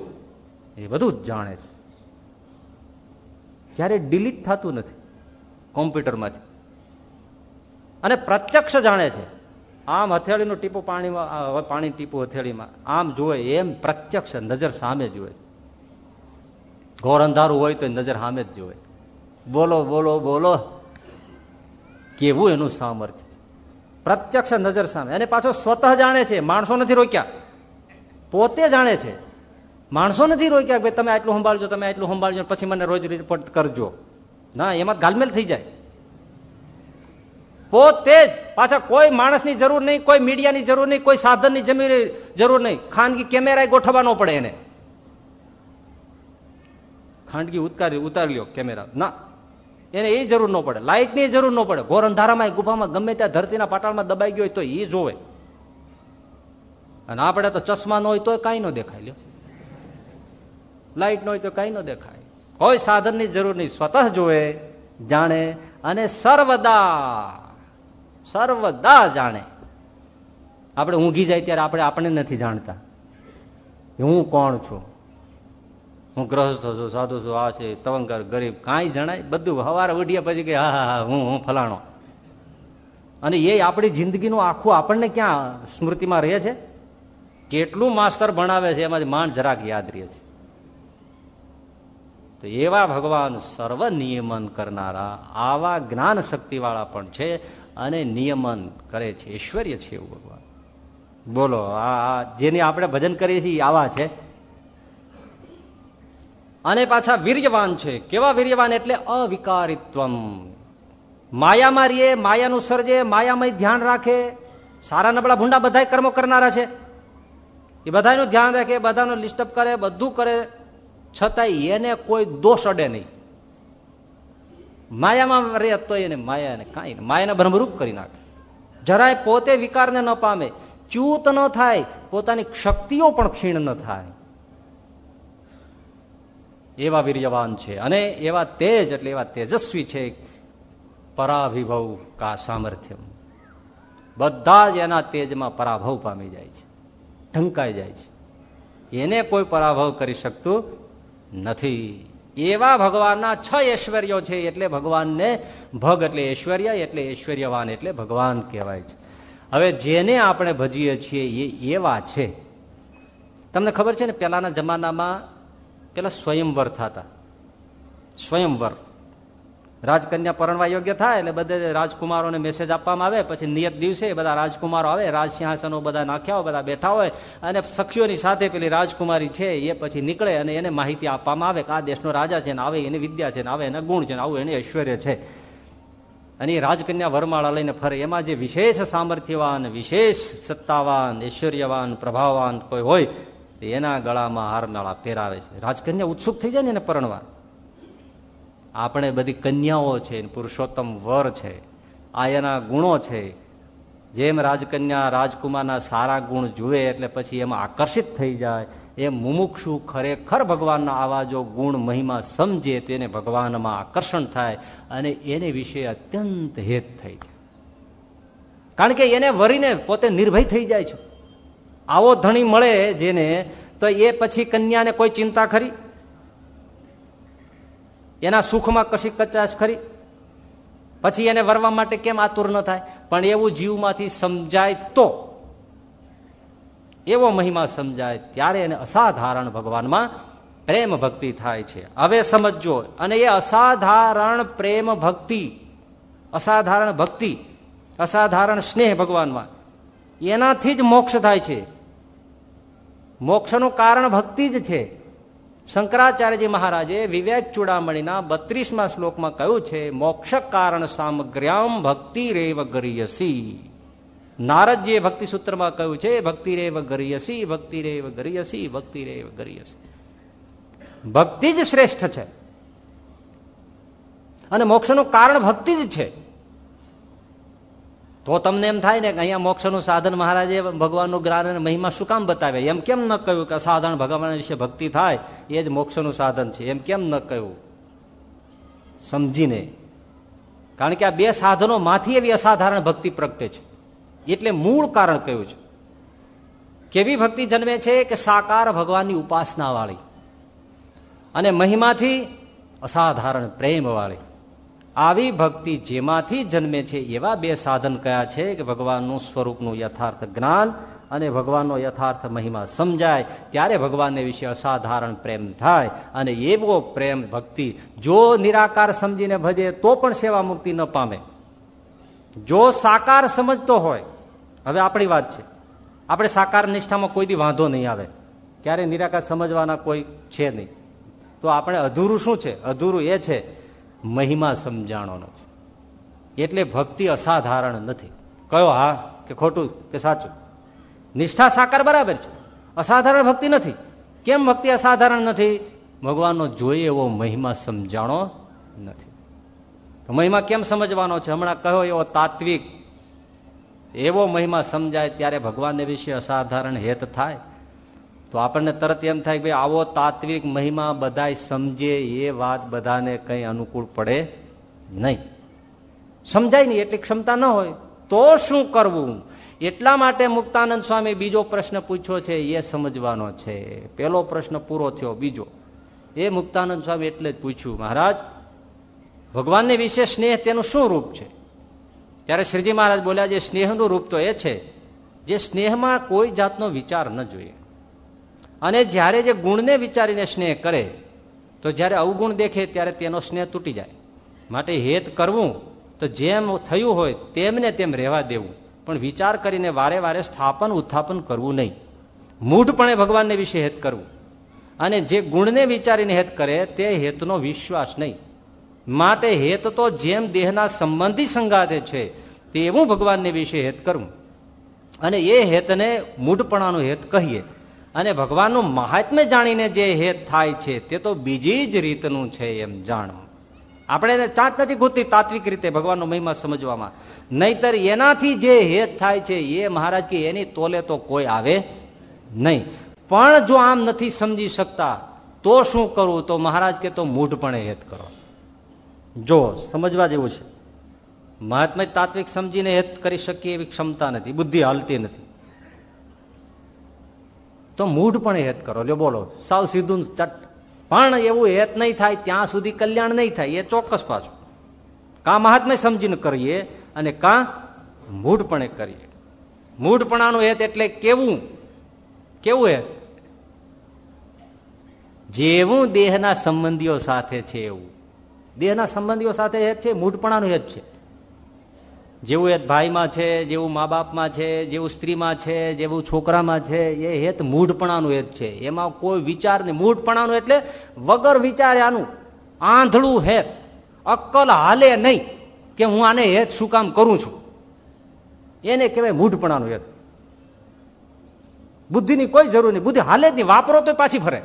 એ બધું જ જાણે છે. ક્યારે ડિલીટ થતું નથી કોમ્પ્યુટરમાંથી. અને પ્રત્યક્ષ જાણે છે, આમ હથેળીનું ટીપું પાણીમાં પાણી ટીપું હથેળીમાં, આમ જોવે એમ પ્રત્યક્ષ નજર સામે જુએ. ઘોર અંધારું હોય તો નજર સામે જ જોવે બોલો બોલો બોલો. કેવું એનું સામર્થ્ય? પ્રત્યક્ષ નજર સામે. અને પાછો સ્વતઃ જાણે છે, માણસો નથી રોક્યા. પોતે જાણે છે માણસો નથી રોક્યા તમે આટલું સંભાળજો, તમે આટલું સંભાળજો પછી મને રોજ રિપોર્ટ કરજો. ના, એમાં ગાલમેલ થઈ જાય. પોતે જ પાછા કોઈ માણસની જરૂર નહીં, કોઈ મીડિયાની જરૂર નહીં, કોઈ સાધનની જમીન જરૂર નહીં. ખાનગી કેમેરા ગોઠવવા ન પડે એને. ખાનગી ઉતારી ઉતારી લ્યો કેમેરા. ના, એને એ જરૂર ન પડે. લાઇટની જરૂર ન પડે. ઘોર અંધારામાં ગુફામાં ગમે ત્યાં ધરતીના પાટાળમાં દબાઈ ગયો હોય તો એ જોવે. અને આપણે તો ચશ્મા ન હોય તો કાંઈ ન દેખાય. લ્યો. લાઇટ ન હોય તો કઈ ન દેખાય. કોઈ સાધનની જરૂર નહીં. સ્વતઃ જોવે જાણે અને સર્વદા સર્વદા જાણે. આપણે ઊંઘી જાય ત્યારે આપણે આપણે નથી જાણતા. હું કોણ છું? હું ગ્રહસ્થ છું, સાધુ છું, આ છે તવંકર ગરીબ, કાંઈ જણાય, બધું હવારે ઉઠ્યા પછી કે હા હા, હું હું ફલાણો. અને એ આપણી જિંદગીનું આખું આપણને ક્યાં સ્મૃતિમાં રહે છે? કેટલું માસ્તર ભણાવે છે, એમાંથી માંડ જરાક યાદ રહે છે. તો એવા ભગવાન સર્વ નિયમન કરનારા, આવા જ્ઞાન શક્તિ વાળા પણ છે અને નિયમન કરે છે, ઐશ્વર્ય છે એવું ભગવાન. બોલો, આ જેને આપણે ભજન કરીએ છીએ આવા છે. અને પાછા વીર્યવાન છે. કેવા વીર્યવાન? એટલે અવિકારિત્વમ. માયામાં રીએ માયાનું સર્જે માયામય ધ્યાન રાખે. સારા નબળા ભૂંડા બધા કર્મો કરનારા છે. એ બધાનું ધ્યાન રાખે, બધાનું લિસ્ટઅપ કરે, બધું કરે. છતાંય એને કોઈ દોષ અડે નહીં. માયામાં રહે તો એને માયાને કાંઈ માયાને ભ્રમરૂપ કરી નાખે. જરાય પોતે વિકારને ન પામે. ચ્યુત ન થાય, પોતાની શક્તિઓ પણ ક્ષીણ ન થાય. એવા વીર્યવાન છે. અને એવા તેજ, એટલે એવા તેજસ્વી છે. પરાભિભવ કા સામર્થ્ય બધા જ એના તેજમાં પરાભવ પામી જાય છે. ઢંકાઈ જાય છે. એને કોઈ પરાભવ કરી શકતું નથી. એવા ભગવાનના છ ઐશ્વર્યો છે એટલે ભગવાનને ભગ એટલે ઐશ્વર્ય, એટલે ઐશ્વર્યવાન એટલે ભગવાન કહેવાય છે. હવે જેને આપણે ભજીએ છીએ એ એવા છે. તમને ખબર છે ને પેલાના જમાનામાં પેલા સ્વયંવર થતા. સ્વયંવર. રાજકન્યા પરણવા યોગ્ય થાય એટલે બધે રાજકુમારોને મેસેજ આપવામાં આવે, પછી નિયત દિવસે બધા રાજકુમારો આવે રાજ સિંહાસનો બધા નાખ્યા હોય, બધા બેઠા હોય, અને સખીઓની સાથે પેલી રાજકુમારી છે એ પછી નીકળે અને એને માહિતી આપવામાં આવે કે આ દેશનો રાજા છે ને આવે, એની વિદ્યા છે ને આવે, એના ગુણ છે ને આવું એને ઐશ્વર્ય છે. અને એ રાજકન્યા વરમાળા લઈને ફરે. એમાં જે વિશેષ સામર્થ્યવાન, વિશેષ સત્તાવાન, ઐશ્વર્યવાન, પ્રભાવવાન કોઈ હોય એના ગળામાં હારનાળા પહેરાવે છે. રાજકન્યા ઉત્સુક થઈ જાય ને એને પરણવા. આપણે બધી કન્યાઓ છે, પુરુષોત્તમ વર છે આ એના ગુણો છે. જેમ રાજકન્યા રાજકુમારના સારા ગુણ જુએ એટલે પછી એમાં આકર્ષિત થઈ જાય. એ મુમુક્ષુ ખરેખર ભગવાનના આવા જો ગુણ મહિમા સમજે તો એને ભગવાનમાં આકર્ષણ થાય અને એને વિશે અત્યંત હેત થઈ જાય. કારણ કે એને વરીને પોતે નિર્ભય થઈ જાય છે. આવો ધણી મળે જેને, તો એ પછી કન્યાને કોઈ ચિંતા ખરી? એના સુખમાં કશી કચાશ ખરી? પછી એને વરવા માટે કેમ આતુર ન થાય? પણ એવું જીવમાંથી સમજાય તો. એવો મહિમા સમજાય ત્યારે એને અસાધારણ ભગવાનમાં પ્રેમ ભક્તિ થાય છે. હવે સમજો અને એ અસાધારણ પ્રેમ ભક્તિ, અસાધારણ ભક્તિ, અસાધારણ સ્નેહ ભગવાનમાં, એનાથી જ મોક્ષ થાય છે. મોક્ષનું કારણ ભક્તિ જ છે. શંકરાચાર્યજી મહારાજે વિવેક ચૂડામણીના બત્રીસમાં શ્લોકમાં કહ્યું છે મોક્ષ કારણ સામગ્ર્યામ ભક્તિ રેવ ગરિયસી. નારદજીએ ભક્તિ સૂત્રમાં કહ્યું છે ભક્તિ રેવ ગરિયસી ભક્તિ રેવ ગરિયસી ભક્તિ રેવ ગરિયસી. ભક્તિ જ શ્રેષ્ઠ છે. અને મોક્ષનું કારણ ભક્તિ જ છે. તો તમને એમ થાય ને કે અહીંયા મોક્ષનું સાધન મહારાજે ભગવાનનું જ્ઞાન અને મહિમા શું કામ બતાવે એમ કેમ ન કહ્યું કે સાધારણ ભગવાન વિશે ભક્તિ થાય? એ જ મોક્ષનું સાધન છે. એમ કેમ ન કહ્યું? સમજીને. કારણ કે આ બે સાધનોમાંથી એવી અસાધારણ ભક્તિ પ્રગટે છે. એટલે મૂળ કારણ કયું છે? કેવી ભક્તિ જન્મે છે કે સાકાર ભગવાનની ઉપાસના વાળી અને મહિમાથી અસાધારણ પ્રેમ વાળી આવી ભક્તિ જેમાંથી જન્મે છે એવા બે સાધન કયા છે કે ભગવાનનું સ્વરૂપનું યથાર્થ જ્ઞાન અને ભગવાનનો યથાર્થ મહિમા સમજાય? ત્યારે ભગવાનને વિશે અસાધારણ પ્રેમ થાય અને એવો પ્રેમ ભક્તિ જો નિરાકાર સમજીને ભજે તો પણ સેવા મુક્તિ ન પામે. જો સાકાર સમજતો હોય, હવે આપણી વાત છે. આપણે સાકાર નિષ્ઠામાં કોઈ દી વાંધો નહીં આવે. ક્યારે નિરાકાર સમજવાના કોઈ છે નહીં. તો આપણે અધૂરું શું છે? અધૂરું એ છે મહિમા સમજાણો નથી એટલે ભક્તિ અસાધારણ નથી. કયો હા કે ખોટું કે સાચું? નિષ્ઠા સાકાર બરાબર છે. અસાધારણ ભક્તિ નથી. કેમ ભક્તિ અસાધારણ નથી? ભગવાનનો જોઈએ એવો મહિમા સમજાણો નથી. મહિમા કેમ સમજવાનો છે? હમણાં કહ્યો એવો તાત્વિક એવો મહિમા સમજાય ત્યારે ભગવાનને વિશે અસાધારણ હેત થાય? તો આપણને તરત એમ થાય કે આવો તાત્વિક મહિમા બધા સમજે, એ વાત બધાને કઈ અનુકૂળ પડે નહીં. સમજાય નહીં, એટલી ક્ષમતા ન હોય. તો શું કરવું? એટલા માટે મુક્તાનંદ સ્વામી બીજો પ્રશ્ન પૂછ્યો છે, એ સમજવાનો છે. પેલો પ્રશ્ન પૂરો થયો, બીજો. એ મુક્તાનંદ સ્વામી એટલે જ પૂછ્યું, મહારાજ, ભગવાનને વિશે સ્નેહ તેનું શું રૂપ છે? ત્યારે શ્રીજી મહારાજ બોલ્યા, જે સ્નેહનું રૂપ તો એ છે, જે સ્નેહમાં કોઈ જાતનો વિચાર ન જોઈએ. અને જ્યારે જે ગુણને વિચારીને સ્નેહ કરે, તો જ્યારે અવગુણ દેખે ત્યારે તેનો સ્નેહ તૂટી જાય. માટે હેત કરવું, તો જેમ થયું હોય તેમને તેમ રહેવા દેવું. પણ વિચાર કરીને વારે વારે સ્થાપન ઉત્થાપન કરવું નહીં. મૂઢપણે ભગવાનને વિશે હેત કરવું. અને જે ગુણને વિચારીને હેત કરે, તે હેતનો વિશ્વાસ નહીં. માટે હેત તો જેમ દેહના સંબંધી સંગાતે છે, તેવું ભગવાનને વિશે હેત કરવું. અને એ હેતને મૂઢપણાનું હેત કહીએ. અને ભગવાનનું મહાત્મ્ય જાણીને જે હેત થાય છે, તે તો બીજી જ રીતનું છે એમ જાણવું આપણે ચાંચ નથી ગોતી તાત્વિક રીતે ભગવાનનો મહિમા સમજવામાં. નહીતર એનાથી જે હેત થાય છે, એ મહારાજ કે એની તોલે તો કોઈ આવે નહીં. પણ જો આમ નથી સમજી શકતા, તો શું કરવું તો મહારાજ કે તો મૂઢપણે હેત કરો. જો સમજવા જેવું છે. મહાત્મા તાત્વિક સમજીને હેત કરી શકીએ એવી ક્ષમતા નથી, બુદ્ધિ હાલતી નથી. તો મૂઢ પણ હેત કરો. લ્યો બોલો. સાવ સીધું ચટ. પણ એવું હેત નહીં થાય, ત્યાં સુધી કલ્યાણ નહીં થાય. એ ચોક્કસ પાછું. કા મહાત્મા સમજીને કરીએ અને કા મૂઢપણે કરીએ. મૂઢપણાનું હેત એટલે કેવું? કેવું હેત? જેવું દેહના સંબંધીઓ સાથે છે એવું. દેહના સંબંધીઓ સાથે હેત છે, મૂઢપણાનું હેત છે. જેવું એ ભાઈમાં છે, જેવું મા બાપમાં છે, જેવું સ્ત્રીમાં છે, જેવું છોકરામાં છે, એ હેત મૂઢપણાનું હેત છે. એમાં કોઈ વિચાર નહીં. મૂઢપણાનું એટલે વગર વિચાર્યાનું આંધળું હેત. અક્કલ હાલે નહીં કે હું આને હેત શું કામ કરું છું. એને કહેવાય મૂઢપણાનું હેત બુદ્ધિની કોઈ જરૂર નહીં. બુદ્ધિ હાલે જ નહીં. વાપરો તો પાછી ફરે.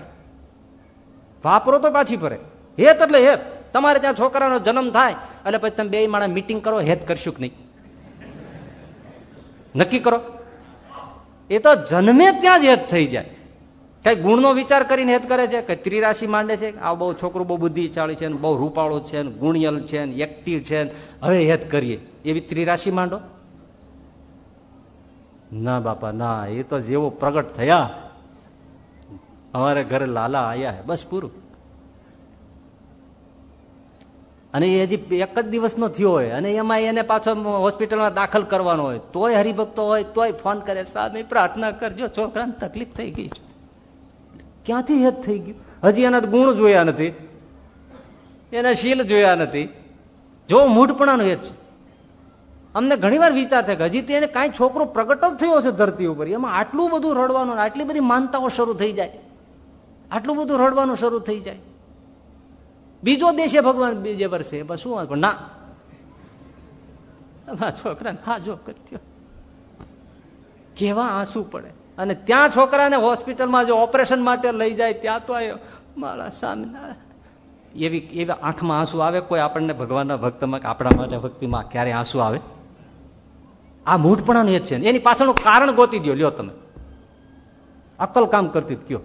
વાપરો તો પાછી ફરે. હેત એટલે હેત. તમારે ત્યાં છોકરાનો જન્મ થાય, એટલે પછી તમે બે માણસ મિટિંગ કરો, હેત કરશું કે નહીં? નક્કી કરો. એ તો જન્મે ત્યાં જ હેત થઈ જાય. કઈ ગુણનો વિચાર કરીને હેત કરે છે? કઈ ત્રિરાશિ માંડે છે? આ બહુ છોકરું બહુ બુદ્ધિશાળી છે બહુ રૂપાળું છે ગુણિયલ છે એક્ટિવ છે હવે હેત કરીએ. એવી ત્રિરાશિ માંડો? ના બાપા, ના. એ તો જેવો પ્રગટ થયા. અમારે ઘરે લાલા આયા બસ પૂરું. અને એ હજી એક જ દિવસનો થયો હોય અને એમાં એને પાછો હોસ્પિટલમાં દાખલ કરવાનો હોય. તોય હરિભક્તો હોય, તોય ફોન કરે, સામે, પ્રાર્થના કરજો, છોકરાને તકલીફ થઈ ગઈ છે. ક્યાંથી હેત થઈ ગયું? હજી એના ગુણ જોયા નથી. એના શીલ જોયા નથી. જો મૂઢપણાનો હેત છે. અમને ઘણી વાર વિચાર થાય કે હજી તેને કાંઈ છોકરો પ્રગટ જ થયો છે ધરતી ઉપર. એમાં આટલું બધું રડવાનું આટલી બધી માનતાઓ શરૂ થઈ જાય. આટલું બધું રડવાનું શરૂ થઈ જાય. બીજો દેશે ભગવાન બીજે વર્ષે. બસ શું પણ ના. છોકરા હા, જો કર્યો કેવા આંસુ પડે. અને ત્યાં છોકરાને હોસ્પિટલમાં જો ઓપરેશન માટે લઈ જાય, ત્યાં તો મારા સામે એવી એવી આંખમાં આંસુ આવે? કોઈ આપણને ભગવાનના ભક્તમાં આપણા માટે ભક્તિમાં ક્યારે આંસુ આવે? આ મૂઢપણાનું એ છે એની પાછળનું કારણ ગોતી દો લ્યો તમે. અક્કલ કામ કરતી કયો.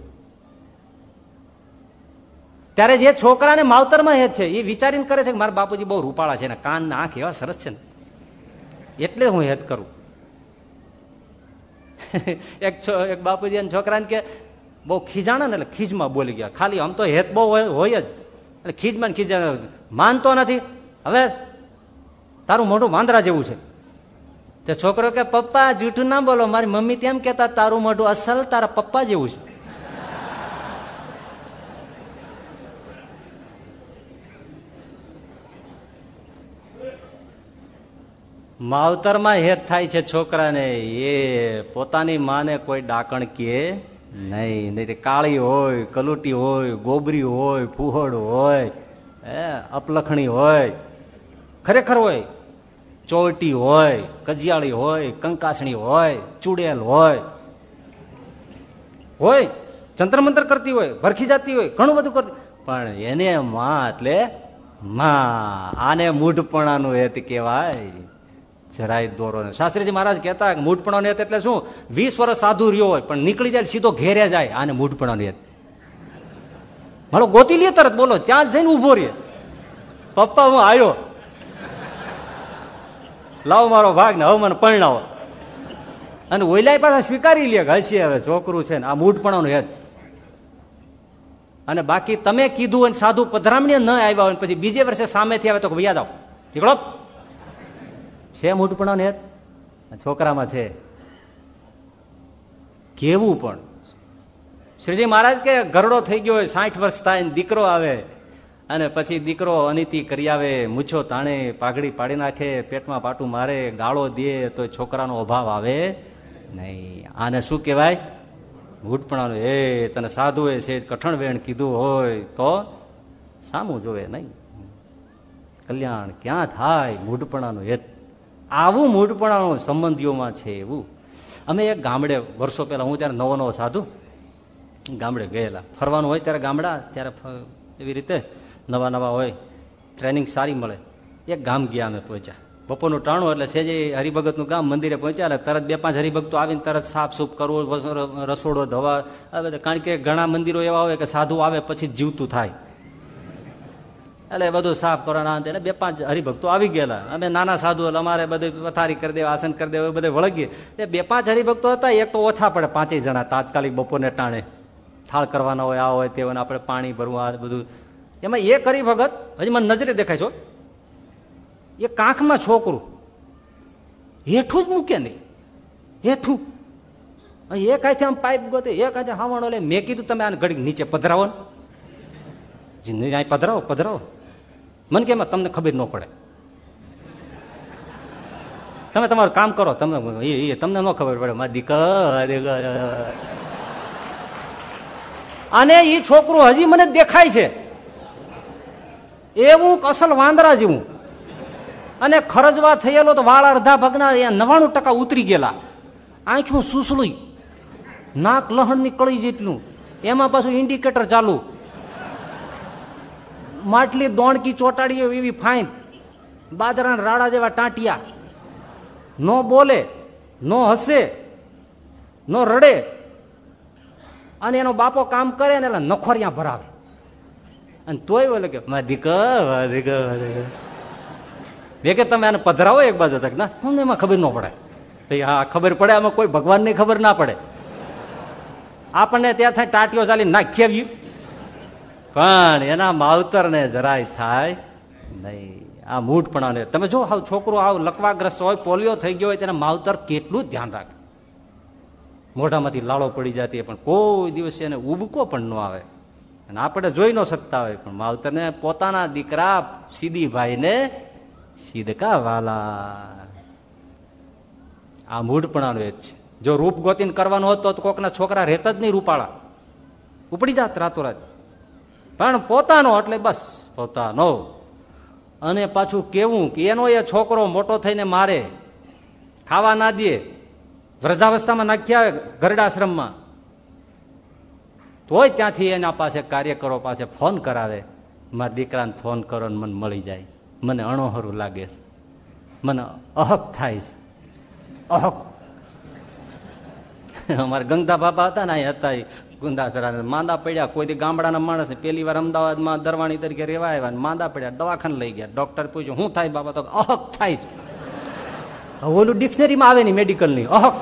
ત્યારે જે છોકરાને માવતરમાં હેત છે, એ વિચારીને કરે છે કે મારા બાપુજી બહુ રૂપાળા છે ને કાન આંખ એવા સરસ છે ને. એટલે હું હેત કરું. એક એક બાપુજી અને છોકરાને કે, બહુ ખીજાણા ને એટલે ખીજમાં બોલી ગયા. ખાલી આમ તો હેત બહુ હોય જ. એટલે ખીજમાં ખીજા, માનતો નથી. હવે તારું મોઢું માંદરા જેવું છે. તે છોકરો કે, પપ્પા, જૂઠું ના બોલો. મારી મમ્મી તેમ કેતા તારું મોઢું અસલ, તારા પપ્પા જેવું છે. માવતરમાં હેત થાય છે છોકરાને, એ પોતાની માને કોઈ ડાકણ કે નહીં. નહીં કાળી હોય, કલુટી હોય, ગોબરી હોય, ફુહડ હોય, હે, અપલખણી હોય, ખરેખર હોય ચોટી હોય, કજિયાળી હોય, કંકાસણી હોય, ચુડેલ હોય હોય, જંતર મંતર કરતી હોય, ભરખી જતી હોય, ઘણું બધું કરતી પણ એને માં એટલે માં. આને મૂઢપણાનું હેત કહેવાય. જરાય દોરો ને શાસ્ત્રીજી મહારાજ કહેતા મૂઢપણો નેત એટલે શું? વીસ વર્ષ સાધુ રહ્યો હોય, પણ નીકળી જાય સીધો ઘેરે જાય, આને મૂઢપણો નેત મારો ગોતી લે તરત, બોલો, ત્યાં જઈને ઊભો રે પપ્પા, હું આવ્યો લાવો મારો ભાગ ને, હવે મને પરણાવો. અને ઓઈલાય પાછા સ્વીકારી લે હસી હવે, છોકરું છે ને, આ મૂઢપણાનું હેત. અને બાકી તમે કીધું હોય સાધુ પધરામણી ન આવ્યા હોય પછી બીજે વર્ષે સામેથી આવે તો ભૈયા આવો. નીકળો. છે મૂઢપણા ને છોકરામાં છે. કેવું પણ. શ્રીજી મહારાજ કે ગરડો થઈ ગયો હોય, સાઠ વર્ષ થાય દીકરો આવે અને પછી દીકરો અનિતિ કરી આવે, મૂછો તાણે, પાઘડી પાડી નાખે, પેટમાં પાટું મારે, ગાળો દે તો છોકરાનો અભાવ આવે? નહીં. આને શું કહેવાય? મૂઢપણાનું એ તને સાધુએ છે, કઠણ વેણ કીધું હોય તો સામું જોવે નહીં. કલ્યાણ ક્યાં થાય? મૂઢપણાનું હેત. આવું મૂઢપણાનું સંબંધીઓમાં છે એવું. અમે એક ગામડે, વર્ષો પહેલા હું ત્યારે નવો નવો સાધુ, ગામડે ગયેલા. ફરવાનું હોય ત્યારે ગામડા, ત્યારે એવી રીતે નવા નવા હોય, ટ્રેનિંગ સારી મળે. એક ગામ ગયા અમે પહોંચ્યા. બપોરનું ટાણું એટલે સેજે હરિભગતનું ગામ મંદિરે પહોંચ્યા એટલે તરત બે પાંચ હરિભક્તો આવીને તરત સાફ સૂફ કરવો રસોડો ધવા કારણ કે ઘણા મંદિરો એવા હોય કે સાધુ આવે પછી જીવતું થાય. એટલે બધું સાફ કરવાના એટલે બે પાંચ હરિભક્તો આવી ગયેલા. અમે નાના સાધુ એટલે અમારે બધું પથારી કરી દેવા, આસન કરી દેવા બધે વળગીએ. એ બે પાંચ હરિભક્તો હતા, એક તો ઓછા પડે, પાંચેય જણા તાત્કાલિક બપોરને ટાણે થાળ કરવાના હોય, આ હોય, તે હોય આપણે પાણી ભરવું, આ બધું. એમાં એક હરિભગત, હજી મને નજરે દેખાય છો એ કાંખમાં છોકરું. હેઠું જ મૂકે નહીં. હેઠું. એક હાથે આમ પાઇપ ગોતે, એક હાથે હાવણો લે મેં કીધું, તમે આને ઘડીક નીચે પધરાવો ને. પધરાવો પધરાવો. મને કેમ તમને ખબર ન પડે? તમે તમારું કામ કરો, તમે એ તમને ન ખબર પડે, મારી દીકર અને એ છોકરો હજી મને દેખાય છે. એવું અસલ વાંદરા જેવું. અને ખરજવા થયેલો તો વાળ અડધા ભગના નવાણું ટકા ઉતરી ગયેલા. આંખું સુસલું નાક લહણ નીકળી જેટલું. એમાં પાછું ઇન્ડિકેટર ચાલુ. માટલી દોણકી ચોટાડી એવી ફાઇન બાદરા રાડા જેવા ટાંટિયા. નો બોલે, નો હસે, નો રડે. અને એનો બાપો કામ કરે ને એટલે નખોરિયા ભરાવે. અને તોય બોલે કે બે કે, તમે આને પધરાવો એક બાજુ તક. ના હું એમાં ખબર ન પડે. હા, ખબર પડે, આમાં કોઈ ભગવાનની ખબર ના પડે. આપણને ત્યાં થાય ટાટીઓ ચાલી નાખી આવ્યું. પણ એના માવતર ને જરાય થાય નહીં. આ મૂઢપણાને તમે જો હાવ છોકરો આવ લકવાગ્રસ્ત હોય, પોલિયો થઈ ગયો હોય, તેના માવતર કેટલું ધ્યાન રાખે? મોઢામાંથી લાળો પડી જતી પણ કોઈ દિવસે એને ઉબકો પણ ન આવે. અને આપણે જોઈ ન શકતા હોય, પણ માવતરને પોતાના દીકરા સીધી ભાઈને સીધકા વાલા આ મૂઢપણાનો એ જ છે. જો રૂપ ગોતીને કરવાનો હતો તો કોકના છોકરા રહેતા જ નહીં રૂપાળા. ઉપડી જાત રાતોરાત. પણ પોતાનો એટલે બસ, પોતાનો. અને પાછું કેવું કે એનો એ છોકરો મોટો થઈને મારે ખાવા ના દે, વૃદ્ધાવસ્થામાં નાખ્યા ગરડાશ્રમમાં. તોય ત્યાંથી એના પાસે કાર્યકરો પાસે ફોન કરાવે, મારા દીકરાને ફોન કરો ને મને મળી જાય. મને અણોહરું લાગે છે. મને અહક થાય છે. અહક. અમારા ગંગા બાપા હતા ને અહીં હતા ગુંદાસરા માંદા પડ્યા. કોઈ ગામડાના માણસ પેલી વાર અમદાવાદમાં દરવાણી તરીકે રેવા આવ્યા માંદા પડ્યા. દવાખાને લઈ ગયા. ડોક્ટર પૂછ્યું શું થાય બાબા? તો અહક થાય ઓલું ડિક્શનરીમાં આવે નહીં મેડિકલની અહક.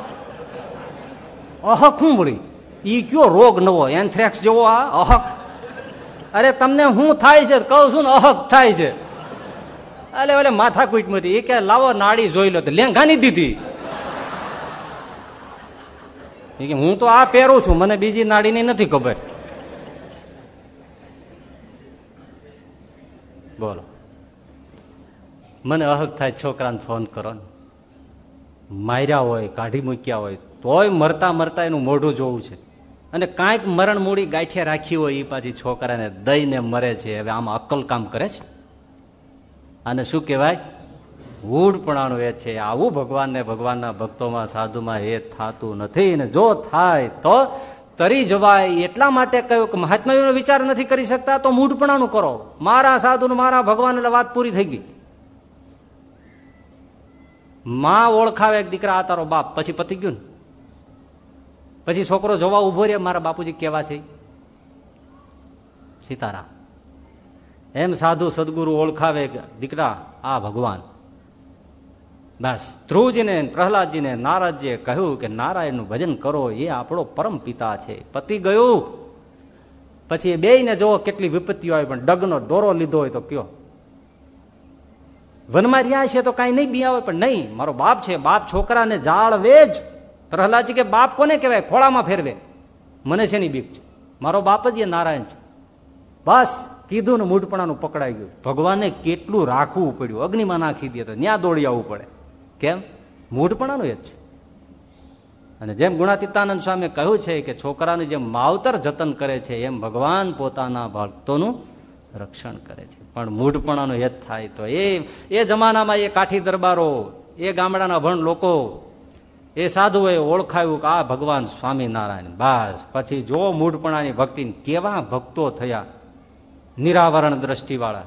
અહક શું બોલી? ઈ કયો રોગ નવો? એન્થ્રેક્સ જેવો આ? અહક. અરે તમને શું થાય છે કહું છું ને અહક થાય છે. અલે ઓલે માથા કૂટમાંથી એ કે લાવો નાડી જોઈ લો લેંઘાની દીધી. હું તો આ પહેરું છું, મને બીજી નાળીની નથી ખબર. બોલો. મને અહક થાય છોકરાને ફોન કરો માર્યા હોય, કાઢી મૂક્યા હોય, તોય મરતા મરતા એનું મોઢું જોવું છે. અને કાંઈક મરણ મૂડી ગાંઠિયા રાખી હોય એ પાછી છોકરાને દઈને મરે છે, હવે આમાં અક્કલ કામ કરે છે? અને શું કહેવાય? ઊડપણાનું એ છે, આવું ભગવાનને ભગવાનના ભક્તોમાં, સાધુમાં એ થતું નથી. ને જો થાય તો તરી જવાય, એટલા માટે કહ્યું કે મહાત્માઓનો વિચાર નથી કરી શકતા, તો મૂઢપણાનું કરો. મારા સાધુ મારા ભગવાન એટલે વાત પૂરી થઈ ગઈ. માં ઓળખાવે એક દીકરા, આ તારો બાપ, પછી પતી ગયું ને. પછી છોકરો જોવા ઊભો રે મારા બાપુજી કેવા છે? સીતારામ. એમ સાધુ સદગુરુ ઓળખાવે દીકરા, આ ભગવાન. બસ. ધ્રુવજીને, પ્રહલાદજીને નારાજજીએ કહ્યું કે, નારાયણનું ભજન કરો, એ આપણો પરમ પિતા છે. પતિ ગયું. પછી બે ને જોવો કેટલી વિપત્તિઓ હોય, પણ ડગનો દોરો લીધો હોય તો કયો. વનમાં રહ્યા છે તો કાંઈ નહીં હોય પણ નહીં. મારો બાપ છે, બાપ છોકરાને જાળવે જ. પ્રહલાદજી કે, બાપ કોને કહેવાય? ખોળામાં ફેરવે. મને છે ની બીક છે? મારો બાપ જ એ નારાયણ છે. બસ, કીધું ને મૂઢપણાનું પકડાઈ ગયું. ભગવાને કેટલું રાખવું પડ્યું. અગ્નિમાં નાખી દે તો ત્યાં દોડી આવવું પડે. કેમ? મૂઢપણાનું એ જ છે. અને જેમ ગુણાતીતાનંદ સ્વામી કહ્યું છે કે છોકરાનું જેમ માવતર જતન કરે છે, એમ ભગવાન પોતાના ભક્તોનું રક્ષણ કરે છે. પણ મૂઢપણાનું હેત થાય તો એ એ જમાનામાં એ કાઠી દરબારો, એ ગામડાના ભણ લોકો, એ સાધુએ ઓળખાયું કે આ ભગવાન સ્વામિનારાયણ. બસ, પછી જો મૂઢપણાની ભક્તિ, કેવા ભક્તો થયા? નિરાવરણ દ્રષ્ટિવાળા.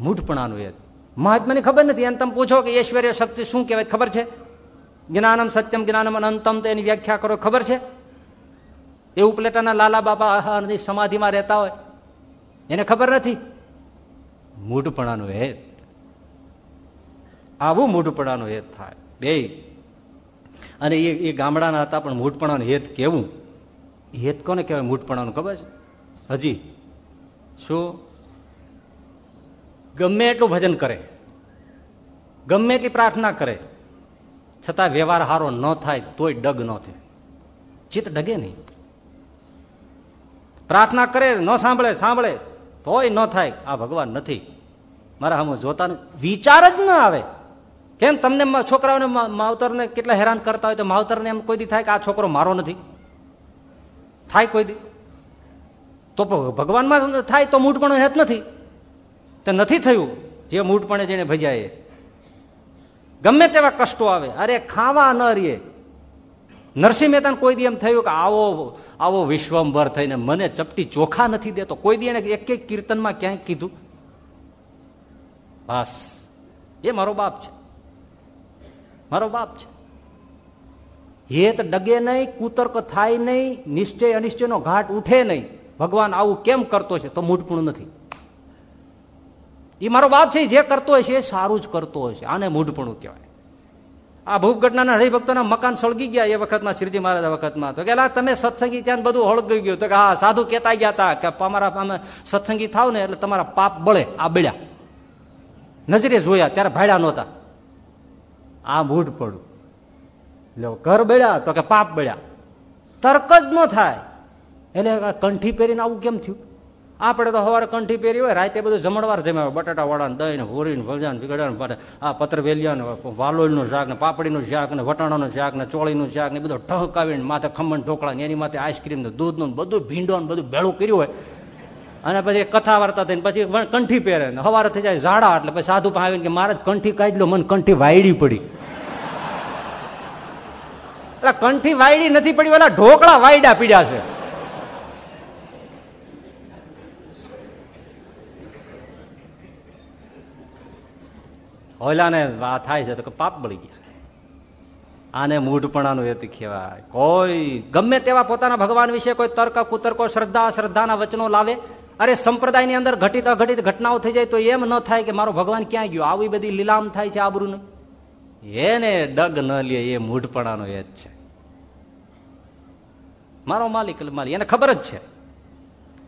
મૂઢપણાનું હેત મહાત્માની ખબર નથી. એને તમે પૂછો કે ઐશ્વર્ય શક્તિ શું કહેવાય, ખબર છે? જ્ઞાનમ સત્યમ, જ્ઞાનમ અનંતમ, તો એની વ્યાખ્યા કરો, ખબર છે? એ ઉપલેટાના લાલા બાબા સમાધિમાં રહેતા હોય. એને ખબર નથી? મૂઢપણાનો હેત. આવું મૂઢપણાનો હેત થાય. બે. અને એ એ ગામડાના હતા, પણ મૂઢપણાનું હેત કેવું? હેત કોને કહેવાય? મૂઢપણાનું, ખબર છે? હજી. શું? ગમે એટલું ભજન કરે, ગમે એટલી પ્રાર્થના કરે, છતાં વ્યવહાર સારો ન થાય તોય ડગ ન થાય. ચિત્ત ડગે નહીં. પ્રાર્થના કરે, ન સાંભળે સાંભળે, તોય ન થાય. આ ભગવાન નથી. મારા હમ જોતા વિચાર જ ન આવે. કેમ તમને છોકરાઓને માવતરને કેટલા હેરાન કરતા હોય તો માવતરને એમ કોઈ દી થાય કે આ છોકરો મારો નથી? થાય કોઈ દી? તો ભગવાનમાં થાય તો મૂઢપણું હેત નથી. તે નથી થયું. જે મૂઢપણે જેને ભજાય ગમે તેવા કષ્ટો આવે. અરે ખાવા ન રહીએ નરસિંહ મહેતાને કોઈ દી એમ થયું કે આવો આવો વિશ્વંભર થઈને મને ચપટી ચોખા નથી દેતો. કોઈ દી એને એક એક કીર્તનમાં ક્યાંય કીધું. બસ. એ મારો બાપ છે. મારો બાપ છે. હેત ડગે નહીં, કુતર્ક થાય નહીં, નિશ્ચય અનિશ્ચયનો ઘાટ ઉઠે નહીં. ભગવાન આવું કેમ કરતો છે? તો મૂઢપણું નથી. એ મારો બાપ છે જે કરતો હોય છે, એ સારું જ કરતો હોય છે. આને મૂઢપણું કહેવાય. આ ભૂપઘટનાના હરિભક્તોના મકાન સળગી ગયા એ વખતમાં, શ્રીજી મહારાજ વખતમાં. તો કે તમે સત્સંગી ત્યાં બધું હળગી ગયું. તો કે, હા, સાધુ કેતા ગયા હતા કે, અમારા અમે સત્સંગી થાવ ને, એટલે તમારા પાપ બળે આ બળ્યા નજરે જોયા, ત્યારે ભાડ્યા નહોતા. આ મૂઢ પડું એટલે ઘર બળ્યા તો કે, પાપ બળ્યા. તર્ક જ ન થાય. એટલે કંઠી પહેરીને આવું કેમ થયું? આપણે તો સવારે કંઠી પહેરી હોય, રાતે બધું જમણવાર જમ્યા બટાટા વડા દહીં ભૂરી ભજાન બીગડા આ પત્ર વેલિયા વાલોલનું શાક ને, પાપડીનું શાક ને, વટાણાનું શાક ને, ચોળીનું શાક ને બધું ઠહકાવીને માથે ખમણ ઢોકળા ને, એની માથે આઈસ્ક્રીમ ને, દૂધનું બધું ભીંડો ને બધું ભેળું કર્યું હોય. અને પછી કથા વાર્તા થઈને પછી કંઠી પહેરે ને. સવારે થઈ જાય ઝાડા, એટલે પછી સાધુ આવીને કે મારે કંઠી કાઢી લો, મને કંઠી વાયડી પડી. એટલે કંઠી વાયડી નથી પડી, ઓલા ઢોકળા વાયડા પીડ્યા છે. ઓલાને આ થાય છે તો પાપ બળી ગયા. આને મૂઢપણાનું હેતુ કહેવાય. કોઈ ગમે તેવા પોતાના ભગવાન વિશે કોઈ તર્ક, કુતર્કો, શ્રદ્ધા શ્રદ્ધાના વચનો લાવે, અરે સંપ્રદાયની અંદર ઘટિત અઘટિત ઘટનાઓ થઈ જાય તો એમ ન થાય કે મારો ભગવાન ક્યાં ગયો? આવી બધી લીલામ થાય છે આબરૂ એને ડગ ન લે એ મૂઢપણાનો એ જ છે. મારો માલિક માલિક, એને ખબર જ છે.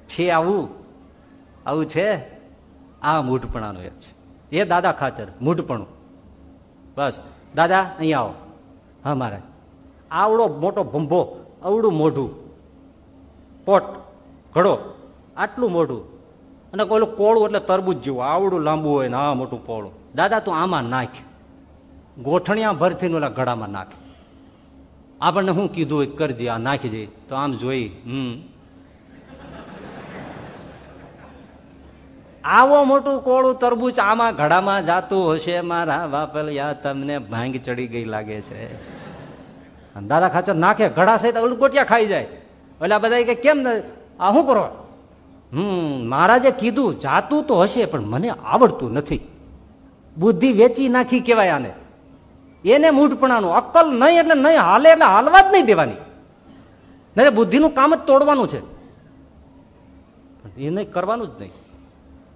છે આવું આવું છે આ મૂઢપણાનો એ છે. એ દાદા ખાતર, મૂઢપણું. બસ. દાદા અહીંયા આવો. હા, મહારાજ. આવડો મોટો ભંભો, અવડું મોઢું. પોટ, ઘડો, આટલું મોઢું. અને ઓલું કોળું એટલે તરબૂજ જેવું, આવડું લાંબુ હોય ને આ મોટું પોળું. દાદા, તું આમાં નાખ. ગોઠણિયા ભરથી ઓલા ઘડામાં નાખ. આપણને શું કીધું હોય કરજે, આ નાખી જઈ તો આમ જોઈ, હમ. આવો મોટું કોળું તરબૂચ આમાં ઘડામાં જાતું હશે, મારા બાપલિયા તમને ભાંગ ચડી ગઈ લાગે છે. દાદા ખાચર નાખે, ઘડા સહિત ઉલગોટિયા ખાઈ જાય. એટલે બધા કે, કેમ આ શું કરો? હમ, મહારાજે કીધું, જાતું તો હશે, પણ મને આવડતું નથી. બુદ્ધિ વેચી નાખી કેવાય આને. એને મૂઢપણાનું, અક્કલ નહીં એટલે નહીં હાલે એટલે હાલવા જ નહીં દેવાની. નહીં બુદ્ધિનું કામ જ તોડવાનું છે. એ નહીં કરવાનું જ નહીં.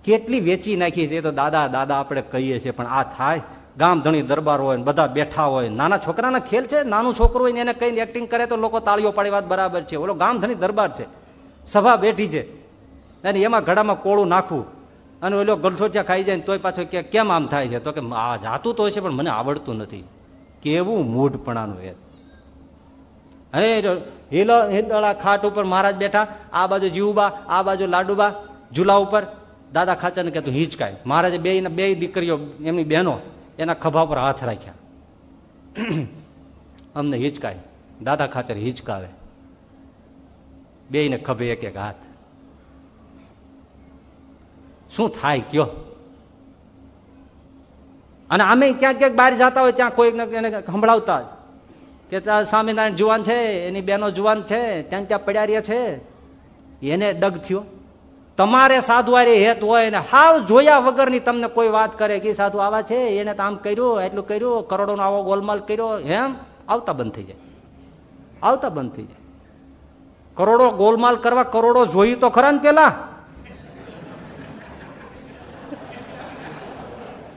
કેટલી વેચી નાખી છે એ તો દાદા દાદા આપણે કહીએ છીએ, પણ આ થાય. ગામ ધણી દરબાર હોય ને બધા બેઠા હોય. નાના છોકરાના ખેલ છે, નાનું છોકરું હોય ને એને કઈ એક્ટિંગ કરે તો લોકો તાળીઓ પાડી વાત બરાબર છે. ઓલો ગામ ધણી દરબાર છે. સભા બેઠી છે. અને એમાં ઘડામાં કોળું નાખવું. અને ઓલો ગલથોટિયા ખાઈ જાય તોય પાછો કે કેમ આમ થાય છે? તો કે આ જાતું તો છે પણ મને આવડતું નથી. કેવું મૂઢપણાનું એ. અને હિલો, હિંડોળા ખાટ ઉપર મહારાજ બેઠા. આ બાજુ જીવબા આ બાજુ લાડુબા, ઝૂલા ઉપર. દાદા ખાચરને કહેતું હિંચકાય. મહારાજે બે બે દીકરીઓ, એમની બહેનો, એના ખભા પર હાથ રાખ્યા. અમને હિંચકાય. દાદા ખાચર હિંચકાવે. બે ને ખભે એક એક હાથ. શું થાય કયો? અને અમે ક્યાંક ક્યાંક બહાર જતા હોય, ત્યાં કોઈ એને સંભળાવતા કે ત્યાં સ્વામિનારાયણ જુવાન છે, એની બેનો જુવાન છે, ત્યાં ત્યાં પડ્યા રહ્યા છે. એને ડગ થયો. તમારે સાધુવારે હેત હોય ને હાવ જોયા વગરની તમને કોઈ વાત કરે કે સાધુ આવા છે, એને તો આમ કર્યું, એટલું કર્યું, કરોડોનો આવો ગોલમાલ કર્યો એમ આવતા બંધ થઈ જાય. આવતા બંધ થઈ જાય. કરોડો ગોલમાલ કરવા, કરોડો જોયું તો ખરા ને પેલા?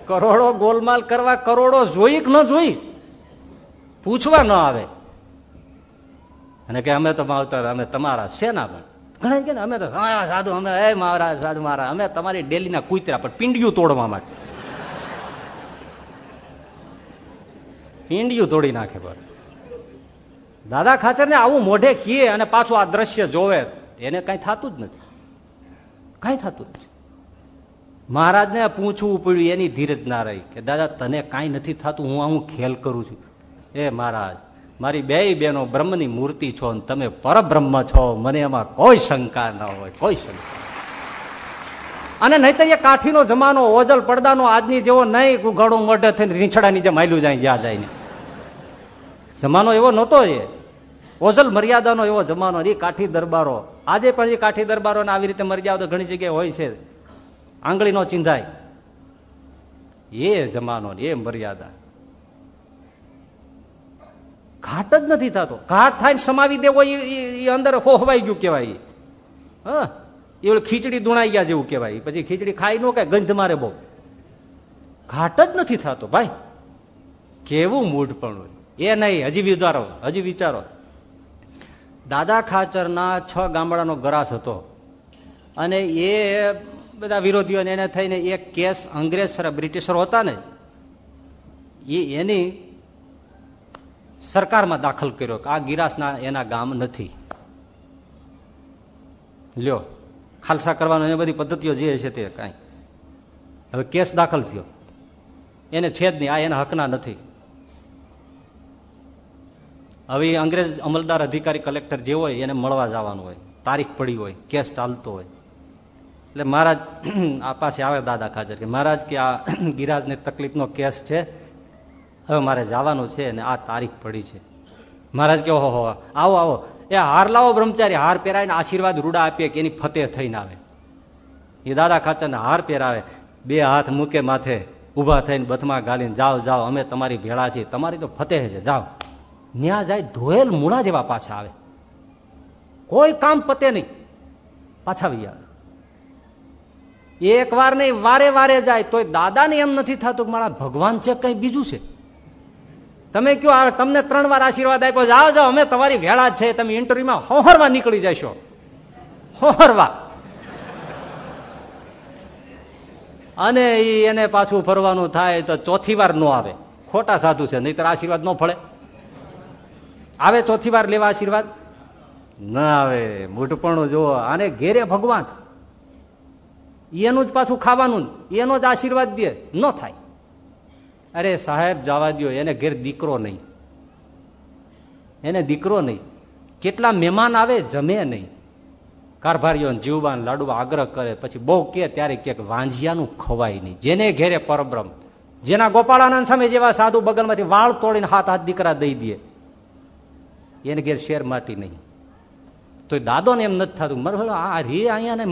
કરોડો ગોલમાલ કરવા, કરોડો જોઈ કે ન જોઈ? પૂછવા ન આવે. અને કે અમે તો આવતા અમે તમારા શેના પણ ઘણા કે અમે તો, હા સાધુ, અમે, એ મારા સાધુ મારા અમે તમારી ડેલીના કૂતરા પણ પિંડિયું તોડવા માટે. પિંડિયું તોડી નાખે પર. દાદા ખાચર ને આવું મોઢે કીએ અને પાછું આ દ્રશ્ય જોવે, એને કઈ થતું જ નથી. કઈ થતું નથી. મહારાજને પૂછવું પડ્યું, એની ધીરજ ના રહી. કે, દાદા, તને કાંઈ નથી થતું, હું આવું ખેલ કરું છું. એ મહારાજ મારી બે બેનો બ્રહ્મની મૂર્તિ છો અને તમે પરબ્રહ્મ છો. મને એમાં કોઈ શંકા ન હોય, કોઈ શંકા. અને નહીતર એ કાઠીનો જમાનો, ઓજલ પડદાનો, આજની જેવો નહીં ઉઘાડું મોઢે થઈને રીંછડાની જેમ હાલ્યું જાય, જ્યાં જાય જમાનો એવો નહોતો એ. ઓજલ મર્યાદાનો એવો જમાનો એ કાઠી દરબારો. આજે પણ એ કાઠી દરબારો આવી રીતે મર્યાદા ઘણી જગ્યાએ હોય છે. આંગળીનો ચિંધાય. એ જમાનો એ મર્યાદા. ઘાટ જ નથી થતો. ઘાટ થાય સમાવી દેવો એ અંદર હોહવાઈ ગયું કેવાય હા? એ ખીચડી દુણાઈ ગયા જેવું કેવાય પછી ખીચડી ખાઈ નો કાંઈ ગંધ મારે બહુ. ઘાટ જ નથી થતો ભાઈ. કેવું મૂઢપણું પણ એ નહીં, હજી વિચારો હજી વિચારો. દાદા ખાચરના છ ગામડાનો ગરાસ હતો. અને એ બધા વિરોધીઓને એને થઈને એક કેસ અંગ્રેજ બ્રિટિશરો હતા ને. એ એની સરકારમાં દાખલ કર્યો કે આ ગિરાસના એના ગામ નથી. લ્યો, ખાલસા કરવાનો એ બધી પદ્ધતિઓ જે છે તે કાંઈ. હવે કેસ દાખલ થયો. એને છે જ નહીં, આ એના હકના નથી. હવે અંગ્રેજ અમલદાર અધિકારી કલેક્ટર જે હોય એને મળવા જવાનું હોય. તારીખ પડી હોય, કેસ ચાલતો હોય. એટલે મહારાજ, આ પાસે આવે દાદા ખાચર કે મહારાજ કે આ ગિરાજને તકલીફનો કેસ છે. હવે મારે જવાનું છે અને આ તારીખ પડી છે. મહારાજ કે ઓહો આવો આવો. એ હાર લાવો બ્રહ્મચારી, હાર પહેરાવીને આશીર્વાદ રૂડા આપીએ કે એની ફતેહ થઈને આવે. એ દાદા ખાચરને હાર પહેરાવે. બે હાથ મૂકે માથે, ઊભા થઈને બથમાં ગાલીને, જાઓ જાઓ, અમે તમારી ભેળા છીએ. તમારી તો ફતેહ છે. જાઓ. ન્યા જાય ધોયેલ મૂળા જેવા પાછા આવે. કોઈ કામ પતે નહીં. પાછા આવી આવે. એક વાર નહીં, વારે વારે જાય. તોય દાદાને એમ નથી થતું મારા ભગવાન છે કઈ બીજું છે? તમે કયો તમને ત્રણ વાર આશીર્વાદ આપ્યો જાઓ જાઓ, અમે તમારી વેળા છે. તમે ઇન્ટરવ્યુમાં હોહરવા નીકળી જશો. હોહરવા. અને એને પાછું ફરવાનું થાય તો ચોથી વાર નો આવે. ખોટા સાધુ છે, નહીતર આશીર્વાદ ન ફળે. આવે ચોથી વાર લેવા આશીર્વાદ? ના આવે. મૂઢપણું જુઓ, આને ઘેરે ભગવાન. એનું જ પાછું ખાવાનું એનો જ આશીર્વાદ દે, ન થાય. અરે સાહેબ, જવા દો એને ઘેર દીકરો નહીં. એને દીકરો નહીં. કેટલા મહેમાન આવે, જમે નહીં. કારભારીઓ જીવબાન લાડવા આગ્રહ કરે, પછી બહુ કે ત્યારે કે વાંઝિયાનું ખવાય નહીં. જેને ઘેરે પરબ્રહ્મ, જેના ગોપાળાનંદ સામે જેવા સાધુ બગલમાંથી વાળ તોડીને હાથ હાથ દીકરા દઈ દે, એને ઘેર શેર માટી નહીં. તો દાદો ને એમ નથી થતું. મર આ રે અહીંયા ને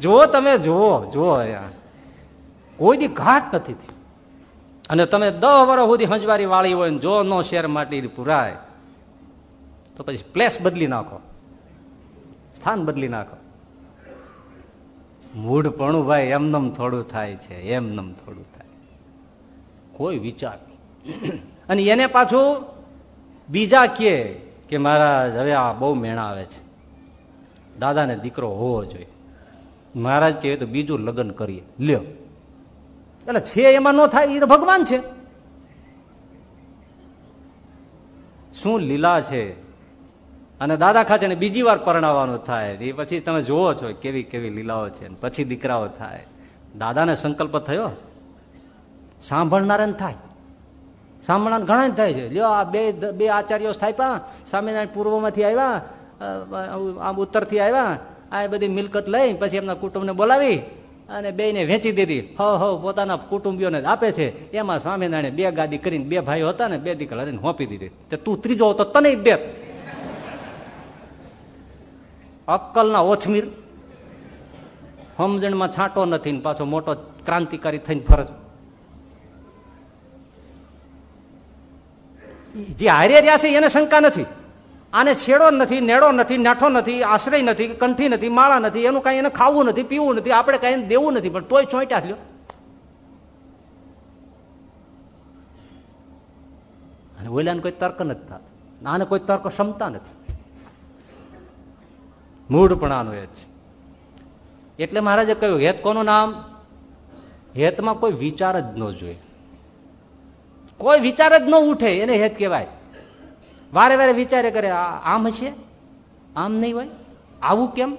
જુઓ તમે, જુઓ જુઓ કોઈ દી ઘાટ નથી થયું. અને તમે દસ વર્ષ સુધી હંજવારી વાળી હોય જો નો શેર માટી પુરાય, તો પછી પ્લેસ બદલી નાખો. સ્થાન બદલી નાખો. મૂઢપણું ભાઈ એમનમ થોડું થાય છે એમનમ થોડું થાય કોઈ વિચાર અને એને પાછું બીજા કે કે મહારાજ, હવે આ બહુ મેણા આવે છે. દાદાને દીકરો હોવો જોઈએ. મહારાજ કહે તો બીજું લગ્ન કરીએ. લ્યો. એટલે છે એમાં ન થાય એ તો ભગવાન છે. શું લીલા છે? અને દાદા ખાચે બીજી વાર પરણાવવાનું થાય. એ પછી તમે જુઓ છો કેવી કેવી લીલાઓ છે પછી દીકરાઓ થાય. દાદાને સંકલ્પ થયો? સાંભળનારે થાય. સાંભળનાર ઘણા થાય છે. લ્યો, આ બે બે આચાર્યો સ્થાપ્યા સ્વામિનારાયણ પૂર્વમાંથી આવ્યા આમ ઉત્તરથી આવ્યા, આ બધી મિલકત લઈ, પછી એમના કુટુંબને બોલાવી. અને બે ને વેચી દીધી. હો હો પોતાના કુટુંબીઓને આપે છે. એમાં સ્વામિનારાયણ બે ગાદી કરીને બે ભાઈઓ હતા ને બે દીકરા હરીને હોપી દીધી. તે ત્રીજો તો તને જ દે. અક્કલના ઓછમીર સમજણમાં છાંટો નથી પાછો મોટો ક્રાંતિકારી થઈને ફરજ જે હારે રહ્યા છે, એને શંકા નથી. આને છેડો નથી, નેડો નથી, નાઠો નથી, આશ્રય નથી, કંઠી નથી, માળા નથી, એનું કઈ એને ખાવું નથી, પીવું નથી, આપણે કઈ દેવું નથી, પણ તોય ચોંટ્યા લ્યો. અને ઓલાને કોઈ તર્ક નથી થતો. આને કોઈ તર્ક ક્ષમતા નથી. મૂળપણાનું એ છે. એટલે મહારાજે કહ્યું, હેત કોનું નામ? હેતમાં કોઈ વિચાર જ ન જોઈએ. કોઈ વિચાર જ ન ઉઠે, એને હેત કહેવાય. વારે વારે વિચારે કરે આમ હશે? આમ નહીં હોય? આવું કેમ?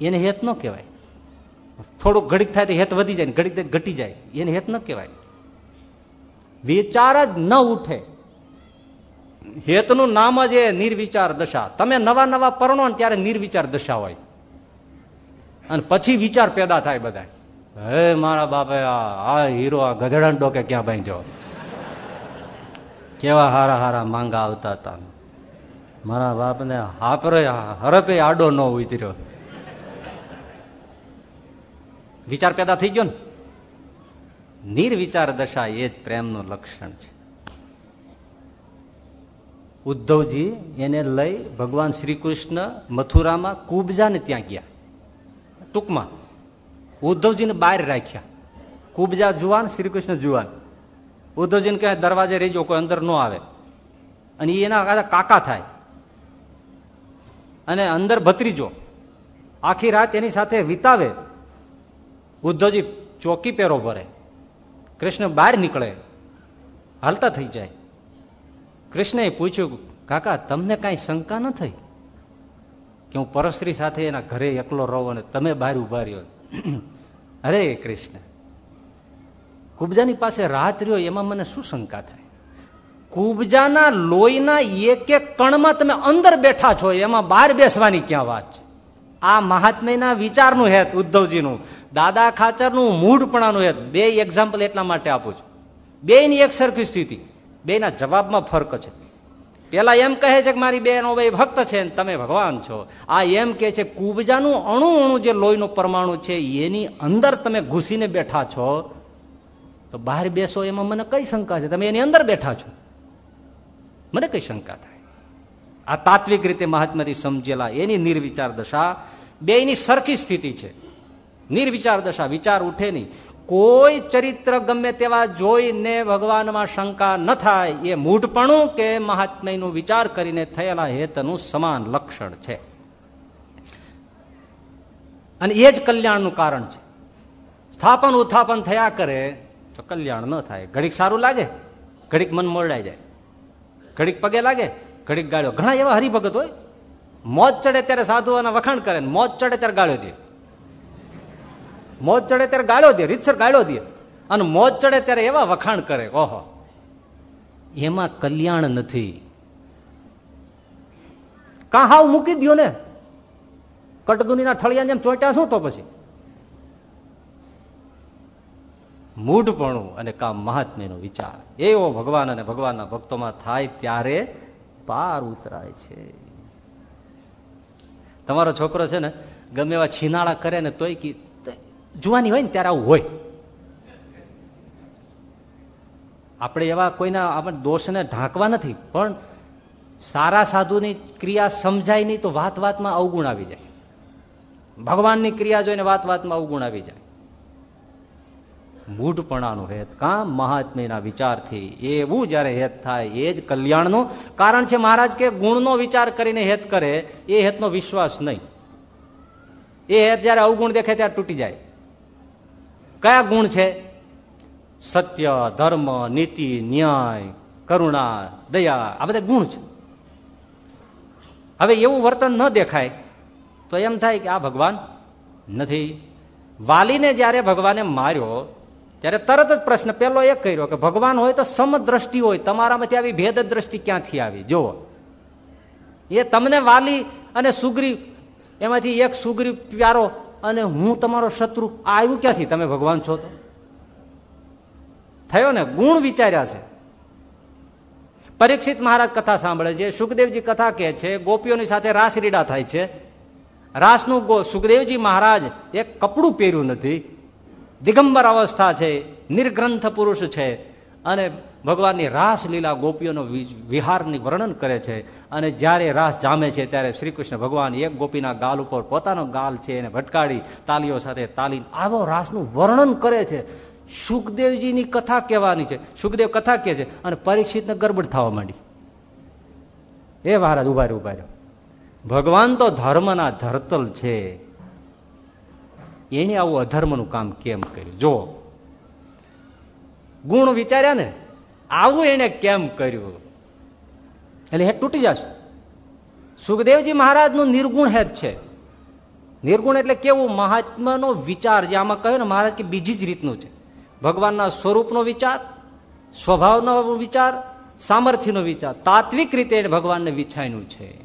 એને હેત ન કહેવાય. થોડુંક ઘડીક થાય તો હેત વધી જાય ઘડીક ઘટી જાય. એને હેત ન કહેવાય. વિચાર જ ન ઉઠે. હેતનું નામ જ એ નિર્વિચાર દશા. તમે નવા નવા પરણો ને ત્યારે નિર્વિચાર દશા હોય. અને પછી વિચાર પેદા થાય બધા હે મારા બાપે, આ હીરો, આ ગધેડા ડોકે ક્યાં બાંધ્યો? કેવા હારા હારા માંગા આવતા હતા મારા બાપને હાપરે હરપે આડો ન ઉતર્યો. વિચાર પેદા થઈ ગયો ને? નિર્વિચાર દશા એ જ પ્રેમનું લક્ષણ છે. ઉદ્ધવજી એને લઈ ભગવાન શ્રી કૃષ્ણ મથુરામાં કુબજાને ત્યાં ગયા. ટૂંકમાં ઉદ્ધવજીને બહાર રાખ્યા. કુબજા જુવાન શ્રી કૃષ્ણ જુવાન. ઉદ્ધવજીને કહે, દરવાજે રહીજો કોઈ અંદર ન આવે. અને એના કાકા થાય. અને અંદર ભત્રીજો. આખી રાત એની સાથે વિતાવે. ઉદ્ધવજી ચોકી પેરો ભરે. કૃષ્ણ બહાર નીકળે. હાલતા થઈ જાય. કૃષ્ણએ પૂછ્યું, કાકા, તમને કાંઈ શંકા ન થઈ? કે હું પરસ્ત્રી સાથે એના ઘરે એકલો રહો અને તમે બહાર ઊભા રહ્યો. અરે કૃષ્ણ કુબજાની પાસે રાહત રહ્યો, એમાં મને શું શંકા થાય? કુબજાના લોહીના એક એક કણમાં તમે અંદર બેઠા છો, એમાં બહાર બેસવાની ક્યાં વાત છે? આ મહાત્મ્યના વિચારનું હેત, ઉદ્ધવજીનું. દાદા ખાચરનું, મૂઢપણાનું હેત. બે એક્ઝામ્પલ એટલા માટે આપું છું. બેની એક સરખી સ્થિતિ. બેના જવાબમાં ફરક છે. પેલા એમ કહે છે કે મારી બેનો ભાઈ ભક્ત છે તમે ભગવાન છો. આ એમ કે છે, કુબજાનું અણુ અણુ જે લોહીનું પરમાણુ છે, એની અંદર તમે ઘૂસીને બેઠા છો તો બહાર બેસો એમાં મને કઈ શંકા છે? તમે એની અંદર બેઠા છો. મને કઈ શંકા થાય? આ તાત્વિક રીતે મહાત્માથી સમજેલા એની નિર્વિચાર દશા બેની સરખી સ્થિતિ છે. નિર્વિચાર દશા, વિચાર ઉઠે નહીં. કોઈ ચરિત્ર ગમે તેવા જોઈને ભગવાનમાં શંકા ન થાય, એ મૂઢપણું કે મહાત્મયનું વિચાર કરીને થયેલા હેતનું સમાન લક્ષણ છે. અને એ જ કલ્યાણનું કારણ છે. સ્થાપન ઉત્થાપન થયા કરે તો કલ્યાણ ન થાય. ઘડીક સારું લાગે, ઘડીક મન મોરડાઈ જાય. ઘડીક પગે લાગે, ઘડીક ગાળ્યો. ઘણા એવા હરિભગત હોય, મોજ ચડે ત્યારે સાધુઓના વખાણ કરે મોજ ચડે ત્યારે ગાળ્યો દે. મોજ ચડે ત્યારે ગાળ્યો દે, રીતસર ગાળ્યો દે. અને મોજ ચડે ત્યારે એવા વખાણ કરે. ઓહો. એમાં કલ્યાણ નથી. કા હાવ મૂકી દો ને? કટગુનીના થળિયા જેમ ચોટ્યા શું તો પછી? મૂઢપણું અને કામ મહાત્મ્યનો વિચાર. એવો ભગવાન અને ભગવાનના ભક્તોમાં થાય ત્યારે પાર ઉતરાય છે. તમારો છોકરો છે ને, ગમે એવા છીનાળા કરે ને તોય જુવાની હોય ને ત્યારે આવું હોય. આપણે એવા કોઈના આપણે દોષને ઢાંકવા નથી, પણ સારા સાધુની ક્રિયા સમજાય નહીં તો વાત વાતમાં અવગુણ આવી જાય. ભગવાનની ક્રિયા જોઈને વાત વાતમાં અવગુણ આવી જાય. મૂઢપણાનું હેત. કાં મહાત્મ્યના વિચારથી. એવું જયારે હેત થાય, એ જ કલ્યાણનું કારણ છે મહારાજ કે ગુણનો વિચાર કરીને હેત કરે, એ હેતનો વિશ્વાસ નહીં. એ હેત જયારે અવગુણ દેખે ત્યારે તૂટી જાય. કયા ગુણ છે? સત્ય, ધર્મ, નીતિ, ન્યાય, કરુણા, દયા, આ બધા ગુણ છે. હવે એવું વર્તન ન દેખાય, તો એમ થાય કે આ ભગવાન નથી. વાલીને જયારે ભગવાને માર્યો ત્યારે તરત જ પ્રશ્ન પેલો એક કર્યો કે ભગવાન હોય તો સમદ્રષ્ટિ હોય, તમારામાંથી આવી ભેદ દ્રષ્ટિ ક્યાંથી આવી? જુઓ. એ તમને વાલી અને સુગ્રી, એમાંથી એક સુગ્રી પ્યારો અને હું તમારો શત્રુ આવ્યું ક્યાંથી? તમે ભગવાન છો તો? થયો ને? ગુણ વિચાર્યા છે. પરીક્ષિત મહારાજ કથા સાંભળે છે. સુખદેવજી કથા કે છે, ગોપીઓની સાથે રાસ રીડા થાય છે. રાસનું સુખદેવજી મહારાજ એક કપડું પહેર્યું નથી. દિગંબર અવસ્થા છે, નિર્ગ્રંથ પુરુષ છે અને ભગવાનની રાસલીલા ગોપીઓનો વિહારની વર્ણન કરે છે અને જ્યારે રાસ જામે છે ત્યારે શ્રી કૃષ્ણ ભગવાન એક ગોપીના ગાલ ઉપર પોતાનો ગાલ છે એને ભટકાડી તાલીઓ સાથે તાલી આવો રાસનું વર્ણન કરે છે. સુખદેવજીની કથા કહેવાની છે. સુખદેવ કથા કહે છે અને પરીક્ષિતને ગરબડ થવા માંડી. એ મહારાજ ઊભા રહ્યો ઊભા રહ્યો. ભગવાન તો ધર્મના ધરતલ છે. એને આવું અધર્મનું કામ કેમ કર્યું? જો ગુણ વિચાર્યા ને, આવું એને કેમ કર્યું? એટલે હે તૂટી જશે. સુખદેવજી મહારાજનું નિર્ગુણ હેત છે. નિર્ગુણ એટલે કેવું? મહાત્માનો વિચાર, જે આમાં કહ્યું ને મહારાજ કે બીજી જ રીતનું છે. ભગવાનના સ્વરૂપનો વિચાર, સ્વભાવનો વિચાર, સામર્થ્યનો વિચાર, તાત્વિક રીતે ભગવાનને વિછાયનું છે.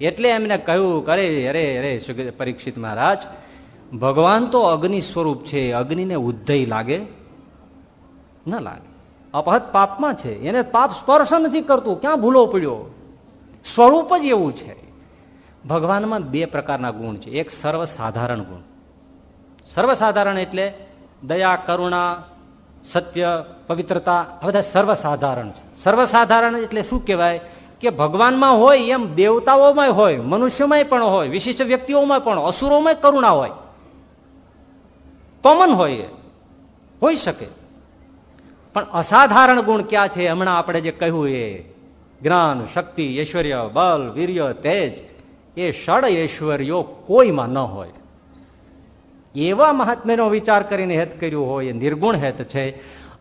એટલે એમને કહ્યું અરે અરે અરે પરીક્ષિત મહારાજ ભગવાન તો અગ્નિ સ્વરૂપ છે, અગ્નિને ઉદ્ધય લાગે? ન લાગે. અપહત પાપમાં છે. એને પાપ સ્પર્શ નથી કરતું. ક્યાં ભૂલો પડ્યો? સ્વરૂપ જ એવું છે. ભગવાનમાં બે પ્રકારના ગુણ છે. એક સર્વસાધારણ ગુણ. સર્વસાધારણ એટલે દયા, કરુણા, સત્ય, પવિત્રતા, આ બધા સર્વસાધારણ છે. સર્વસાધારણ એટલે શું કહેવાય? કે ભગવાનમાં હોય એમ દેવતાઓમાં હોય મનુષ્યમાં પણ હોય, વિશિષ્ટ વ્યક્તિઓમાં પણ અસુરોમાં કરુણા હોય. કોમન હોય હોઈ શકે. પણ અસાધારણ ગુણ ક્યાં છે? હમણાં આપણે જે કહ્યું એ, જ્ઞાન, શક્તિ, ઐશ્વર્ય બલ વીર્ય, તેજ, એ ષડ ઐશ્વર્યો કોઈમાં ન હોય. એવા મહાત્મ્યનો વિચાર કરીને હેત કર્યું હોય, એ નિર્ગુણ હેત છે,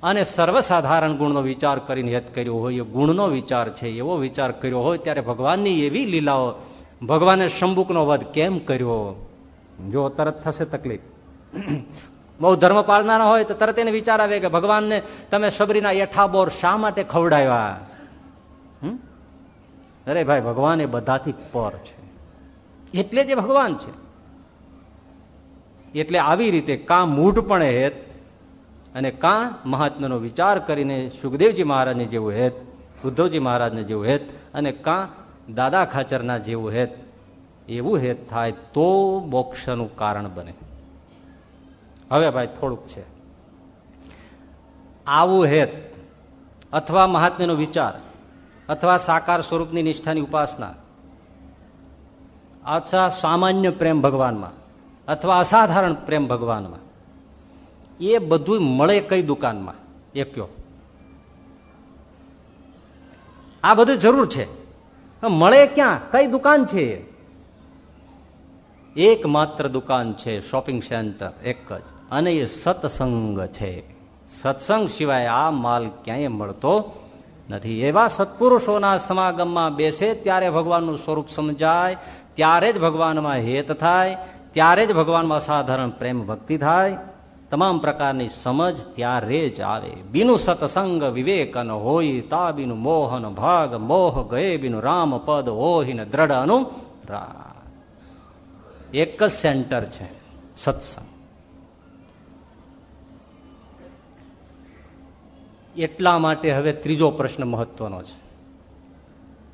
અને સર્વસાધારણ ગુણનો વિચાર કરીને હેત કર્યો હોય, એ ગુણનો વિચાર છે, એવો વિચાર કર્યો હોય, ત્યારે ભગવાનની એવી લીલાઓ, ભગવાને શંબુકનો વધ કેમ કર્યો? જો તરત થશે તકલીફ. બહુ ધર્મ પાળનારા હોય તો તરત એને વિચાર આવે કે ભગવાનને તમે સબરીના એઠા બોર શા માટે ખવડાવ્યા? અરે ભાઈ, ભગવાન એ બધાથી પર છે. એટલે જે ભગવાન છે. એટલે આવી રીતે કાં મૂઢપણે હેત અને કાં મહાત્માનો વિચાર કરીને સુખદેવજી મહારાજને જેવું હેત ઉદ્ધવજી મહારાજને જેવું હેત અને કાં દાદા ખાચરના જેવું હેત, એવું હેત થાય તો મોક્ષનું કારણ બને. હવે ભાઈ, થોડુંક છે. આવું હેત અથવા મહાત્મ્યનો વિચાર અથવા સાકાર સ્વરૂપની નિષ્ઠાની ઉપાસના અથવા સામાન્ય પ્રેમ ભગવાનમાં અથવા અસાધારણ પ્રેમ ભગવાનમાં, એ બધું મળે કઈ દુકાનમાં? એ કયો. આ બધું જરૂર છે. મળે ક્યાં? કઈ દુકાન છે એકમાત્ર દુકાન છે, શોપિંગ સેન્ટર, એક જ. અને એ સત્સંગ છે. સત્સંગ સિવાય આ માલ ક્યાંય મળતો નથી. એવા સત્પુરુષોના સમાગમમાં બેસે ત્યારે ભગવાનનું સ્વરૂપ સમજાય, ત્યારે જ ભગવાનમાં હેત થાય, ત્યારે જ ભગવાનમાં અસાધારણ પ્રેમ ભક્તિ થાય. તમામ પ્રકારની સમજ ત્યારે જ આવે. બીનું સત્સંગ વિવેકન હોય તા બીનું મોહન ભાગ, મોહ ગયે બીનું રામ પદ ઓહિન દ્રઢ અનુ એક જ સેન્ટર છે સત્સંગ. એટલા માટે હવે ત્રીજો પ્રશ્ન મહત્વનો છે.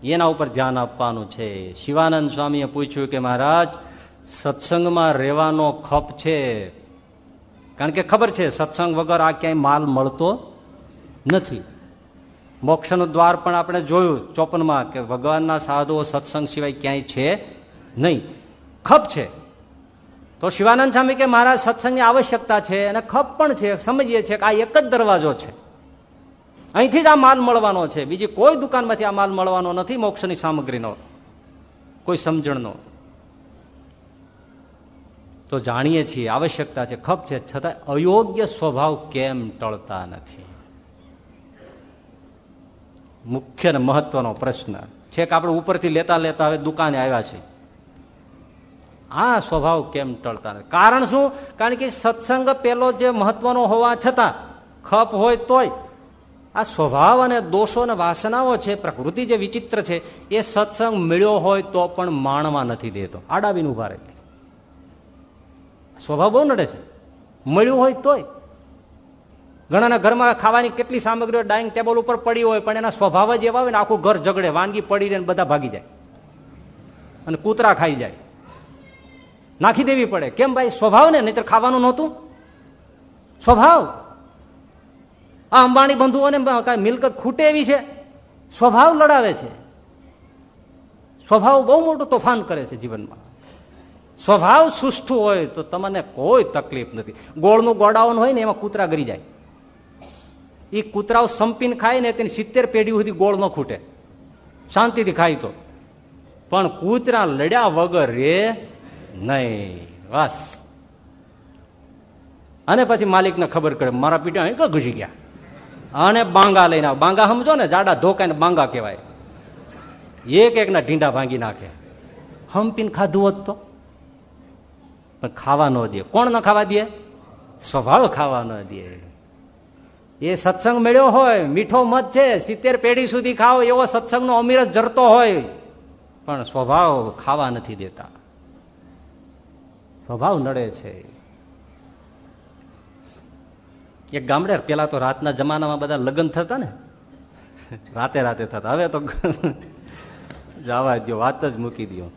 એના ઉપર ધ્યાન આપવાનું છે. શિવાનંદ સ્વામીએ પૂછ્યું કે મહારાજ, સત્સંગમાં રહેવાનો ખપ છે? કારણ કે ખબર છે, સત્સંગ વગર આ ક્યાંય માલ મળતો નથી. મોક્ષનું દ્વાર પણ આપણે જોયું ચોપનમાં કે ભગવાનના સાધુઓ સત્સંગ સિવાય ક્યાંય છે નહીં. ખપ છે. તો શિવાનંદ સ્વામી કે મારા સત્સંગની આવશ્યકતા છે અને ખપ પણ છે. સમજીએ છીએ કે આ એક જ દરવાજો છે. અહીંથી જ આ માલ મળવાનો છે. બીજી કોઈ દુકાનમાંથી આ માલ મળવાનો નથી મોક્ષની સામગ્રીનો. કોઈ સમજણનો. તો જાણીએ છીએ, આવશ્યકતા છે, ખપ છે. છતાં અયોગ્ય સ્વભાવ કેમ ટળતા નથી? મુખ્ય ને મહત્વનો પ્રશ્ન. છે કે આપણે ઉપરથી લેતા લેતા હવે દુકાને આવ્યા છે આ સ્વભાવ કેમ ટળતા નથી? કારણ શું? કારણ કે સત્સંગ પેલો જે મહત્વનો હોવા છતાં, ખપ હોય તોય આ સ્વભાવ અને દોષો અને વાસનાઓ છે, પ્રકૃતિ જે વિચિત્ર છે, એ સત્સંગ મળ્યો હોય તો પણ માણવા નથી દેતો. આડાવીને ઊભા રહે. સ્વભાવ બહુ નડે છે. મળ્યું હોય તોય. ઘણાના ઘરમાં ખાવાની કેટલી સામગ્રીઓ ડાઇનિંગ ટેબલ ઉપર પડી હોય, પણ એના સ્વભાવ જ એવા હોય ને, આખું ઘર ઝઘડે, વાનગી પડી રહે બધા ભાગી જાય. અને કૂતરા ખાઈ જાય. નાખી દેવી પડે. કેમ ભાઈ? સ્વભાવ ને, નહીતર ખાવાનું નહોતું. સ્વભાવ. આ અંબાણી બંધુઓને મિલકત ખૂટે એવી છે? સ્વભાવ લડાવે છે. સ્વભાવ બહુ મોટું તોફાન કરે છે જીવનમાં. સ્વભાવ સુષ્ઠુ હોય તો તમને કોઈ તકલીફ નથી. ગોળનું ગોડાઉન હોય ને એમાં કૂતરા ગરી જાય. એ કૂતરાઓ સંપીને ખાય ને તેની સિત્તેર પેઢી સુધી ગોળ ન ખૂટે. શાંતિથી ખાય તો. પણ કૂતરા લડ્યા વગર રે નહીં. બસ. અને પછી માલિકને ખબર કરે મારા પીટા અહીં ઘસી ગયા? અને બાંગા લઈને આવો. બાંગા સમજો ને, જાડા ધોકાઈને બાંગા કહેવાય. એક એકના ઢીંડા ભાંગી નાખે. હમ્પીને ખાધું હોત તો? પણ ખાવા ન દે. કોણ ન ખાવા દે? સ્વભાવ ખાવા ન દે. એ સત્સંગ મળ્યો હોય, મીઠો મત છે, સિત્તેર પેઢી સુધી ખાઓ એવો સત્સંગનો અમીર જ જરતો હોય. પણ સ્વભાવ ખાવા નથી દેતા. સ્વભાવ નડે છે. એક ગામડે પેલા તો રાતના જમાનામાં બધા લગ્ન થતા ને. રાતે રાતે થતા. હવે તો જવા દો વાત જ મૂકી દો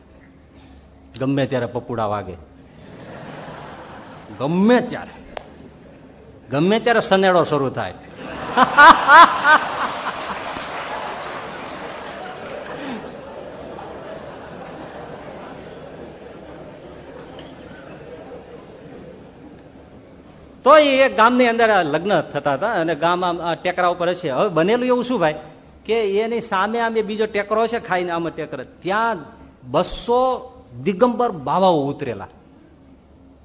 ગમે ત્યારે પપુડા વાગે. ગમે ત્યારે. ગમે ત્યારે સનેડો શરૂ થાય. તો એ ગામની અંદર લગ્ન થતા હતા અને ગામ ટેકરા ઉપર હશે. હવે બનેલું એવું શું ભાઈ? કે એની સામે આમ બીજો ટેકરો છે ખાઈને આમ ટેકર. ત્યાં બસો દિગંબર બાવાઓ ઉતરેલા.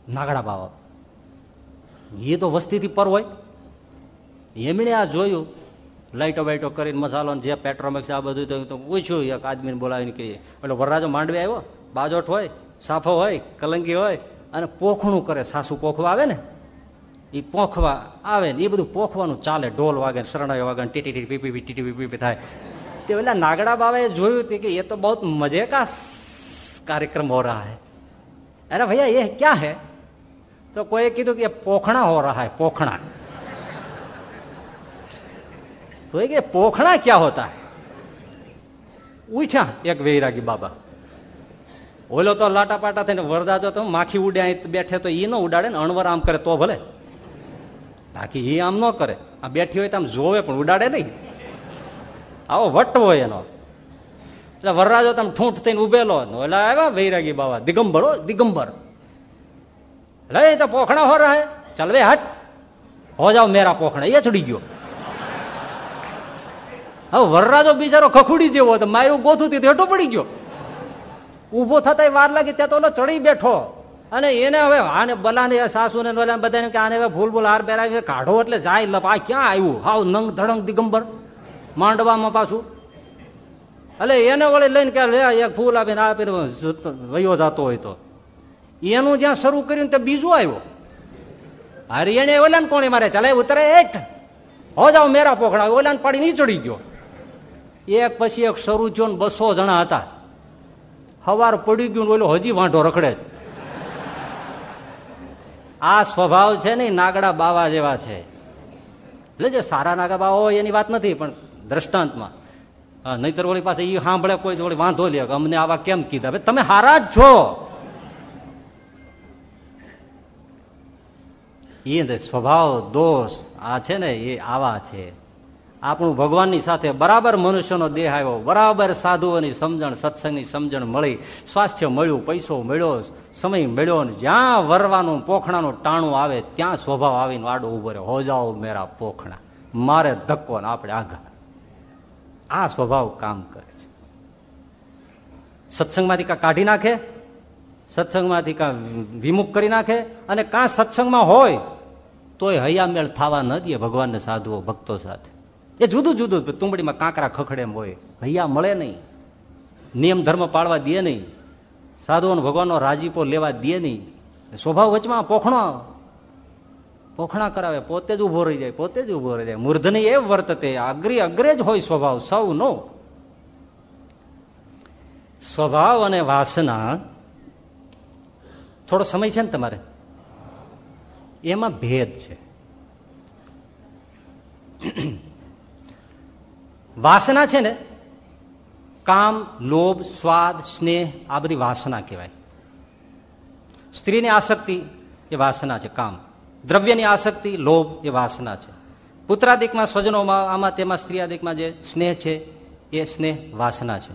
નાગડા બાવા એ તો વસ્તીથી પર હોય. એમણે આ જોયું. લાઇટો બાઇટો કરીને મસાલો જે પેટ્રોમેક્સ આ બધું તો પૂછ્યું એક આદમીને બોલાવીને કહીએ એટલે વરરાજો માંડવી આવ્યો? બાજોઠ હોય, સાફો હોય કલંગી હોય અને પોખણું કરે. સાસુ પોખવા આવે ને? એ પોખવા આવે ને એ બધું પોખવાનું ચાલે. ઢોલ વાગે શરણાઈ વાગે ટીટી ટી પીપી ટીટી પીપી થાય. તે પેલા નાગડા બાબાએ જોયું કે એ તો બહુ મજે કા કાર્યક્રમ હો રહા હે. અરે ભૈયા, એ ક્યાં હે? તો કોઈએ કીધું કે પોખણા હો રહા હે, પોખણા. તો એ કે પોખણા ક્યાં હોતા ઉઠ્યા એક વૈરાગી બાબા. ઓલો તો લાટા પાટા થઈને વરદાજો તો માખી ઉડ્યા બેઠે તો એ ન ઉડાડે ને અણવર આમ કરે તો ભલે. બાકી એ આમ ન કરે. આ બેઠી હોય તો આમ જોવે પણ ઉડાડે નહીં. આવો વટ હોય એનો. એટલે વરરાજો તમે ઠૂંઠ થઈને ઉભેલો એટલે આવ્યા વૈરાગી બાબા દિગંબર હો, દિગંબર. લઈ તો પોખણા હો રહે. ચાલ વે હટ. હો જાઓ મેરા પોખણા. એ ચડી ગયો. હવે વરરાજો બિચારો ખખુડી જેવો હતો. મારું ગોથું હેઠો પડી ગયો. ઊભો થતા વાર લાગી. ત્યાં તો ચડી બેઠો. અને એને હવે આને બલાને, સાસુને બધાને કે આને હવે ફૂલ ભૂલ હાર પહેરાવી કાઢો એટલે જાય લપ આ ક્યાં આવ્યું? હાવ નંગ ધડંગ દિગંબર. માંડવામાં પાછું. એટલે એને વળી લઈને કે એક ફૂલ આપીને આપીને વયો જતો હોય તો. એનું જ્યાં શરૂ કર્યું તે બીજું આવ્યો. હરિયાણે ઓલા ને કોણે મારે ચાલે ઉતરે એઠ હો જાઓ મેરા પોખડા ઓલા ને પાડી નહીં ચડી ગયો. એક પછી એક શરૂ થયો ને બસો જણા હતા. હવાર પડી ગયું ઓલો હજી વાંઢો રખડે જ આ સ્વભાવ છે ને નાગડા બાવા જેવા છે. એટલે જે સારા નાગા બાવા હોય એની વાત નથી, પણ દ્રષ્ટાંતમાં. નહીતર ઓળી પાસે એ સાંભળે કોઈ ઓળી વાંધો લે અમને આવા કેમ કીધા? તમે હારા જ છો. એ સ્વભાવ, દોષ, આ છે ને એ આવા છે. આપણું ભગવાનની સાથે બરાબર મનુષ્યનો દેહ આવ્યો, બરાબર સાધુઓની સમજણ, સત્સંગની સમજણ મળી, સ્વાસ્થ્ય મળ્યું, પૈસો મળ્યો સમય મળ્યો ને જ્યાં વરવાનું પોખણાનું ટાણું આવે, ત્યાં સ્વભાવ આવીને વાડો ઊભો રહ્યો. હોજાઓ મેરા પોખણા, મારે ધક્કો ને આપણે આઘા. આ સ્વભાવ કામ કરે છે. સત્સંગમાંથી કા કાઢી નાખે, સત્સંગમાંથી કા વિમુખ કરી નાખે, અને કાં સત્સંગમાં હોય, તોય હૈયામેળ થવા ન દે ભગવાનને સાધુઓ, ભક્તો સાથે. એ જુદું જુદું તુંબડીમાં કાંકરા ખખડે એમ હોય, હૈયા મળે નહીં. નિયમ ધર્મ પાળવા દે નહીં. સાધુઓનો ભગવાનનો રાજીપો લેવા દે નહીં. સ્વભાવ વચમાં પોખણો. પોખણા કરાવે, પોતે જ ઊભો રહી જાય, પોતે જ ઊભો રહી જાય. મૂર્ધની એ વર્તતે અગ્રી અગ્રે જ હોય સ્વભાવ, સૌ નો. સ્વભાવ અને વાસના, થોડો સમય છે ને તમારે? એમાં ભેદ છે. વાસના છે ને કામ, લોભ, સ્વાદ, સ્નેહ, આ બધી વાસના કહેવાય. સ્ત્રીની આસક્તિ એ વાસના છે, કામ. દ્રવ્યની આસક્તિ, લોભ એ વાસના છે. પુત્રાદિકમાં, સ્વજનોમાં, આમાં, તેમાં, સ્ત્રીયાદિકમાં જે સ્નેહ છે, એ સ્નેહ વાસના છે.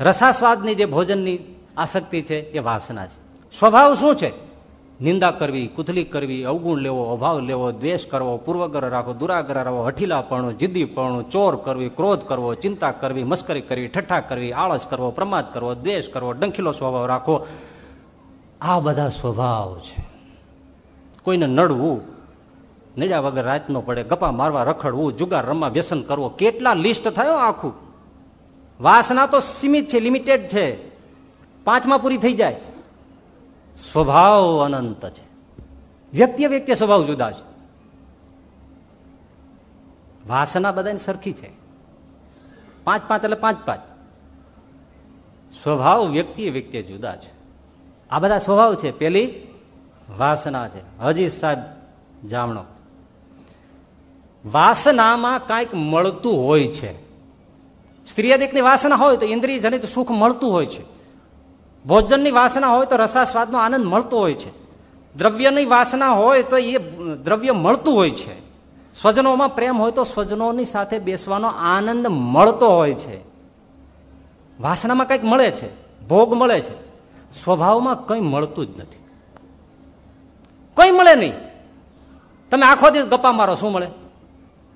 રસાસ્વાદની જે ભોજનની આસક્તિ છે, એ વાસના છે. સ્વભાવ શું છે? નિંદા કરવી, કુથલી કરવી, અવગુણ લેવો, અભાવ લેવો, દ્વેષ કરવો, પૂર્વગ્રહ રાખવો દુરાગ્રહ રાખવો હઠીલાપણું, જીદ્દીપણું, ચોર કરવી, ક્રોધ કરવો, ચિંતા કરવી, મસ્કરી કરવી, ઠઠ્ઠા કરવી, આળસ કરવો, પ્રમાદ કરવો, દ્વેષ કરવો, ડંખીલો સ્વભાવ રાખવો આ બધા સ્વભાવ છે. કોઈને નડવું, નડ્યા વગર રાત નો પડે ગપા મારવા, રખડવું, જુગાર રમવા, વ્યસન કરવો, કેટલા લિસ્ટ થયો આખું? વાસના તો સીમિત છે, લિમિટેડ છે. પાંચમાં પૂરી થઈ જાય. સ્વભાવ અનંત છે. વ્યક્તિ વ્યક્તિ સ્વભાવ જુદા છે. વાસના બધાની સરખી છે. પાંચ પાંચ એટલે પાંચ પાંચ. સ્વભાવ વ્યક્તિ વ્યક્તિ જુદા છે. આ બધા સ્વભાવ છે. પેલી વાસના છે. હજી સાહેબ જામણો વાસનામાં કાંઈક મળતું હોય છે. સ્ત્રીયદિકની વાસના હોય તો ઇન્દ્રિય જનિત સુખ મળતું હોય છે. ભોજનની વાસના હોય તો રસાસ્વાદનો આનંદ મળતો હોય છે. દ્રવ્યની વાસના હોય તો એ દ્રવ્ય મળતું હોય છે. સ્વજનોમાં પ્રેમ હોય તો સ્વજનોની સાથે બેસવાનો આનંદ મળતો હોય છે. વાસનામાં કંઈક મળે છે, ભોગ મળે છે. સ્વભાવમાં કંઈ મળતું જ નથી. કંઈ મળે નહીં. તમે આખો દિવસ ગપ્પા મારો, શું મળે?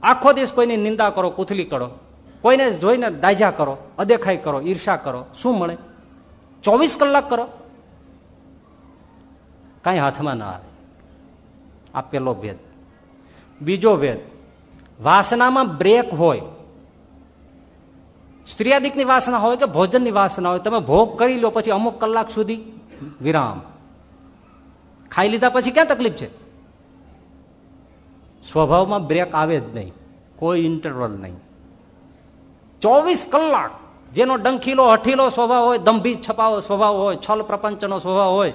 આખો દિવસ કોઈની નિંદા કરો, કુથલી કરો. કોઈને જોઈને દાજા કરો, અદેખાઈ કરો, ઈર્ષા કરો, શું મળે? ચોવીસ કલાક કરો. કાંઈ હાથમાં ના આવે. આ પેલો ભેદ. બીજો ભેદ. વાસનામાં બ્રેક હોય. સ્ત્રીયાદિકની વાસના હોય કે ભોજનની વાસના હોય, તમે ભોગ કરી લો પછી અમુક કલાક સુધી વિરામ. ખાઈ લીધા પછી ક્યાં તકલીફ છે? સ્વભાવમાં બ્રેક આવે જ નહીં. કોઈ ઇન્ટરવલ નહીં. ચોવીસ કલાક જેનો ડંખીલો, હઠીલો સ્વભાવ હોય, દંભી છપાવો સ્વભાવ હોય, છલ પ્રપંચનો સ્વભાવ હોય,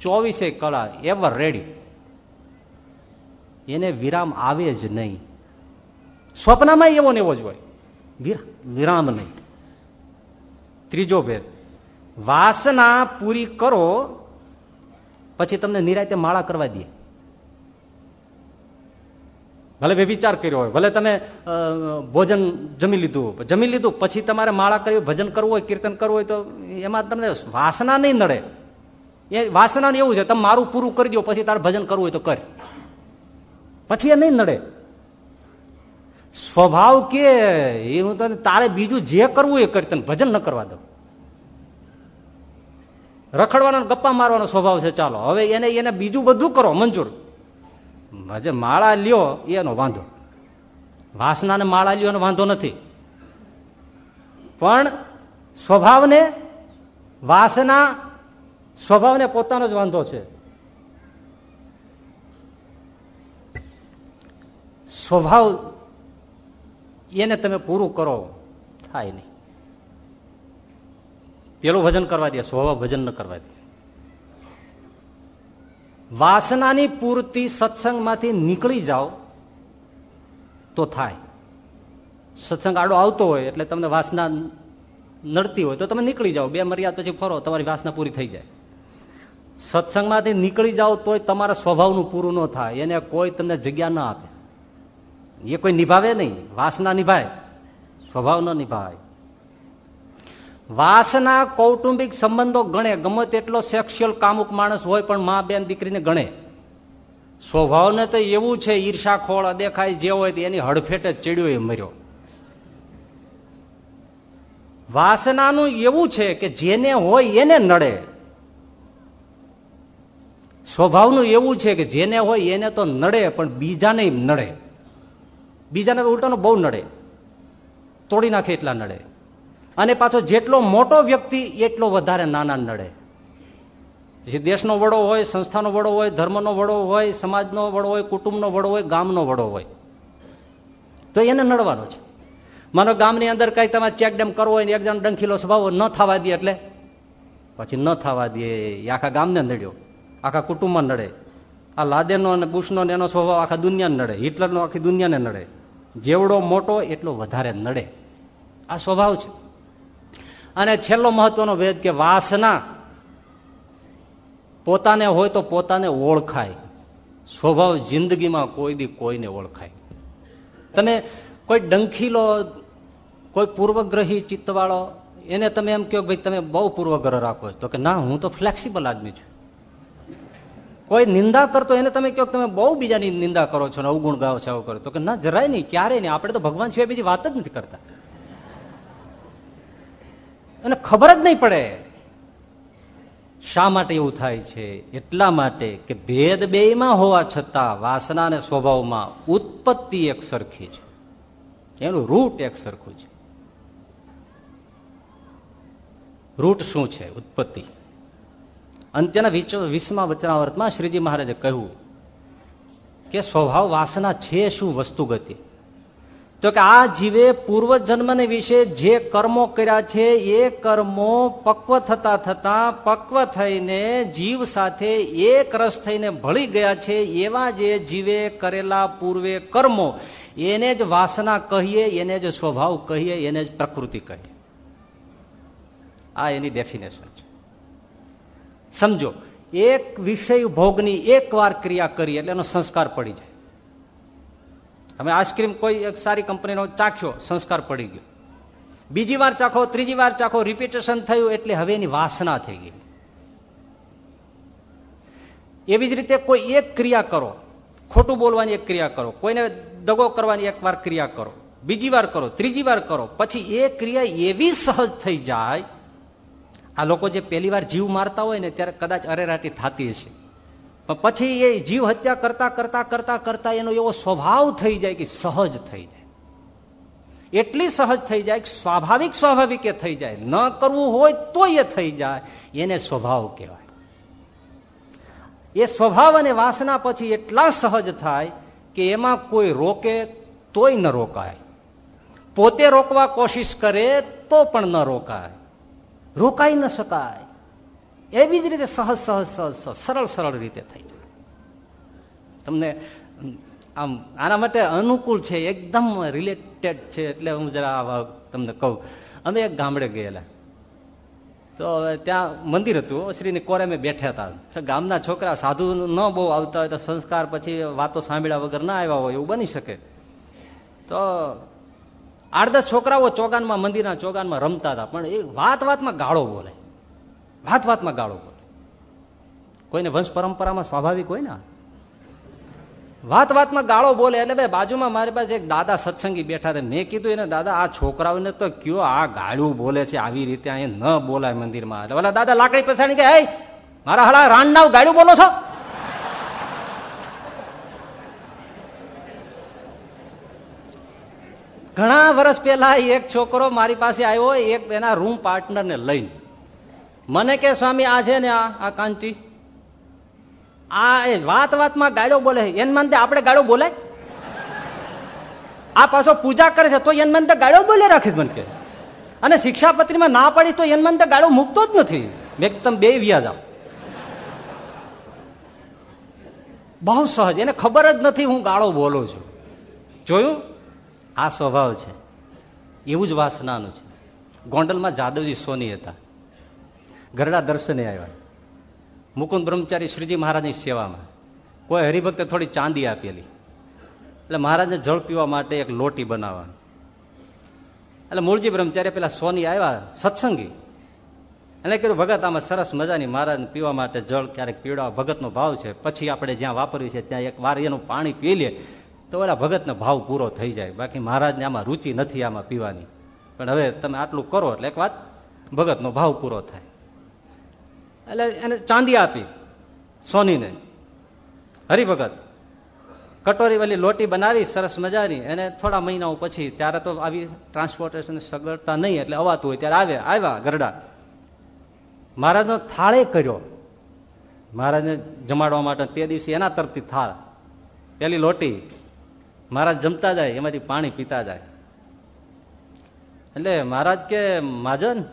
ચોવીસે કળા, એવર રેડી. એને વિરામ આવે જ નહીં. સ્વપ્નમાં એવો ને એવો જ હોય. વિરામ નહીં. ત્રીજો ભેદ. વાસના પૂરી કરો, પછી તમને નિરાયતે માળા કરવા દે. ભલે વિચાર કર્યો હોય, ભલે તમે ભોજન જમી લીધું જમી લીધું, પછી તમારે માળા કરવી ભજન કરવું હોય, કીર્તન કરવું હોય, તો એમાં તમને વાસના નહીં નડે. એ વાસના એવું છે, તમે મારું પૂરું કરી દો પછી તારે ભજન કરવું હોય તો કર. પછી એ નહીં નડે. સ્વભાવ કે, એ હું તને, તારે બીજું જે કરવું એ કરી, તને ભજન ન કરવા દો રખડવાનો ગપ્પા મારવાનો સ્વભાવ છે, ચાલો, હવે એને એને બીજું બધું કરો, મંજૂર. જે માળા લ્યો, એનો વાંધો. વાસનાને માળા લ્યો એનો વાંધો નથી. પણ સ્વભાવને, વાસના સ્વભાવને પોતાનો જ વાંધો છે. સ્વભાવ એને તમે પૂરું કરો, થાય નહીં. પેલું ભજન કરવા દે, સ્વભાવ ભજન ન કરવા દે. વાસનાની પૂર્તિ સત્સંગમાંથી નીકળી જાઓ તો થાય. સત્સંગ આડો આવતો હોય એટલે તમને વાસના નડતી હોય તો તમે નીકળી જાઓ. બે મર્યાદા પછી ફરો, તમારી વાસના પૂરી થઈ જાય. સત્સંગમાંથી નીકળી જાઓ તોય તમારા સ્વભાવનું પૂરું ન થાય. એને કોઈ તમને જગ્યા ન આપે. એ કોઈ નિભાવે નહીં. વાસના નિભાય. સ્વભાવ ન નિભાય. વાસના, કૌટુંબિક સંબંધો ગણે. ગમે તેટલો સેક્સ્યુઅલ કામુક માણસ હોય પણ મા બેન દીકરીને ગણે. સ્વભાવને તો એવું છે ઈર્ષાખોળ દેખાય જે હોય એની હડફેટ જ ચડ્યો એ મર્યો. વાસનાનું એવું છે કે જેને હોય એને નડે. સ્વભાવનું એવું છે કે જેને હોય એને તો નડે, પણ બીજાને નડે. બીજાને ઉલટાનો બહુ નડે. તોડી નાખે એટલા નડે. અને પાછો જેટલો મોટો વ્યક્તિ, એટલો વધારે નાના નડે. જે દેશનો વડો હોય, સંસ્થાનો વડો હોય, ધર્મનો વડો હોય, સમાજનો વડો હોય, કુટુંબનો વડો હોય, ગામનો વડો હોય, તો એને નડવાનો છે. માનો ગામની અંદર કઈ તમે ચેક ડેમ કરવો હોય ને એક જણ ડંખીલો સ્વભાવ ન થવા દે એટલે? પછી ન થવા દે. એ આખા ગામને નડ્યો. આખા કુટુંબમાં નડે. આ લાદેનો અને બુશનો એનો સ્વભાવ આખા દુનિયાને નડે. હિટલરનો આખી દુનિયાને નડે. જેવડો મોટો, એટલો વધારે નડે. આ સ્વભાવ છે. અને છેલ્લો મહત્વનો ભેદ કે વાસના પોતાને હોય તો પોતાને ઓળખાય. સ્વભાવ જિંદગીમાં કોઈ દી કોઈને ઓળખાય. તમે કોઈ ડંખીલો, કોઈ પૂર્વગ્રહી ચિત્તવાળો, એને તમે એમ કહો ભાઈ તમે બહુ પૂર્વગ્રહ રાખો. તો કે ના, હું તો ફ્લેક્સિબલ આદમી છું. કોઈ નિંદા કરતો એને તમે કહો તમે બહુ બીજાની નિંદા કરો છો ને અવગુણ ગાવ છો કરો. તો કે ના, જરાય નહીં, ક્યારેય નહીં. આપણે તો ભગવાન સિવાય બીજી વાત જ નથી કરતા. અને ખબર જ નહીં પડે. શા માટે એવું થાય છે? એટલા માટે કે ભેદ બેમાં હોવા છતાં વાસના અને સ્વભાવમાં ઉત્પત્તિ એક સરખી છે. એનું રૂટ એક સરખું છે. રૂટ શું છે? ઉત્પત્તિ. અંત્યના વિશ્વમાં વચનાવર્તમાં શ્રીજી મહારાજે કહ્યું કે સ્વભાવ વાસના છે શું વસ્તુ ગતિ તો કે આ જીવે પૂર્વ જન્મને વિશે જે કર્મો કર્યા છે, એ કર્મો પક્વ થતા થતા પક્વ થઈને જીવ સાથે એક રસ થઈને ભળી ગયા છે, એવા જે જીવે કરેલા પૂર્વે કર્મો, એને જ વાસના કહીએ, એને જ સ્વભાવ કહીએ, એને જ પ્રકૃતિ કહીએ. આ એની ડેફિનેશન છે. સમજો, એક વિષય ભોગની એક વાર ક્રિયા કરી એટલે એનો સંસ્કાર પડી જાય. તમે આઈસ્ક્રીમ કોઈ એક સારી કંપનીનો ચાખ્યો, સંસ્કાર પડી ગયો. બીજી વાર ચાખો, ત્રીજી વાર ચાખો, રિપીટેશન થયું એટલે હવે એની વાસના થઈ ગઈ. એવી જ રીતે કોઈ એક ક્રિયા કરો, ખોટું બોલવાની એક ક્રિયા કરો, કોઈને દગો કરવાની એક વાર ક્રિયા કરો, બીજી વાર કરો, ત્રીજી વાર કરો, પછી એ ક્રિયા એવી સહજ થઈ જાય, આ લોકો જે પહેલી વાર જીવ મારતા હોય ને ત્યારે કદાચ અરેરાટી થતી હશે. પછી એ જીવ હત્યા કરતા કરતા કરતા કરતા એનો એવો સ્વભાવ થઈ જાય કે સહજ થઈ જાય. એટલી સહજ થઈ જાય કે સ્વાભાવિક સ્વાભાવિક એ થઈ જાય. ન કરવું હોય તો એ થઈ જાય. એને સ્વભાવ કહેવાય. એ સ્વભાવ અને વાસના પછી એટલા સહજ થાય કે એમાં કોઈ રોકે તોય ન રોકાય. પોતે રોકવા કોશિશ કરે તો પણ ન રોકાય. રોકાઈ ન શકાય. એવી જ રીતે સહજ સહજ સહજ, સરળ સરળ રીતે થઈ તમને આમ, આના માટે અનુકૂળ છે, એકદમ રિલેટેડ છે, એટલે હું જરા તમને કહું. અમે એક ગામડે ગયેલા. તો ત્યાં મંદિર હતું શ્રીની કોરે મેં બેઠા હતા. તો ગામના છોકરા સાધુ ન બહુ આવતા હોય તો સંસ્કાર પછી વાતો સાંભળ્યા વગર ના આવ્યા હોય, એવું બની શકે. તો આઠ દસ છોકરાઓ ચોગાનમાં, મંદિરના ચોગાનમાં રમતા હતા, પણ એ વાત વાતમાં ગાળો બોલે. વાત વાતમાં ગાળો બોલે કોઈને વંશ પરંપરામાં સ્વાભાવિક હોય ને વાત વાતમાં ગાળો બોલે એટલે ભાઈ બાજુમાં મારી પાસે એક દાદા સત્સંગી બેઠા હતા. મેં કીધું એને, દાદા, આ છોકરાઓને તો કયો આ ગાળું બોલે છે? આવી રીતે અહીંયા ન બોલાય મંદિરમાં. એટલે ઓલા દાદા લાકડી પછાડી કે હે, મારા હલા રાંડનાવ ગાળું બોલો છો? ઘણા વર્ષ પહેલા એક છોકરો મારી પાસે આવ્યો, એક એના રૂમ પાર્ટનર ને લઈને. મને કે, સ્વામી, આ છે ને આ કાંચી આ વાત વાતમાં ગાડો બોલે એન માનતે આપણે ગાળો બોલાય? આ પાછો પૂજા કરે છે, તો એન માનતે ગાડો બોલે રાખીશ મને કે. અને શિક્ષાપત્રીમાં ના પાડી, તો એન માનતે ગાળો મૂકતો જ નથી. મેં તમે બે વ્યાજ જાઓ. બહુ સહજ, એને ખબર જ નથી હું ગાળો બોલું છું. જોયું? આ સ્વભાવ છે. એવું જ વાસનાનું છે. ગોંડલમાં જાદવજી સોની હતા. ગરડા દર્શને આવ્યા. મુકુંદ બ્રહ્મચારી શ્રીજી મહારાજની સેવામાં. કોઈ હરિભક્તે થોડી ચાંદી આપેલી. એટલે મહારાજને જળ પીવા માટે એક લોટી બનાવવાની એટલે મૂળજી બ્રહ્મચારી પેલા સોની આવ્યા સત્સંગી. એને કીધું, ભગત, આમાં સરસ મજાની મહારાજને પીવા માટે જળ ક્યારેક પીવડાવવા ભગતનો ભાવ છે. પછી આપણે જ્યાં વાપર્યું છે, ત્યાં એક વાર એનું પાણી પી લે. તો ઓલા ભગતનો ભાવ પૂરો થઈ જાય. બાકી મહારાજને આમાં રુચિ નથી આમાં પીવાની. પણ હવે તમે આટલું કરો એટલે એક વાત, ભગતનો ભાવ પૂરો થાય. એટલે એને ચાંદી આપી, સોનીને. હરિભગત કટોરી વાલી લોટી બનાવી, સરસ મજાની. એને થોડા મહિનાઓ પછી, ત્યારે તો આવી ટ્રાન્સપોર્ટેશન સગવડતા નહીં, એટલે અવાતું હોય, ત્યારે આવે આવ્યા ગરડા. મહારાજનો થાળે કર્યો. મહારાજને જમાડવા માટે તે દિવસે એના તરફથી થાળ. પેલી લોટી, મહારાજ જમતા જાય, એમાંથી પાણી પીતા જાય. એટલે મહારાજ કે માજન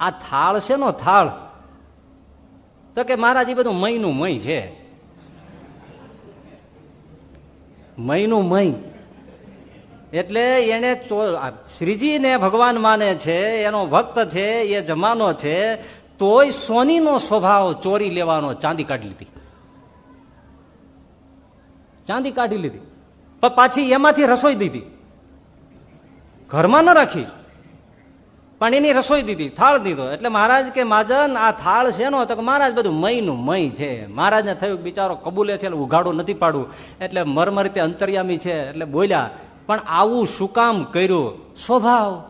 આ થાળ છે નો થાળ? તો કે મહારાજ એ બધું મયનું મય છે. મયનું મય. એટલે એને શ્રીજીને ભગવાન માને છે, એનો ભક્ત છે, એ જમાનો છે, તોય સોનીનો સ્વભાવ ચોરી લેવાનો ચાંદી કાઢી લીધી. ચાંદી કાઢી લીધી. પણ પાછી એમાંથી રસોઈ દીધી. ઘરમાં ન રાખી. પણ એની રસોઈ દીધી, થાળ દીધો. એટલે મહારાજ કે માજન આ થાળ છે નો તો મહારાજ, બધું મયનું મય છે. મહારાજને થયું બિચારો કબૂલે છે ઉઘાડું નથી પાડવું. એટલે મરમર તે અંતર્યામી છે, એટલે બોલ્યા, પણ આવું શું કામ કર્યું? સ્વભાવ.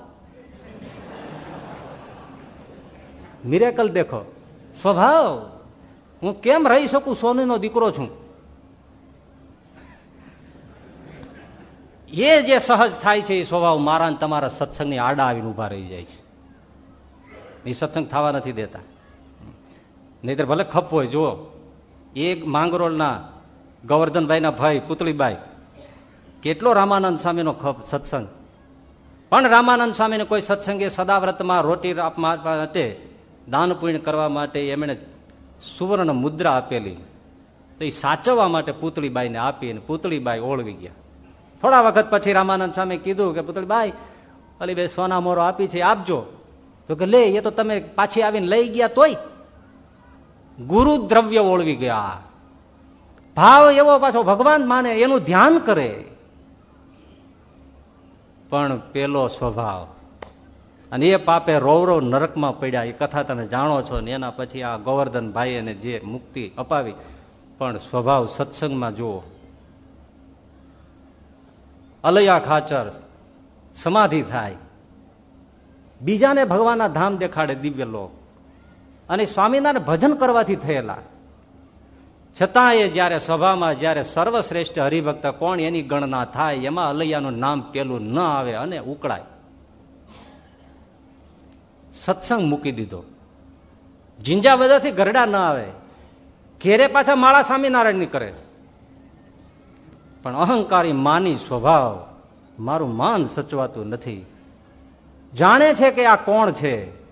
મિરેકલ દેખો. સ્વભાવ? હું કેમ રહી શકું? સોનીનો દીકરો છું. એ જે સહજ થાય છે, એ સ્વભાવ મારા તમારા સત્સંગની આડા આવીને ઊભા રહી જાય છે. સત્સંગ થવા નથી દેતા. નહીતર ભલે ખપ હોય, જુઓ. એક માંગરોળના ગોવર્ધનભાઈના ભાઈ, પુતળીબાઈ. કેટલો રામાનંદ સ્વામીનો ખપ, સત્સંગ. પણ રામાનંદ સ્વામીને કોઈ સત્સંગે સદાવ્રતમાં રોટી માટે દાન કરવા માટે એમણે સુવર્ણ મુદ્રા આપેલી. તો એ સાચવવા માટે પુતળીબાઈને આપી અને પુતળીબાઈ ઓળવી ગયા. થોડા વખત પછી રામાનંદ સ્વામી કીધું કે, પુતળીબાઈ, અલી બે સોના મોરો આપી છે, આપજો. તો કે લે, એ તો તમે પાછી આવીને લઈ ગયા તોય ગુરુ દ્રવ્ય ઓળવી ગયા. ભાવ એવો પાછો ભગવાન માને, એનું ધ્યાન કરે. પણ પેલો સ્વભાવ, અને એ પાપે રોવરો નરકમાં પડ્યા, એ કથા તમે જાણો છો ને, એના પછી આ ગોવર્ધન ભાઈ એને જે મુક્તિ અપાવી, પણ સ્વભાવ સત્સંગમાં જુઓ. અલૈયા ખાચર સમાધિ થાય. બીજાને ભગવાનના ધામ દેખાડે દિવ્ય લોક. અને સ્વામિનારાયણ ભજન કરવાથી થયેલા. છતાં એ જયારે સભામાં જયારે સર્વશ્રેષ્ઠ હરિભક્ત કોણ એની ગણના થાય, એમાં અલૈયાનું નામ પેલું ન આવે અને ઉકળાય. સત્સંગ મૂકી દીધો. જિંજા બધાથી ગરડા ન આવે. ઘેરે પાછા માળા સ્વામિનારાયણની કરે. પણ અહંકારી માની સ્વભાવ મારું માન સચવાતું નથી. જાણે છે કે આ કોણ છે?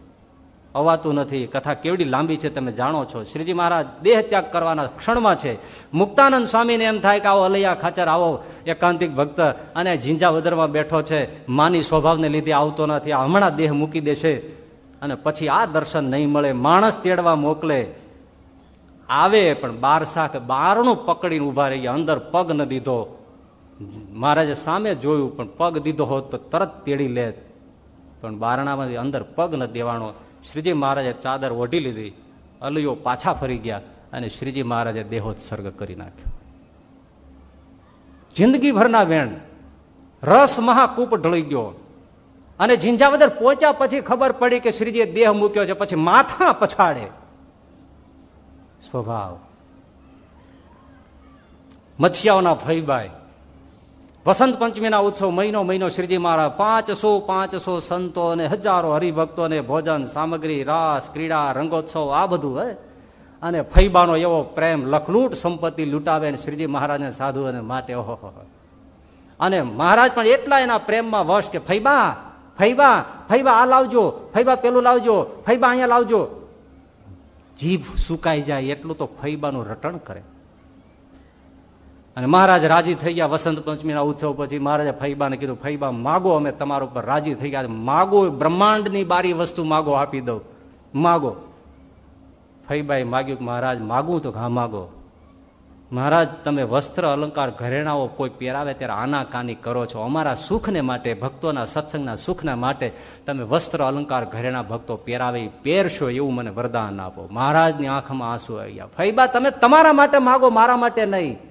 અવાતું નથી. કથા કેવડી લાંબી છે તમે જાણો છો. શ્રીજી મહારાજ દેહ ત્યાગ કરવાના ક્ષણમાં છે. મુક્તાનંદ સ્વામીને એમ થાય કે આવો અલૈયા ખાચર, આવો એકાંતિક ભક્ત અને ઝીંઝા વદરમાં બેઠો છે. માની સ્વભાવને લીધે આવતો નથી. આ હમણાં દેહ મૂકી દેશે અને પછી આ દર્શન નહીં મળે. માણસ તેડવા મોકલે. આવે પણ બાર શાખ બારણું પકડીને ઊભા રહી અંદર પગ ન દીધો. મહારાજે સામે જોયું પણ પગ દીધો હોત તો તરત તેડી લે પણ બારણામાંથી અંદર પગ ન દેવાનો. શ્રીજી મહારાજે ચાદર ઓઢી લીધી અલૈયો પાછા ફરી ગયા અને શ્રીજી મહારાજે દેહોત્સર્ગ કરી નાખ્યો. જિંદગીભરના વેણ, રસ મહાકૂપ ઢળી ગયો. અને ઝીંઝાવદર પહોંચ્યા પછી ખબર પડી કે શ્રીજીએ દેહ મૂક્યો છે, પછી માથા પછાડે. સ્વભાવ. મચ્છિયાઓના ફઈબાઈ વસંત પંચમીના ઉત્સવ મહિનો મહિનો શ્રીજી મહારાજ, પાંચસો પાંચસો સંતો અને હજારો હરિભક્તો ને ભોજન, સામગ્રી, રાસ, ક્રીડા, રંગોત્સવ, આ બધું, હે? અને ફૈબાનો એવો પ્રેમ લખલૂટ સંપત્તિ લૂંટાવે ને શ્રીજી મહારાજને સાધુ અને માટે, ઓહો અને મહારાજ પણ એટલા એના પ્રેમમાં વશ કે, ફૈબા ફૈબા ફૈબા આ લાવજો, ફૈબા પેલું લાવજો, ફૈબા અહીંયા લાવજો. જીભ સુકાઈ જાય એટલું તો ફૈબાનું રટણ કરે. અને મહારાજ રાજી થઈ ગયા વસંત પંચમીના ઉત્સવ પછી મહારાજે ફૈબાને કીધું, ફૈબા, માગો અમે તમારા ઉપર રાજી થઈ ગયા. માગો બ્રહ્માંડની બારી વસ્તુ માગો આપી દઉં. માગો. ફૈબાએ માગ્યું કે, મહારાજ, માગું તો હા માગો. મહારાજ, તમે વસ્ત્ર, અલંકાર, ઘરેણાઓ કોઈ પહેરાવે ત્યારે આના કાની કરો છો. અમારા સુખને માટે, ભક્તોના સત્સંગના સુખના માટે તમે વસ્ત્ર, અલંકાર, ઘરેણા ભક્તો પહેરાવે, પહેરશો એવું મને વરદાન આપો. મહારાજની આંખમાં આંસુ આવી ગયા. ફૈબા, તમે તમારા માટે માગો, મારા માટે નહીં.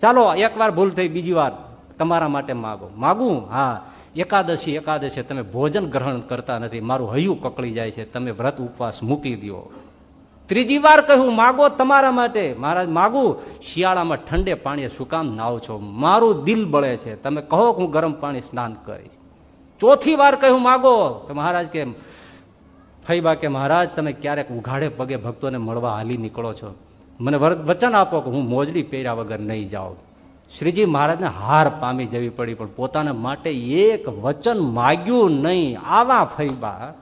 ચાલો, એકવાર ભૂલ થઈ, બીજી વાર તમારા માટે માગો. માગું? હા. એકાદશી એકાદશી, તમે ભોજન ગ્રહણ કરતા નથી. મારું હૈયું કકળી જાય છે. તમે વ્રત ઉપવાસ મૂકી દો ત્રીજી વાર કહ્યું, માગો તમારા માટે. મહારાજ, માગું. શિયાળામાં ઠંડે પાણીએ શું કામ નાવ છો? મારું દિલ બળે છે. તમે કહો કે હું ગરમ પાણી સ્નાન કરીશ. ચોથી વાર કહ્યું, માગો. તો મહારાજ કે ફઈબા કે, મહારાજ, તમે ક્યારેક ઉઘાડે પગે ભક્તોને મળવા હાલી નીકળો છો? મને વચન આપો કે હું મોજડી પહેર્યા વગર નહીં જાઉં. શ્રીજી મહારાજને હાર પામી જવી પડી, પણ પોતાના માટે એક વચન માગ્યું નહીં. આવા ફૈબા.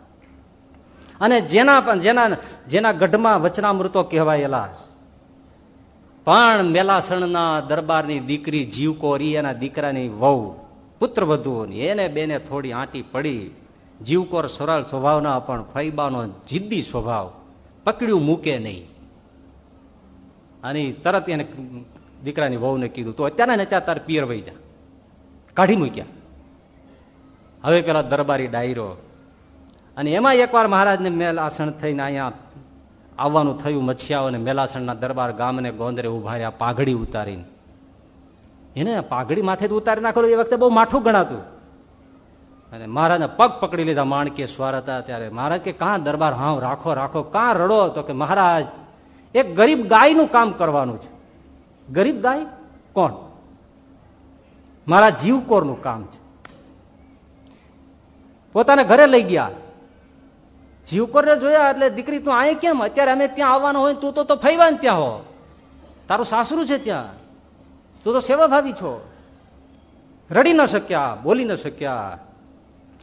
અને જેના પણ જેના જેના ગઢમાં વચનામૃતો કહેવાયેલા. પણ મેલાસણના દરબારની દીકરી જીવકોરી એના દીકરાની વહુ, પુત્ર વધુઓની, એને બેને થોડી આંટી પડી. જીવકોર સરળ સ્વભાવના, પણ ફૈબાનો જિદ્દી સ્વભાવ પકડ્યું મૂકે નહીં. અને તરત એને દીકરાની વહુને કીધું, તો અત્યારે ત્યાં તાર પિયર વહી જા. કાઢી મૂક્યા. હવે પેલા દરબારી ડાયરો. અને એમાં એકવાર મહારાજને મેલાસણ થઈને અહીંયા આવવાનું થયું, મચ્છિયાઓ અને મેલાસણના દરબાર ગામને ગોંદરે ઊભા રહ્યા, પાઘડી ઉતારીને. એને પાઘડી માથે ઉતારી નાખેલું, એ વખતે બહુ માઠું ગણાતું. અને મહારાજને પગ પકડી લીધા, માણકે સ્વાર હતા ત્યારે. મહારાજ કે, કાં દરબાર હા રાખો રાખો, કાં રડો? તો કે, મહારાજ એક ગરીબ ગાયનું કામ કરવાનું છે. ગરીબ ગાય? કોણ? મારા જીવકોરનું કામ છે. પોતાને ઘરે લઈ ગયા. જીવકોરને જોયા એટલે દીકરી, તું અહીં કેમ? અત્યારે અમે ત્યાં આવવાનો હોય તું તો ફૈવાન ત્યાં હો. તારું સાસરું છે ત્યાં. તું તો સેવાભાવી છો. રડી ન શક્યા, બોલી ન શક્યા.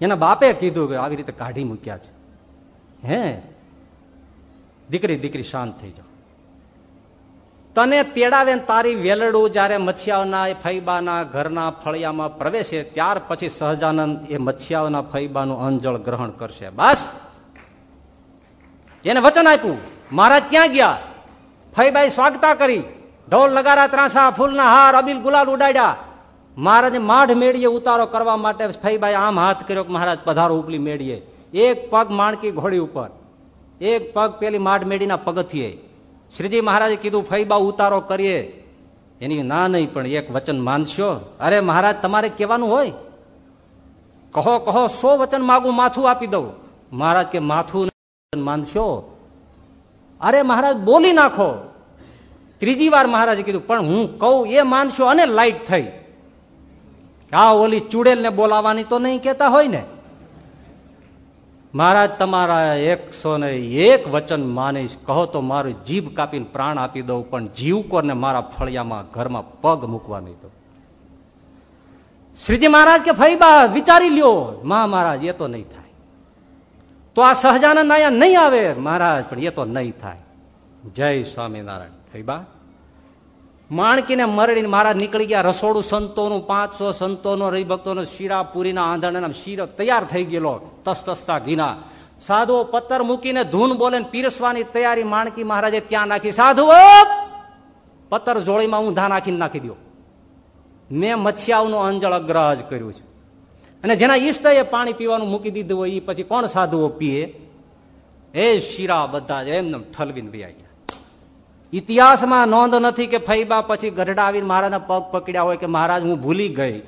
એના બાપે કીધું કે આવી રીતે કાઢી મૂક્યા છે. હે? દીકરી દીકરી શાંત થઈ જાઓ. તને તેડાવે તારી વેલડું જયારે મચ્છિયાઓના ફૈબાના ઘરના ફળિયામાં પ્રવેશે, ત્યાર પછી સહજાનંદ એ મચ્છિયાઓના ફૈબાનું અંજળ ગ્રહણ કરશે. બસ. એને વચન આપ્યું. મહારાજ ક્યાં ગયા? ફૈબાઈ સ્વાગતા કરી. ઢોલ નગારા ત્રાસા, ફૂલના હાર, અબીલ ગુલાલ ઉડાડ્યા. મહારાજે માઢ મેળીએ ઉતારો કરવા માટે ફૈબાઈ આમ હાથ કર્યો કે મહારાજ પધારો ઉપલી મેળીએ. એક પગ માણકી ઘોડી ઉપર. એક પગ પેલી માઢ મેળીના પગથીએ શ્રીજી મહારાજે કીધું ફૈબા ઉતારો કરીએ. એની ના નહીં, પણ એક વચન માનશો. અરે મહારાજ, તમારે કહેવાનું હોય? કહો કહો, સો વચન માગું, માથું આપી દઉં. મહારાજ કે, માથું માનશો. અરે મહારાજ, બોલી નાખો. ત્રીજી વાર મહારાજે કીધું, પણ હું કહું, એ માનશો અને લાઈટ થઈ. આ ઓલી ચુડેલ ને બોલાવાની તો નહીં કેતા હોય ને? મહારાજ, તમારા એકસો ને એક વચન માનીશ. કહો તો મારું જીભ કાપીને પ્રાણ આપી દઉં, પણ જીવકોને મારા ફળિયામાં ઘરમાં પગ મૂકવા નહીં દઉં. શ્રીજી મહારાજ કે ફઈબા વિચારી લ્યો. મા મહારાજ, એ તો નહીં થાય. તો આ સહજાનંદ અહીંયા નહીં આવે? મહારાજ, પણ એ તો નહીં થાય. જય સ્વામિનારાયણ. ફઈબા માણકીને મરડીને મારા નીકળી ગયા. રસોડું સંતોનું, પાંચસો સંતોનો રવિભક્તોનો શીરા પૂરીના આંધણ શીરો તૈયાર થઈ ગયેલો. તસતસતા ઘીના. સાધુઓ પત્તર મૂકીને ધૂન બોલે પીરસવાની તૈયારી માણકી મહારાજે ત્યાં નાખી. સાધુઓ પત્તર જોડીમાં ઊંધા નાખીને નાખી દો મેં મચ્છિયાઓનું અંજળ અગ્રહ જ કર્યું છે. અને જેના ઈષ્ટએ પાણી પીવાનું મૂકી દીધું હોય એ પછી કોણ સાધુઓ પીએ? એ શીરા બધા જ એમને ઠલવીને ગયા. ઇતિહાસમાં નોંધ નથી કે ફૈબા પછી ગઢડા આવીને મહારાજના પગ પકડ્યા હોય કે મહારાજ, હું ભૂલી ગઈ.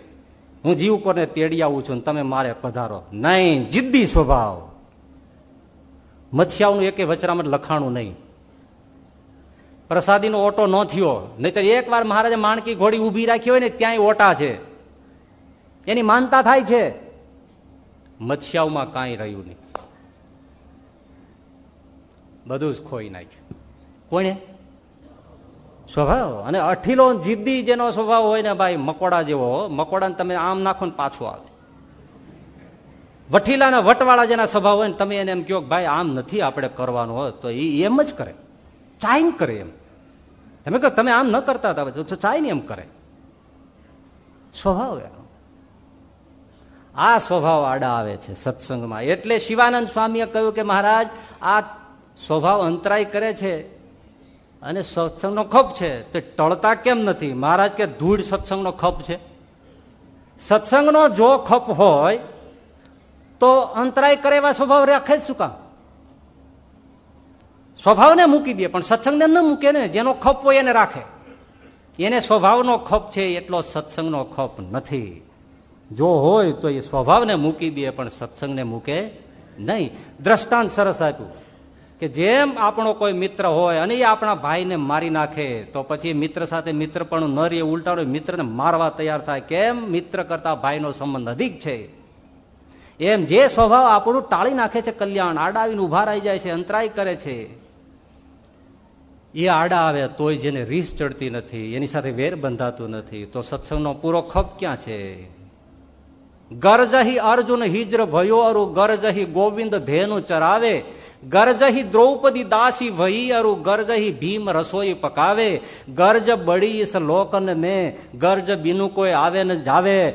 હું જીવ કોને તેડી આવું છું તમે મારે પધારો. નહીં, જિદ્દી સ્વભાવ. મચ્છિયાઓનું એકે વચરામાં લખાણું નહીં. પ્રસાદીનો ઓટો ન થયો. નહીતર એક વાર મહારાજે માણકી ઘોડી ઊભી રાખી હોય ને ત્યાંય ઓટા છે. એની માનતા થાય છે. મચ્છિયાઓમાં કાંઈ રહ્યું નહીં. બધું જ ખોઈ નાખ્યું. કોને સ્વભાવ. અને અઠીલો જીદ્દી જેનો સ્વભાવ હોય ને ભાઈ, મકોડા જેવો, મકોડાને તમે આમ નાખો ને પાછું આવે. વઠીલાના વટવાળા જેના સ્વભાવ હોય ને તમે એને એમ કહો ભાઈ, આમ નથી આપણે કરવાનું હોય તો એ એમ જ કરે. ચાઈન કરે એમ. તમે કહો, તમે આમ ન કરતા હતા, તો ચાઈને એમ કરે. સ્વભાવ આ સ્વભાવ આડા આવે છે સત્સંગમાં. એટલે શિવાનંદ સ્વામીએ કહ્યું કે મહારાજ, આ સ્વભાવ અંતરાય કરે છે. અને સત્સંગનો ખપ છે તે ટળતા કેમ નથી? મહારાજ કે ધૂળ સત્સંગનો ખપ છે. સત્સંગનો જો ખપ હોય, તો અંતરાય કરે એવા સ્વભાવ રાખે જ શું કામ? સ્વભાવને મૂકી દે, પણ સત્સંગને ન મૂકે ને, જેનો ખપ હોય એને રાખે. એને સ્વભાવનો ખપ છે, એટલો સત્સંગનો ખપ નથી. જો હોય તો એ સ્વભાવને મૂકી દે, પણ સત્સંગને મૂકે નહીં. દ્રષ્ટાંત સરસ આપ્યું. કે જેમ આપણો કોઈ મિત્ર હોય અને એ આપણા ભાઈને મારી નાખે, તો પછી મિત્ર સાથે મિત્ર પણ ન રહે ઉલટાનો મિત્રને મારવા તૈયાર થાય. કેમ? મિત્ર કરતા ભાઈનો સંબંધ અધિક છે. એમ જે સ્વભાવ આપણું ટાળી નાખે છે કલ્યાણ, આડા આવીને ઊભા રહી જાય છે, અંતરાય કરે છે. એ આડા આવે તોય જેને રીસ ચડતી નથી, એની સાથે વેર બંધાતું નથી, તો સત્સંગનો પૂરો ખપ ક્યાં છે? ગરજહી અર્જુન હિજ્ર ભયો અરુ, ગરજહી ગોવિંદ ભેનું ચરાવે ગરજહી દ્રૌપદી દાસી વહી અરુ ગરજહી ભીમ રસોઈ પકાવે. ગરજ બળી ઇસ લોકન મેં, ગરજ બીનું કોઈ આવે ને જાવે.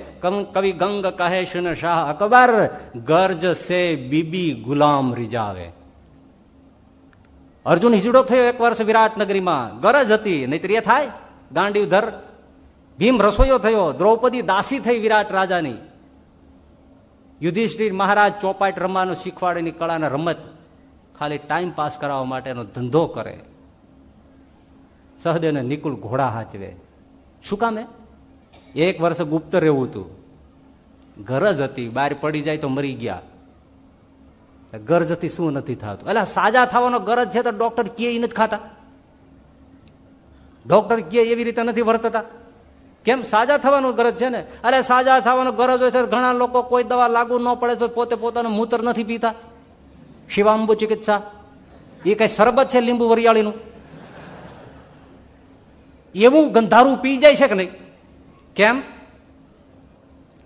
કવિ ગંગ કહે શિન શાહ અકબર, ગરજ સે બીબી ગુલામ રીજાવે. અર્જુન હિજડો થયો એક વર્ષ વિરાટનગરીમાં. ગરજ હતી, નહીતર એ થાય. ધર ભીમ રસોઈયો થયો. દ્રૌપદી દાસી થઈ વિરાટ રાજાની. યુધિષ્ઠિર મહારાજ ચોપાટ રમવાનું શીખવાડેની કળાના રમત. ખાલી ટાઈમ પાસ કરાવવા માટેનો ધંધો કરે. સહદેવને નિકુલ ઘોડા હાચવે. શું કામે એક વર્ષ ગુપ્ત રહેવું હતું ગરજ હતી, બહાર પડી જાય તો મરી ગયા. ગરજથી શું નથી થતું? એટલે સાજા થવાનો ગરજ છે તો ડોક્ટર કે નથી ખાતા? ડોક્ટર કે એવી રીતે નથી વર્તતા? કેમ? સાજા થવાનું ગરજ છે ને. અરે સાજા થવાનો ગરજ હોય છે ઘણા લોકો કોઈ દવા લાગુ ન પડે તો પોતે પોતાનું મૂત્ર નથી પીતા. શિવાંબુ ચિકિત્સા એ કઈ શરબત છે લીંબુ વરિયાળીનું એવું ગંધારું પી જાય છે કે નહીં કેમ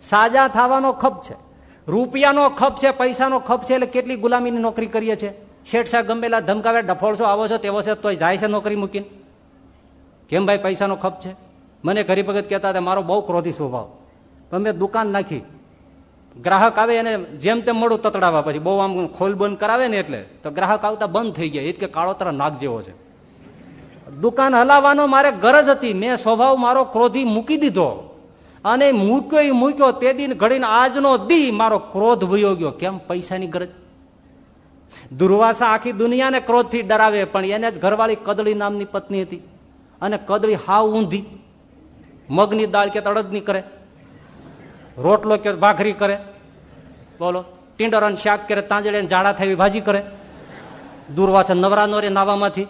સાજા થવાનો ખપ છે રૂપિયાનો ખપ છે પૈસાનો ખપ છે એટલે કેટલી ગુલામીની નોકરી કરીએ છીએ શેઠશાહ ગમેલા ધમકાવે ડફોળશો આવો છો તેવો છે તોય જાય છે નોકરી મૂકીને કેમ ભાઈ પૈસાનો ખપ છે મને હરિભગત કહેતા હતા મારો બહુ ક્રોધી સ્વભાવ મેં દુકાન નાખી ગ્રાહક આવે એને જેમ તેમ મળું તતડાવવા પછી, બહુ આમ ખોલ બંધ કરાવે ને એટલે, તો ગ્રાહક આવતા બંધ થઈ ગયા, એ કે કાળોતરા નાક જેવો છે. દુકાન હલાવવાનો મારે ગરજ હતી, મેં સ્વભાવ મારો ક્રોધી મૂકી દીધો. અને મૂક્યો મૂક્યો, તે દિન ઘડીને આજનો દી મારો ક્રોધ વયો ગયો. કેમ? પૈસાની ગરજ. દુર્વાસા આખી દુનિયાને ક્રોધથી ડરાવે, પણ એને જ ઘરવાળી કદળી નામની પત્ની હતી. અને કદળી હાવ ઊંધી. મગની દાળ કે તળદની કરે. રોટલો કે ભાખરી કરે? બોલો ટીંડર શાક કરે તાંજડે જાડા થાય ભાજી કરે? દુર્વાસા નવરા નોરે નાવામાંથી.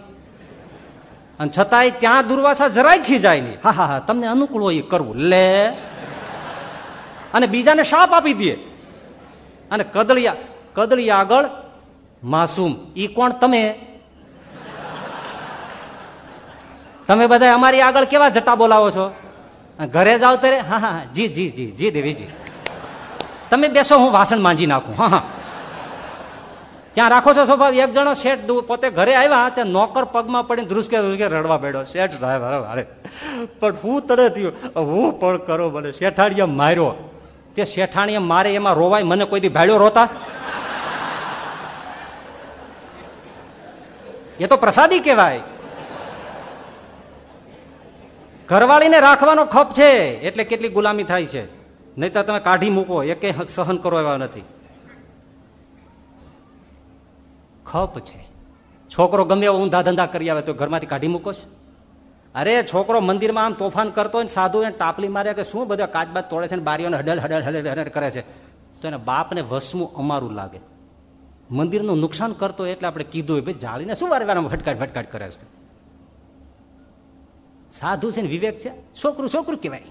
અને છતાંય ત્યાં દુર્વાસા જરાય ખીજાય નહીં. હા હા હા, તમને અનુકૂળ હોય કરવું. લે. અને બીજાને શાપ આપી દે. અને કદળિયા કદળી આગળ માસૂમ. ઈ કોણ તમે? તમે બધા અમારી આગળ કેવા જટા બોલાવો છો? ઘરે જાવ ત્યારે, હા હા, જી જી જી જી, દેવીજી. તમે બેસો, હું વાસણ માંજી નાખું, હા હા. ત્યાં રાખો છો સ્વભાવ એક જણો શેઠ પોતે ઘરે આવ્યા, ત્યાં નોકર પગમાં પડીને ધ્રુસકે ધ્રુસકે રડવા બેડો શેઠ ડ્રાઈવર અરે પણ હું થયું, હું પણ કરો મને. શેઠાણીએ માર્યો. તે શેઠાણીએ મારે એમાં રોવાય, મને કોઈ દી ભાડ્યો રોતા? એ તો પ્રસાદી કહેવાય. ઘરવાળીને રાખવાનો ખપ છે, એટલે કેટલી ગુલામી થાય છે. નહીં તો તમે કાઢી મૂકો એકે સહન કરો એવા નથી. ખપ છે. છોકરો ગમે એવો ઊંધા ધંધા કરી આવે તો ઘરમાંથી કાઢી મૂકો અરે, છોકરો મંદિરમાં આમ તોફાન કરતો હોય સાધુ એને ટાપલી માર્યા કે શું બધા કાચબાદ તોડે છે બારીઓને હડલ હડલ હડલ હડલ કરે છે? તો એને બાપને વસવું અમારું લાગે. મંદિરનું નુકસાન કરતો એટલે આપણે કીધું ભાઈ જાળીને શું વારે વારે ભટકાટ ભટકાટ કરે છે? સાધુ છે ને વિવેક છે. છોકરું છોકરું કહેવાય.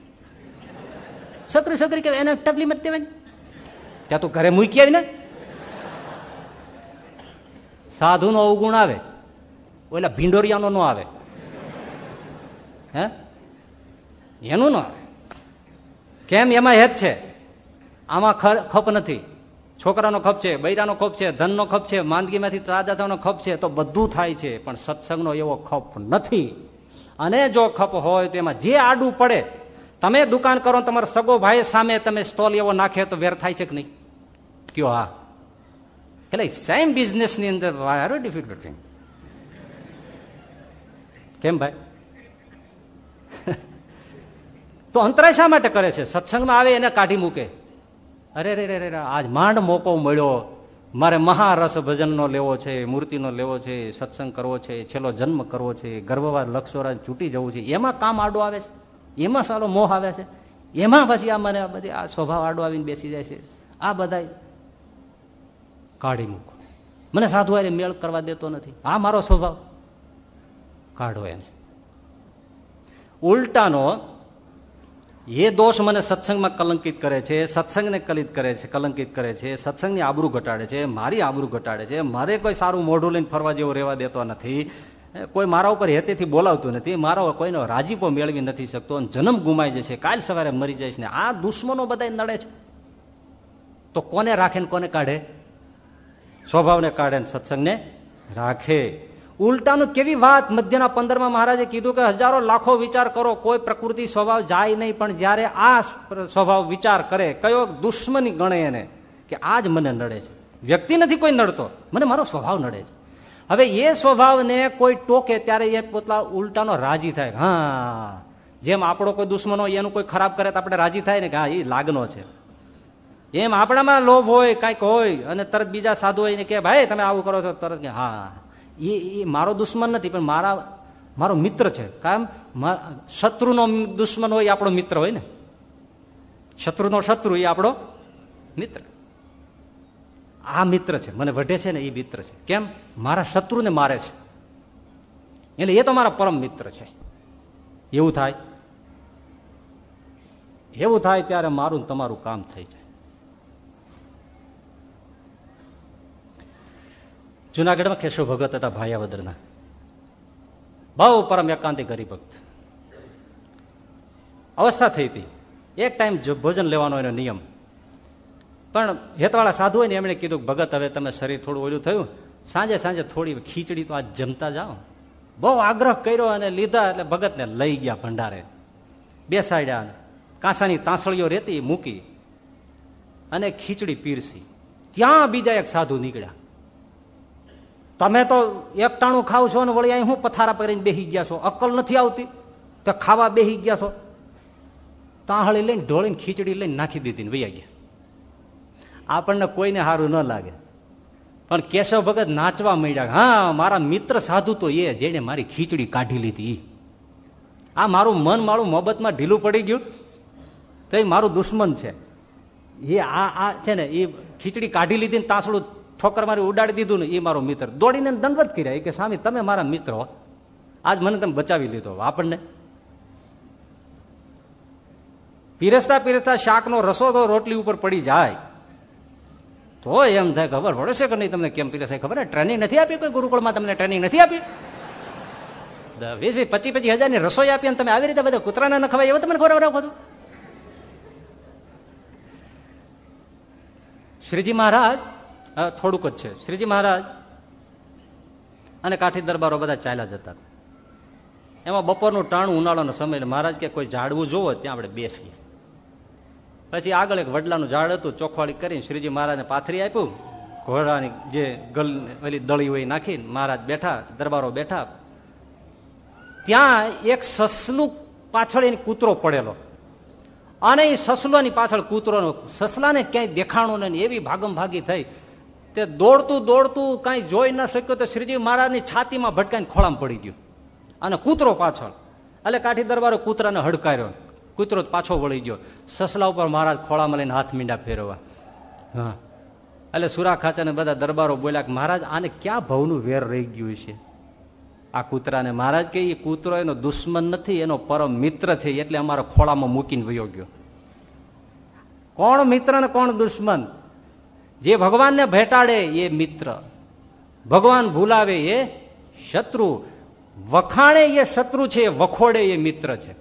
છોકરું, છોકરી કહેવાય. એને તકલીફ જ કહેવાય ત્યાં તો ઘરે મૂકી આવી ને સાધુ નો અવગુણ આવે. ઓલા ભીંડોરિયાનો નો આવે. હે? એનું ન કેમ? એમાં હેત છે. આમાં ખપ નથી. છોકરાનો ખપ છે, બૈરાનો ખપ છે, ધનનો ખપ છે, માંદગીમાંથી તાજા થવાનો ખપ છે, તો બધું થાય છે. પણ સત્સંગનો એવો ખપ નથી. અને જો ખપ હોય તો એમાં જે આડું પડે, તમે દુકાન કરો તમારા સગો ભાઈ સામે તમે સ્ટોલ એવો નાખે તો વેર થાય છે કે નહીં? કયો હા. એટલે સેમ બિઝનેસની અંદર વાયરો ડિફિકલ્ટ કેમ ભાઈ? તો અંતરાય શા માટે કરે છે? સત્સંગમાં આવે એને કાઢી મૂકે. અરે રે રે રે આજ માંડ મોકો મળ્યો. મારે મહારસ ભજનનો લેવો છે, મૂર્તિનો લેવો છે, સત્સંગ કરવો છે, છેલ્લો જન્મ કરવો છે, ગર્ભવાર લક્ષોરાજ છૂટી જવું છે, એમાં કામ આડો આવે છે? એમાં સારો મોહ આવે છે? એમાં પછી આ મને બધી આ સ્વભાવ આડો આવીને બેસી જાય છે? આ બધા કાઢી મૂકો. મને સાધુ આરે મેળ કરવા દેતો નથી. આ મારો સ્વભાવ. કાઢો એને. ઉલટાનો એ દોષ મને સત્સંગમાં કલંકિત કરે છે, સત્સંગને કલિત કરે છે, કલંકિત કરે છે, સત્સંગની આબરૂ ઘટાડે છે, મારી આબરૂ ઘટાડે છે, મારે કોઈ સારું મોઢું લઈને ફરવા જેવું રહેવા દેતો નથી કોઈ મારા ઉપર હેતેથી બોલાવતું નથી, મારો કોઈનો રાજીપો મેળવી નથી શકતો જન્મ ગુમાઈ જશે, કાલ સવારે મરી જઈશ ને, આ દુશ્મનો બધા નડે છે. તો કોને રાખે ને કોને કાઢે? સ્વભાવને કાઢે ને સત્સંગને રાખે. ઉલટાનું કેવી વાત? મધ્યના પંદરમાં મહારાજે કીધું કે હજારો લાખો વિચાર કરો, કોઈ પ્રકૃતિ સ્વભાવ જાય નહીં, પણ જયારે આ સ્વભાવ વિચાર કરે, કયો દુશ્મની ગણે એને કે આજ મને નડે છે. વ્યક્તિ નથી કોઈ નડતો, મને મારો સ્વભાવ નડે છે. હવે એ સ્વભાવને કોઈ ટોકે ત્યારે એ પોતા ઉલટાનો રાજી થાય. હા, જેમ આપણો કોઈ દુશ્મન હોય, એનું કોઈ ખરાબ કરે તો આપણે રાજી થાય ને કે હા, એ લાગનો છે. એમ આપણામાં લોભ હોય, કાંઈક હોય, અને તરત બીજા સાધુ હોય ને કે, ભાઈ, તમે આવું કરો છો? તરત કે, હા. એ એ મારો દુશ્મન નથી, પણ મારા, મારો મિત્ર છે. કાયમ શત્રુનો દુશ્મન હોય આપણો મિત્ર હોય ને. શત્રુનો શત્રુ એ આપણો મિત્ર. આ મિત્ર છે, મને વઢે છે ને એ મિત્ર છે. કેમ? મારા શત્રુને મારે છે. એટલે એ તો મારા પરમ મિત્ર છે. એવું થાય. એવું થાય ત્યારે મારું તમારું કામ થઈ જાય. જુનાગઢમાં કેશવ ભગત હતા ભાયાવદરના. બહુ પરમ એકાંતિ ગરીભક્ત અવસ્થા થઈ હતી. એક ટાઈમ ભોજન લેવાનો એનો નિયમ. પણ હેતવાળા સાધુ હોય ને એમણે કીધું, ભગત, હવે તમે શરીર થોડું ઓલું થયું. સાંજે સાંજે થોડી ખીચડી તો આજ જમતા જાઓ. બહુ આગ્રહ કર્યો અને લીધા એટલે ભગતને લઈ ગયા ભંડારે. બેસાડ્યા કાંસાની તાંસળીઓ રેતી, મૂકી અને ખીચડી પીરસી. ત્યાં બીજા એક સાધુ નીકળ્યા. તમે તો એકટાણું ખાવ છો ને વળી અહીં હું પથારા પહેરીને બેસી ગયા છો? અક્કલ નથી આવતી? તો ખાવા બેસી ગયા છો? તાહળી લઈને ઢોળીને ખીચડી લઈને નાખી દીધી ને વૈયા ગયા. આપણને કોઈને સારું ન લાગે. પણ કેશવ ભગત નાચવા માંડ્યા હા, મારા મિત્ર સાધુ તો એ જેને મારી ખીચડી કાઢી લીધી. આ મારું મન મારું મોબતમાં ઢીલું પડી ગયું. તો મારું દુશ્મન છે. એ આ આ છે ને, એ ખીચડી કાઢી લીધી ને તાંસડું ઠોકર મારી ઉડાડી દીધું ને એ મારો મિત્ર. દોડીને દંડવત કર્યા. કે સ્વામી તમે મારા મિત્ર હો. આજ મને તમે બચાવી લીધો આપણને. પીરસતા પીરસતા શાકનો રસો તો રોટલી ઉપર પડી જાય. તો એમ થાય ખબર પડે છે કે નહીં તમને કેમ પીરસાય? ખબર ટ્રેનિંગ નથી આપી કોઈ ગુરુકુળમાં તમને ટ્રેનિંગ નથી આપી? વીસ વીસ, પચીસ પચીસ હજારની રસોઈ આપી તમે આવી રીતે બધા કૂતરાના ન ખવાય તમને ખોરાક રાખો છો શ્રીજી મહારાજ થોડુંક જ છે. શ્રીજી મહારાજ અને કાઠી દરબારો બધા ચાલ્યા જતા એમાં બપોરનું ટાણું ઉનાળાનો સમય મહારાજ કે કોઈ ઝાડવું જોવો ત્યાં આપણે બેસીએ. પછી આગળ એક વડલાનું ઝાડ હતું, ચોખવાળી કરીને શ્રીજી મહારાજને પાથરી આપ્યું. ઘોડાની જે ગલ પેલી દળી હોય નાખીને મહારાજ બેઠા, દરબારો બેઠા. ત્યાં એક સસલું પાછળ એની કૂતરો પડેલો. અને એ સસલાની પાછળ કૂતરોનો, સસલાને ક્યાંય દેખાણું નહીં, એવી ભાગમ ભાગી થઈ. તે દોડતું દોડતું કાંઈ જોઈ ન શક્યો તો શ્રીજી મહારાજની છાતીમાં ભટકાઈને ખોળામાં પડી ગયું. અને કૂતરો પાછળ. એટલે કાઠી દરબારો કૂતરાને હડકાર્યો. કૂતરો પાછો વળી ગયો. સસલા ઉપર મહારાજ ખોળામાં લઈને હાથ મીંડા ફેરવા હા. એટલે સુરા ખાચાને બધા દરબારો બોલ્યા કે મહારાજ, આને ક્યાં ભવનું વેર રહી ગયું છે? આ કૂતરાને મહારાજ કે એ કૂતરો એનો દુશ્મન નથી, એનો પરમ મિત્ર છે, એટલે અમારા ખોળામાં મૂકીને વયો ગયો. કોણ મિત્ર ને કોણ દુશ્મન? જે ભગવાનને ભેટાડે એ મિત્ર. ભગવાન ભૂલાવે એ શત્રુ. વખાણે એ શત્રુ છે, વખોડે એ મિત્ર છે.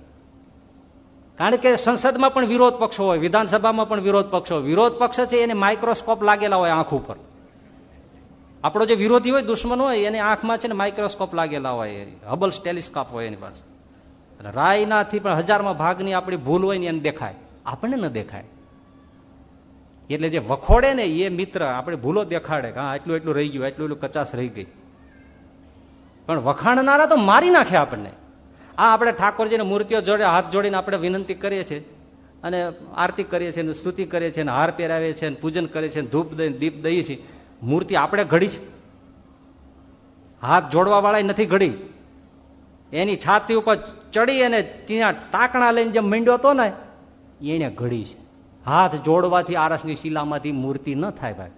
કારણ કે સંસદમાં પણ વિરોધ પક્ષો હોય, વિધાનસભામાં પણ વિરોધ પક્ષો વિરોધ પક્ષ છે, એને માઇક્રોસ્કોપ લાગેલા હોય આંખ ઉપર. આપણો જે વિરોધી હોય, દુશ્મન હોય, એની આંખમાં છે ને માઇક્રોસ્કોપ લાગેલા હોય હબલ ટેલિસ્કોપ હોય એની પાસે. રાયનાથી પણ હજારમાં ભાગની આપણી ભૂલ હોય ને એને દેખાય. આપણને ન દેખાય. એટલે જે વખોડે ને એ મિત્ર આપણે ભૂલો દેખાડે હા એટલું એટલું રહી ગયું એટલું એટલું કચાસ રહી ગઈ. પણ વખાણનારા તો મારી નાખે આપણને. આ આપણે ઠાકોરજીને મૂર્તિઓ જોડે હાથ જોડીને આપણે વિનંતી કરીએ છીએ અને આરતી કરીએ છીએ સ્તુતિ કરીએ છીએ હાર પહેરાવીએ છીએ પૂજન કરીએ છીએ ધૂપ દઈ, દીપ દઈએ છીએ. મૂર્તિ આપણે ઘડી છે. હાથ જોડવા વાળા નથી ઘડી. એની છાતી ઉપર ચડી અને ત્યાં ટાંકણા લઈને જેમ મીંડ્યો હતો ને, એને ઘડી છે. હાથ જોડવાથી આરસની શિલામાંથી મૂર્તિ ન થાય ભાઈ.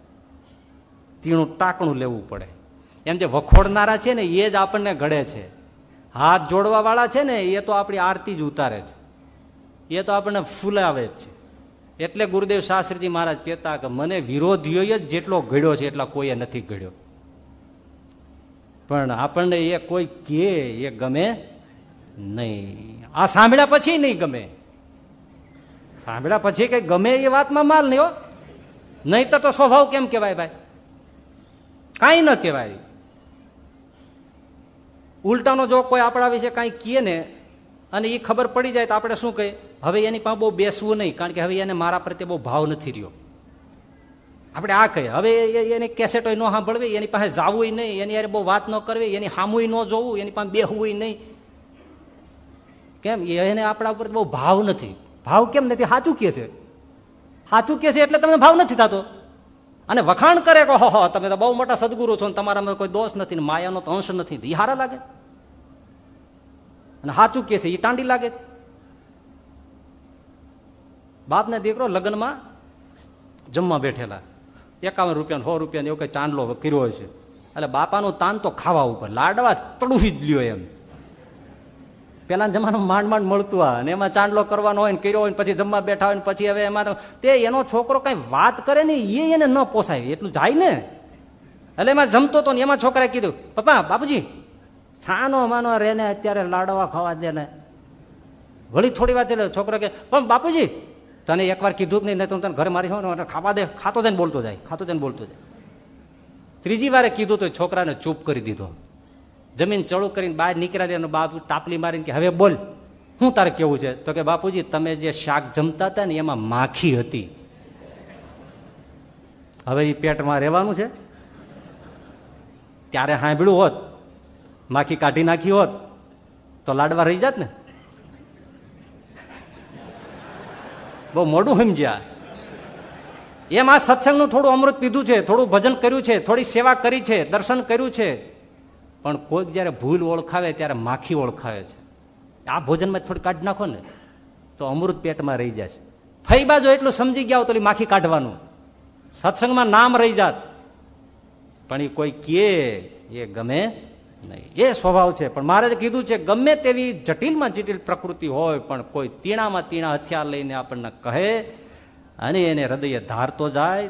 તીણું ટાંકણું લેવું પડે. એમ જે વખોડનારા છે ને, એ જ આપણને ઘડે છે. હાથ જોડવા વાળા છે ને, એ તો આપણી આરતી જ ઉતારે છે. એ તો આપણને ફૂલાવે જ છે. એટલે ગુરુદેવ શાસ્ત્રીજી મહારાજ કહેતા કે મને વિરોધીઓ જ જેટલો ઘડ્યો છે, એટલા કોઈએ નથી ઘડ્યો. પણ આપણને એ કોઈ કે એ ગમે નહીં. આ સાંભળ્યા પછી નહીં ગમે. સાંભળ્યા પછી કઈ ગમે એ વાતમાં માલ નહીં તો સ્વભાવ કેમ કેવાય ભાઈ? કાંઈ ન કહેવાય. ઉલટાનો જો કોઈ આપણા વિશે કાંઈ કીએ ને, અને એ ખબર પડી જાય તો આપણે શું કહીએ? હવે એની પાસે બહુ બેસવું નહીં, કારણ કે હવે એને મારા પ્રત્યે બહુ ભાવ નથી રહ્યો. આપણે આ કહીએ, હવે એની કેસેટો ન સાંભળવી, એની પાસે જવું નહીં, એની યારે બહુ વાત ન કરવી, એની સામું ન જોવું, એની પાસે બેહવું નહીં. કેમ? એને આપણા ઉપર બહુ ભાવ નથી. ભાવ કેમ નથી? સાચું કે છે. સાચું કે છે એટલે તમને ભાવ નથી થતો. અને વખાણ કરે કે હો તમે તો બહુ મોટા સદગુરુ છો તમારામાં કોઈ દોષ નથી માયાનો તો અંશ નથી. એ હારા લાગે. અને સાચું કે છે એ ટાંડી લાગે છે. બાપ ને દીકરો લગ્નમાં જમવા બેઠેલા. એકાવન રૂપિયા સો રૂપિયા એવો કઈ ચાંદલો કર્યો છે. એટલે બાપાનું તાન તો ખાવા ઉપર, લાડવા તડુવી જ લ્યો એમ. પેલા જમાનું માંડ માંડ મળતું આ અને એમાં ચાંદલો કરવાનો હોય ને કર્યો હોય પછી જમવા બેઠા હોય પછી હવે એમાં તે એનો છોકરો કઈ વાત કરે ને એ એને ન પોસાય. એટલું જાય ને. એટલે એમાં જમતો હતો ને એમાં છોકરાએ કીધું, પપ્પા, બાપુજી, છાનો માનો રે ને અત્યારે લાડવા ખાવા દે ને. વળી થોડી વાત છોકરો કે, પણ બાપુજી, તને એકવાર કીધું જ નહીં તું તને ઘરે મારી ખાવા દે. ખાતો જઈને બોલતો જાય, ખાતો જઈને બોલતો જાય. ત્રીજી વારે કીધું તો છોકરાને ચૂપ કરી દીધો. જમીન ચડું કરીને બહાર નીકળ્યા એનો બાપુ તાપલી મારીને કે, હવે બોલ શું તારે કેવું છે? તો કે, બાપુજી, તમે જે શાક જમતા હતા ને, એમાં માખી હતી. હવે એ પેટમાં રહેવાનું છે. ત્યારે સાંભળ્યું હોત, માખી કાઢી નાખી હોત, તો લાડવા રહી જાત ને. બહુ મોડું સમજ્યા. એમ આ સત્સંગનું થોડું અમૃત પીધું છે, થોડું ભજન કર્યું છે, થોડી સેવા કરી છે, દર્શન કર્યું છે. પણ કોઈક જયારે ભૂલ ઓળખાવે ત્યારે માખી ઓળખાવે છે. આ ભોજનમાં થોડી કાઢી નાખો ને, તો અમૃત પેટમાં રહી જાય થઈ બાજુ એટલું સમજી ગયા તો માખી કાઢવાનું. સત્સંગમાં નામ રહી જાત. પણ એ કોઈ કે એ ગમે નહીં. એ સ્વભાવ છે. પણ મારે કીધું છે, ગમે તેવી જટિલમાં જટિલ પ્રકૃતિ હોય, પણ કોઈ તીણામાં તીણા હથિયાર લઈને આપણને કહે અને એને હૃદય ધારતો જાય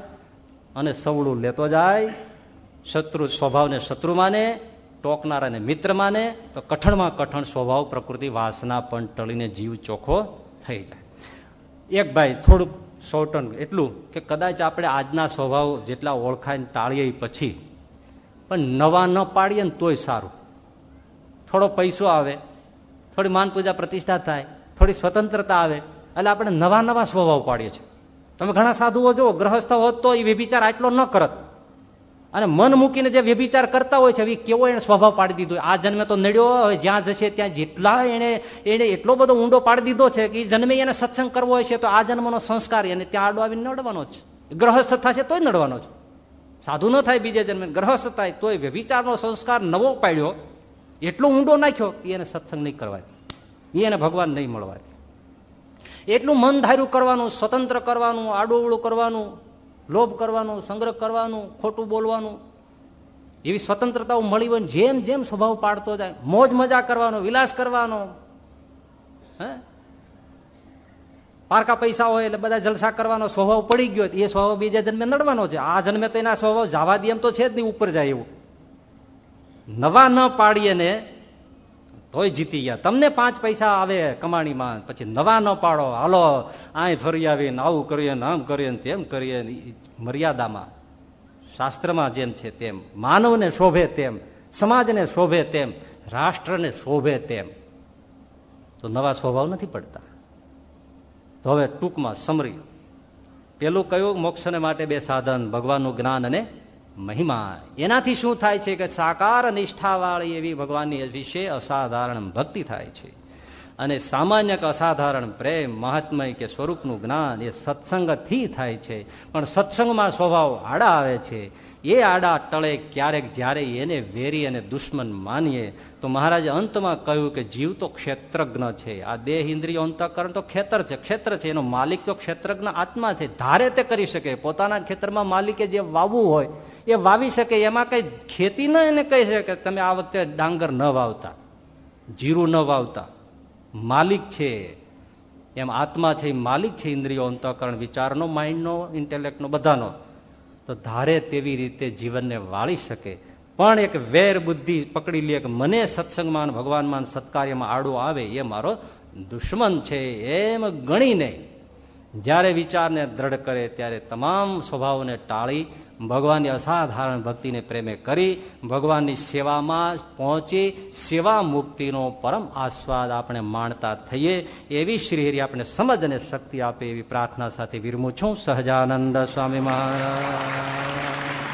અને સવડું લેતો જાય. શત્રુ સ્વભાવને શત્રુ માને. ટોકનારાને મિત્ર માને, તો કઠણમાં કઠણ સ્વભાવ, પ્રકૃતિ, વાસના પણ ટળીને જીવ ચોખ્ખો થઈ જાય. એક ભાઈ થોડુંક શોર્ટન એટલું કે કદાચ આપણે આજના સ્વભાવ જેટલા ઓળખાય ટાળીએ પછી. પણ નવા ન પાડીએ ને તોય સારું. થોડો પૈસો આવે, થોડી માન પૂજા પ્રતિષ્ઠા થાય, થોડી સ્વતંત્રતા આવે, એટલે આપણે નવા નવા સ્વભાવ પાડીએ છીએ. તમે ઘણા સાધુઓ જો ગ્રહસ્થ હોત તો એ વ્યભિચાર આટલો ન કરત. અને મન મૂકીને જે વ્યભિચાર કરતા હોય છે એ કેવો એને સ્વભાવ પાડી દીધો? આ જન્મે તો નડ્યો, હવે જ્યાં જશે ત્યાં જેટલા એને એને એટલો બધો ઊંડો પાડી દીધો છે કે જન્મે એને સત્સંગ કરવો હોય છે, તો આ જન્મનો સંસ્કાર એને ત્યાં આડો આવીને નડવાનો જ. ગ્રહસ્થ થશે તોય નડવાનો જ. સાધુ ન થાય બીજે જન્મે, ગ્રહસ્થ થાય તોય વ્યભિચારનો સંસ્કાર નવો પાડ્યો, એટલો ઊંડો નાખ્યો કે એને સત્સંગ નહીં કરવાય. એને ભગવાન નહીં મળવાય. એટલું મન ધાર્યું કરવાનું, સ્વતંત્ર કરવાનું આડું કરવાનું લોભ કરવાનું, સંગ્રહ કરવાનું, ખોટું બોલવાનું, એવી સ્વતંત્રતાઓ મળી હોય જેમ જેમ સ્વભાવ પાડતો જાય, મોજ મજા કરવાનો, વિલાસ કરવાનો, હે? પારકા પૈસા હોય એટલે બધા જલસા કરવાનો, સ્વભાવ પડી ગયો એ સ્વભાવ બીજા જન્મે નડવાનો છે. આ જન્મે તો એના સ્વભાવ જવા દે એમ તો છે જ નહીં, ઉપર જાય એવું. નવા ન પાડીએ ને તોય જીતી ગયા. તમને પાંચ પૈસા આવે કમાણીમાં, પછી નવા ન પાડો. હાલો, આય ફરી આવીને આવું કરીએ ને આમ કરીએ ને તેમ કરીએ મર્યાદામાં. શાસ્ત્રમાં જેમ છે તેમ. માનવને શોભે તેમ. સમાજને શોભે તેમ. રાષ્ટ્રને શોભે તેમ. તો નવા સ્વભાવ નથી પડતા. તો હવે ટૂંકમાં સમરી પેલું કયું? મોક્ષને માટે બે સાધન, ભગવાનનું જ્ઞાન અને મહિમા. એનાથી શું થાય છે કે સાકાર નિષ્ઠાવાળી એવી ભગવાનની વિશે અસાધારણ ભક્તિ થાય છે. અને સામાન્ય કે અસાધારણ પ્રેમ, મહાત્મય કે સ્વરૂપનું જ્ઞાન એ સત્સંગથી થાય છે. પણ સત્સંગમાં સ્વભાવ આડા આવે છે. એ આડા ટળે ક્યારેક જ્યારે એને વેરી અને દુશ્મન માનીએ, તો મહારાજે અંતમાં કહ્યું કે જીવ તો ક્ષેત્રજ્ઞ છે, આ દેહ ઇન્દ્રિય અંતકરણ તો ખેતર છે ક્ષેત્ર છે, એનો માલિક તો ક્ષેત્રજ્ઞ આત્મા છે. ધારે તે કરી શકે, પોતાના ખેતરમાં માલિકે જે વાવવું હોય, એ વાવી શકે, એમાં કઈ ખેતી ન એને કહી શકે તમે આ વખતે ડાંગર ન વાવતા, જીરું ન વાવતા. માલિક છે, એમ આત્મા છે, માલિક છે ઇન્દ્રિયો અંતકરણ, વિચારનો, માઇન્ડનો, ઇન્ટેલેક્ટનો, બધાનો. તો ધારે તેવી રીતે જીવનને વાળી શકે. પણ એક વેર બુદ્ધિ પકડી લે કે મને સત્સંગમાં ભગવાનમાં સત્કાર્યમાં આડો આવે, એ મારો દુશ્મન છે, એમ ગણીને જ્યારે વિચારને દ્રઢ કરે, ત્યારે તમામ સ્વભાવને ટાળી ભગવાનની અસાધારણ ભક્તિને પ્રેમે કરી, ભગવાનની સેવામાં પહોંચી સેવા મુક્તિનો પરમ આસ્વાદ આપણે માણતા થઈએ, એવી શ્રીહરિ આપણે સમજ અને શક્તિ આપે એવી પ્રાર્થના સાથે વિરમું છું. સહજાનંદ સ્વામી મહારાજ.